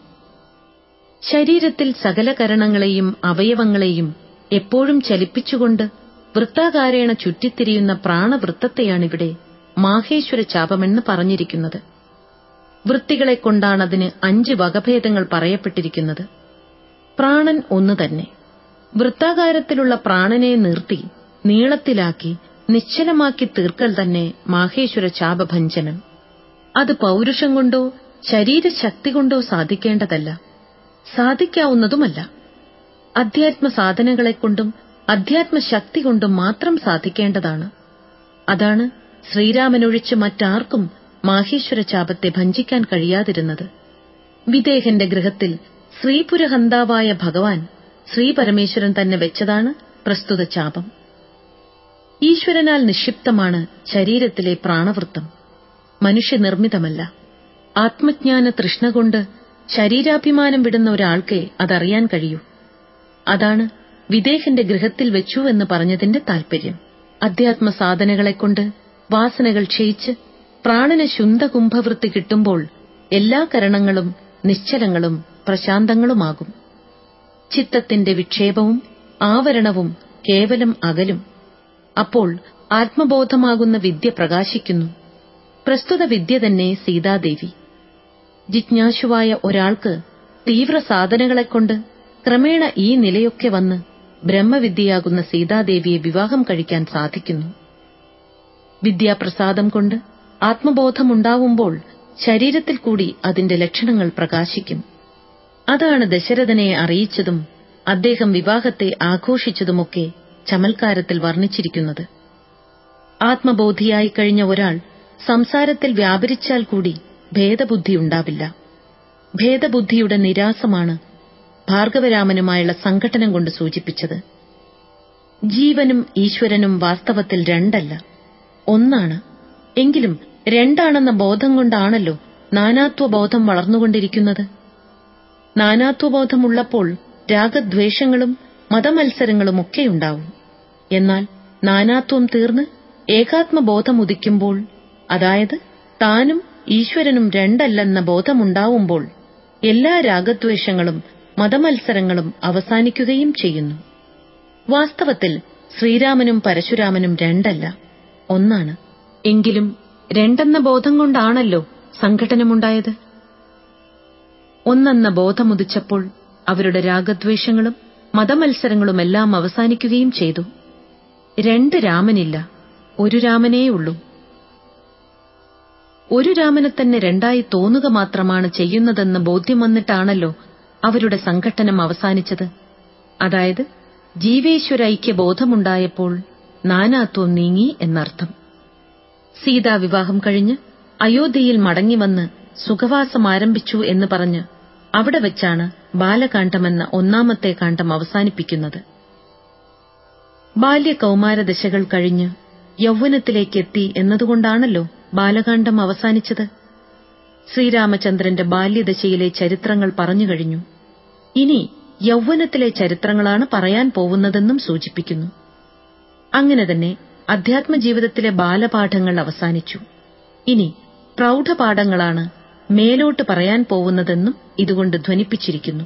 ശരീരത്തിൽ സകല കരണങ്ങളെയും അവയവങ്ങളെയും എപ്പോഴും ചലിപ്പിച്ചുകൊണ്ട് വൃത്താകാരേണ ചുറ്റിത്തിരിയുന്ന പ്രാണവൃത്തത്തെയാണിവിടെ മാഹേശ്വര ചാപമെന്ന് പറഞ്ഞിരിക്കുന്നത്. വൃത്തികളെക്കൊണ്ടാണതിന് അഞ്ച് വകഭേദങ്ങൾ പറയപ്പെട്ടിരിക്കുന്നത്. പ്രാണൻ ഒന്നു തന്നെ. വൃത്താകാരത്തിലുള്ള പ്രാണനെ നിർത്തി നീളത്തിലാക്കി നിശ്ചലമാക്കി തീർക്കൽ തന്നെ മാഹേശ്വര ചാപഭഞ്ജനം. അത് പൗരുഷം കൊണ്ടോ ശരീരശക്തി കൊണ്ടോ സാധിക്കേണ്ടതല്ല. സാധിക്കാവുന്നതുമല്ല. അധ്യാത്മ സാധനങ്ങളെക്കൊണ്ടും അധ്യാത്മശക്തി കൊണ്ടും മാത്രം സാധിക്കേണ്ടതാണ്. അതാണ് ശ്രീരാമനൊഴിച്ച് മറ്റാർക്കും മാഹേശ്വര ചാപത്തെ ഭഞ്ചിക്കാൻ കഴിയാതിരുന്നത്. വിദേഹന്റെ ഗൃഹത്തിൽ ശ്രീപുരഹന്താവായ ഭഗവാൻ ശ്രീപരമേശ്വരൻ തന്നെ വെച്ചതാണ് പ്രസ്തുത ചാപം. ഈശ്വരനാൽ നിക്ഷിപ്തമാണ് ശരീരത്തിലെ പ്രാണവൃത്തം. മനുഷ്യനിർമ്മിതമല്ല. ആത്മജ്ഞാന തൃഷ്ണ കൊണ്ട് ശരീരാഭിമാനം വിടുന്ന ഒരാൾക്കേ അതറിയാൻ കഴിയൂ. അതാണ് വിദേഹന്റെ ഗൃഹത്തിൽ വെച്ചു എന്ന് പറഞ്ഞതിന്റെ താൽപര്യം. അധ്യാത്മ വാസനകൾ ക്ഷയിച്ച് പ്രാണന് ശുന്ദകുംഭവൃത്തി കിട്ടുമ്പോൾ എല്ലാ കരണങ്ങളും നിശ്ചലങ്ങളും പ്രശാന്തങ്ങളുമാകും. ചിത്തത്തിന്റെ വിക്ഷേപവും ആവരണവും കേവലം അകലും. അപ്പോൾ ആത്മബോധമാകുന്ന വിദ്യ പ്രകാശിക്കുന്നു. പ്രസ്തുത വിദ്യ തന്നെ സീതാദേവി. ജിജ്ഞാസുവായ ഒരാൾക്ക് തീവ്ര സാധനങ്ങളെക്കൊണ്ട് ക്രമേണ ഈ നിലയൊക്കെ വന്ന് ബ്രഹ്മവിദ്യയാകുന്ന സീതാദേവിയെ വിവാഹം കഴിക്കാൻ സാധിക്കുന്നു. വിദ്യാപ്രസാദം കൊണ്ട് ആത്മബോധമുണ്ടാവുമ്പോൾ ശരീരത്തിൽ കൂടി അതിന്റെ ലക്ഷണങ്ങൾ പ്രകാശിക്കും. അതാണ് ദശരഥനെ അറിയിച്ചതും അദ്ദേഹം വിവാഹത്തെ ആഘോഷിച്ചതുമൊക്കെ ചമൽക്കാരത്തിൽ വർണിച്ചിരിക്കുന്നത്. ആത്മബോധിയായി കഴിഞ്ഞ ഒരാൾ സംസാരത്തിൽ വ്യാപരിച്ചാൽ കൂടി ഭേദബുദ്ധിയുണ്ടാവില്ല ഭേദബുദ്ധിയുടെ നിരാസമാണ് ഭാർഗവരാമനുമായുള്ള സംഘട്ടനം കൊണ്ട് സൂചിപ്പിച്ചത്. ജീവനും ഈശ്വരനും വാസ്തവത്തിൽ രണ്ടല്ല. ഒന്നാണ്. എങ്കിലും രണ്ടാണെന്ന ബോധം കൊണ്ടാണല്ലോ നാനാത്വബോധം വളർന്നുകൊണ്ടിരിക്കുന്നത്. നാനാത്വബോധമുള്ളപ്പോൾ രാഗദ്വേഷങ്ങളും മതമത്സരങ്ങളുമൊക്കെയുണ്ടാവും. എന്നാൽ നാനാത്വം തീർന്ന് ഏകാത്മബോധം ഉദിക്കുമ്പോൾ അതായത് താനും ഈശ്വരനും രണ്ടല്ലെന്ന ബോധമുണ്ടാവുമ്പോൾ എല്ലാ രാഗദ്വേഷങ്ങളും മതമത്സരങ്ങളും അവസാനിക്കുകയും ചെയ്യുന്നു. വാസ്തവത്തിൽ ശ്രീരാമനും പരശുരാമനും രണ്ടല്ല ഒന്നാണ്. എങ്കിലും രണ്ടെന്ന ബോധം കൊണ്ടാണല്ലോ സംഘടനമുണ്ടായത് ഒന്നെന്ന ബോധമുദിച്ചപ്പോൾ അവരുടെ രാഗദ്വേഷങ്ങളും മതമത്സരങ്ങളുമെല്ലാം അവസാനിക്കുകയും ചെയ്തു. രണ്ട് രാമനില്ല. ഒരു രാമനേയുള്ളൂ ഒരു രാമനെ തന്നെ രണ്ടായി തോന്നുക മാത്രമാണ് ചെയ്യുന്നതെന്ന് ബോധ്യം വന്നിട്ടാണല്ലോ അവരുടെ സംഘട്ടനം അവസാനിച്ചത്. അതായത് ജീവേശ്വര ഐക്യബോധമുണ്ടായപ്പോൾ നാനാത്വം നീങ്ങി എന്നർത്ഥം. സീതാ വിവാഹം കഴിഞ്ഞ് അയോധ്യയിൽ മടങ്ങിവന്ന് സുഖവാസം ആരംഭിച്ചു എന്ന് പറഞ്ഞ് അവിടെ വച്ചാണ് ബാലകാണ്ഡമെന്ന ഒന്നാമത്തെ കാണ്ഡം അവസാനിപ്പിക്കുന്നത്. ബാല്യകൗമാരദശകൾ കഴിഞ്ഞ് യൗവനത്തിലേക്കെത്തി എന്നതുകൊണ്ടാണല്ലോ ബാലകാന്ഡം അവസാനിച്ചത്. ശ്രീരാമചന്ദ്രന്റെ ബാല്യദശയിലെ ചരിത്രങ്ങൾ പറഞ്ഞു കഴിഞ്ഞു. ഇനി യൗവനത്തിലെ ചരിത്രങ്ങളാണ് പറയാൻ പോവുന്നതെന്നും സൂചിപ്പിക്കുന്നു. അങ്ങനെ തന്നെ അധ്യാത്മജീവിതത്തിലെ ബാലപാഠങ്ങൾ അവസാനിച്ചു. ഇനി പ്രൗഢപാഠങ്ങളാണ് മേലോട്ട് പറയാൻ പോവുന്നതെന്നും ഇതുകൊണ്ട് ധ്വനിപ്പിച്ചിരിക്കുന്നു.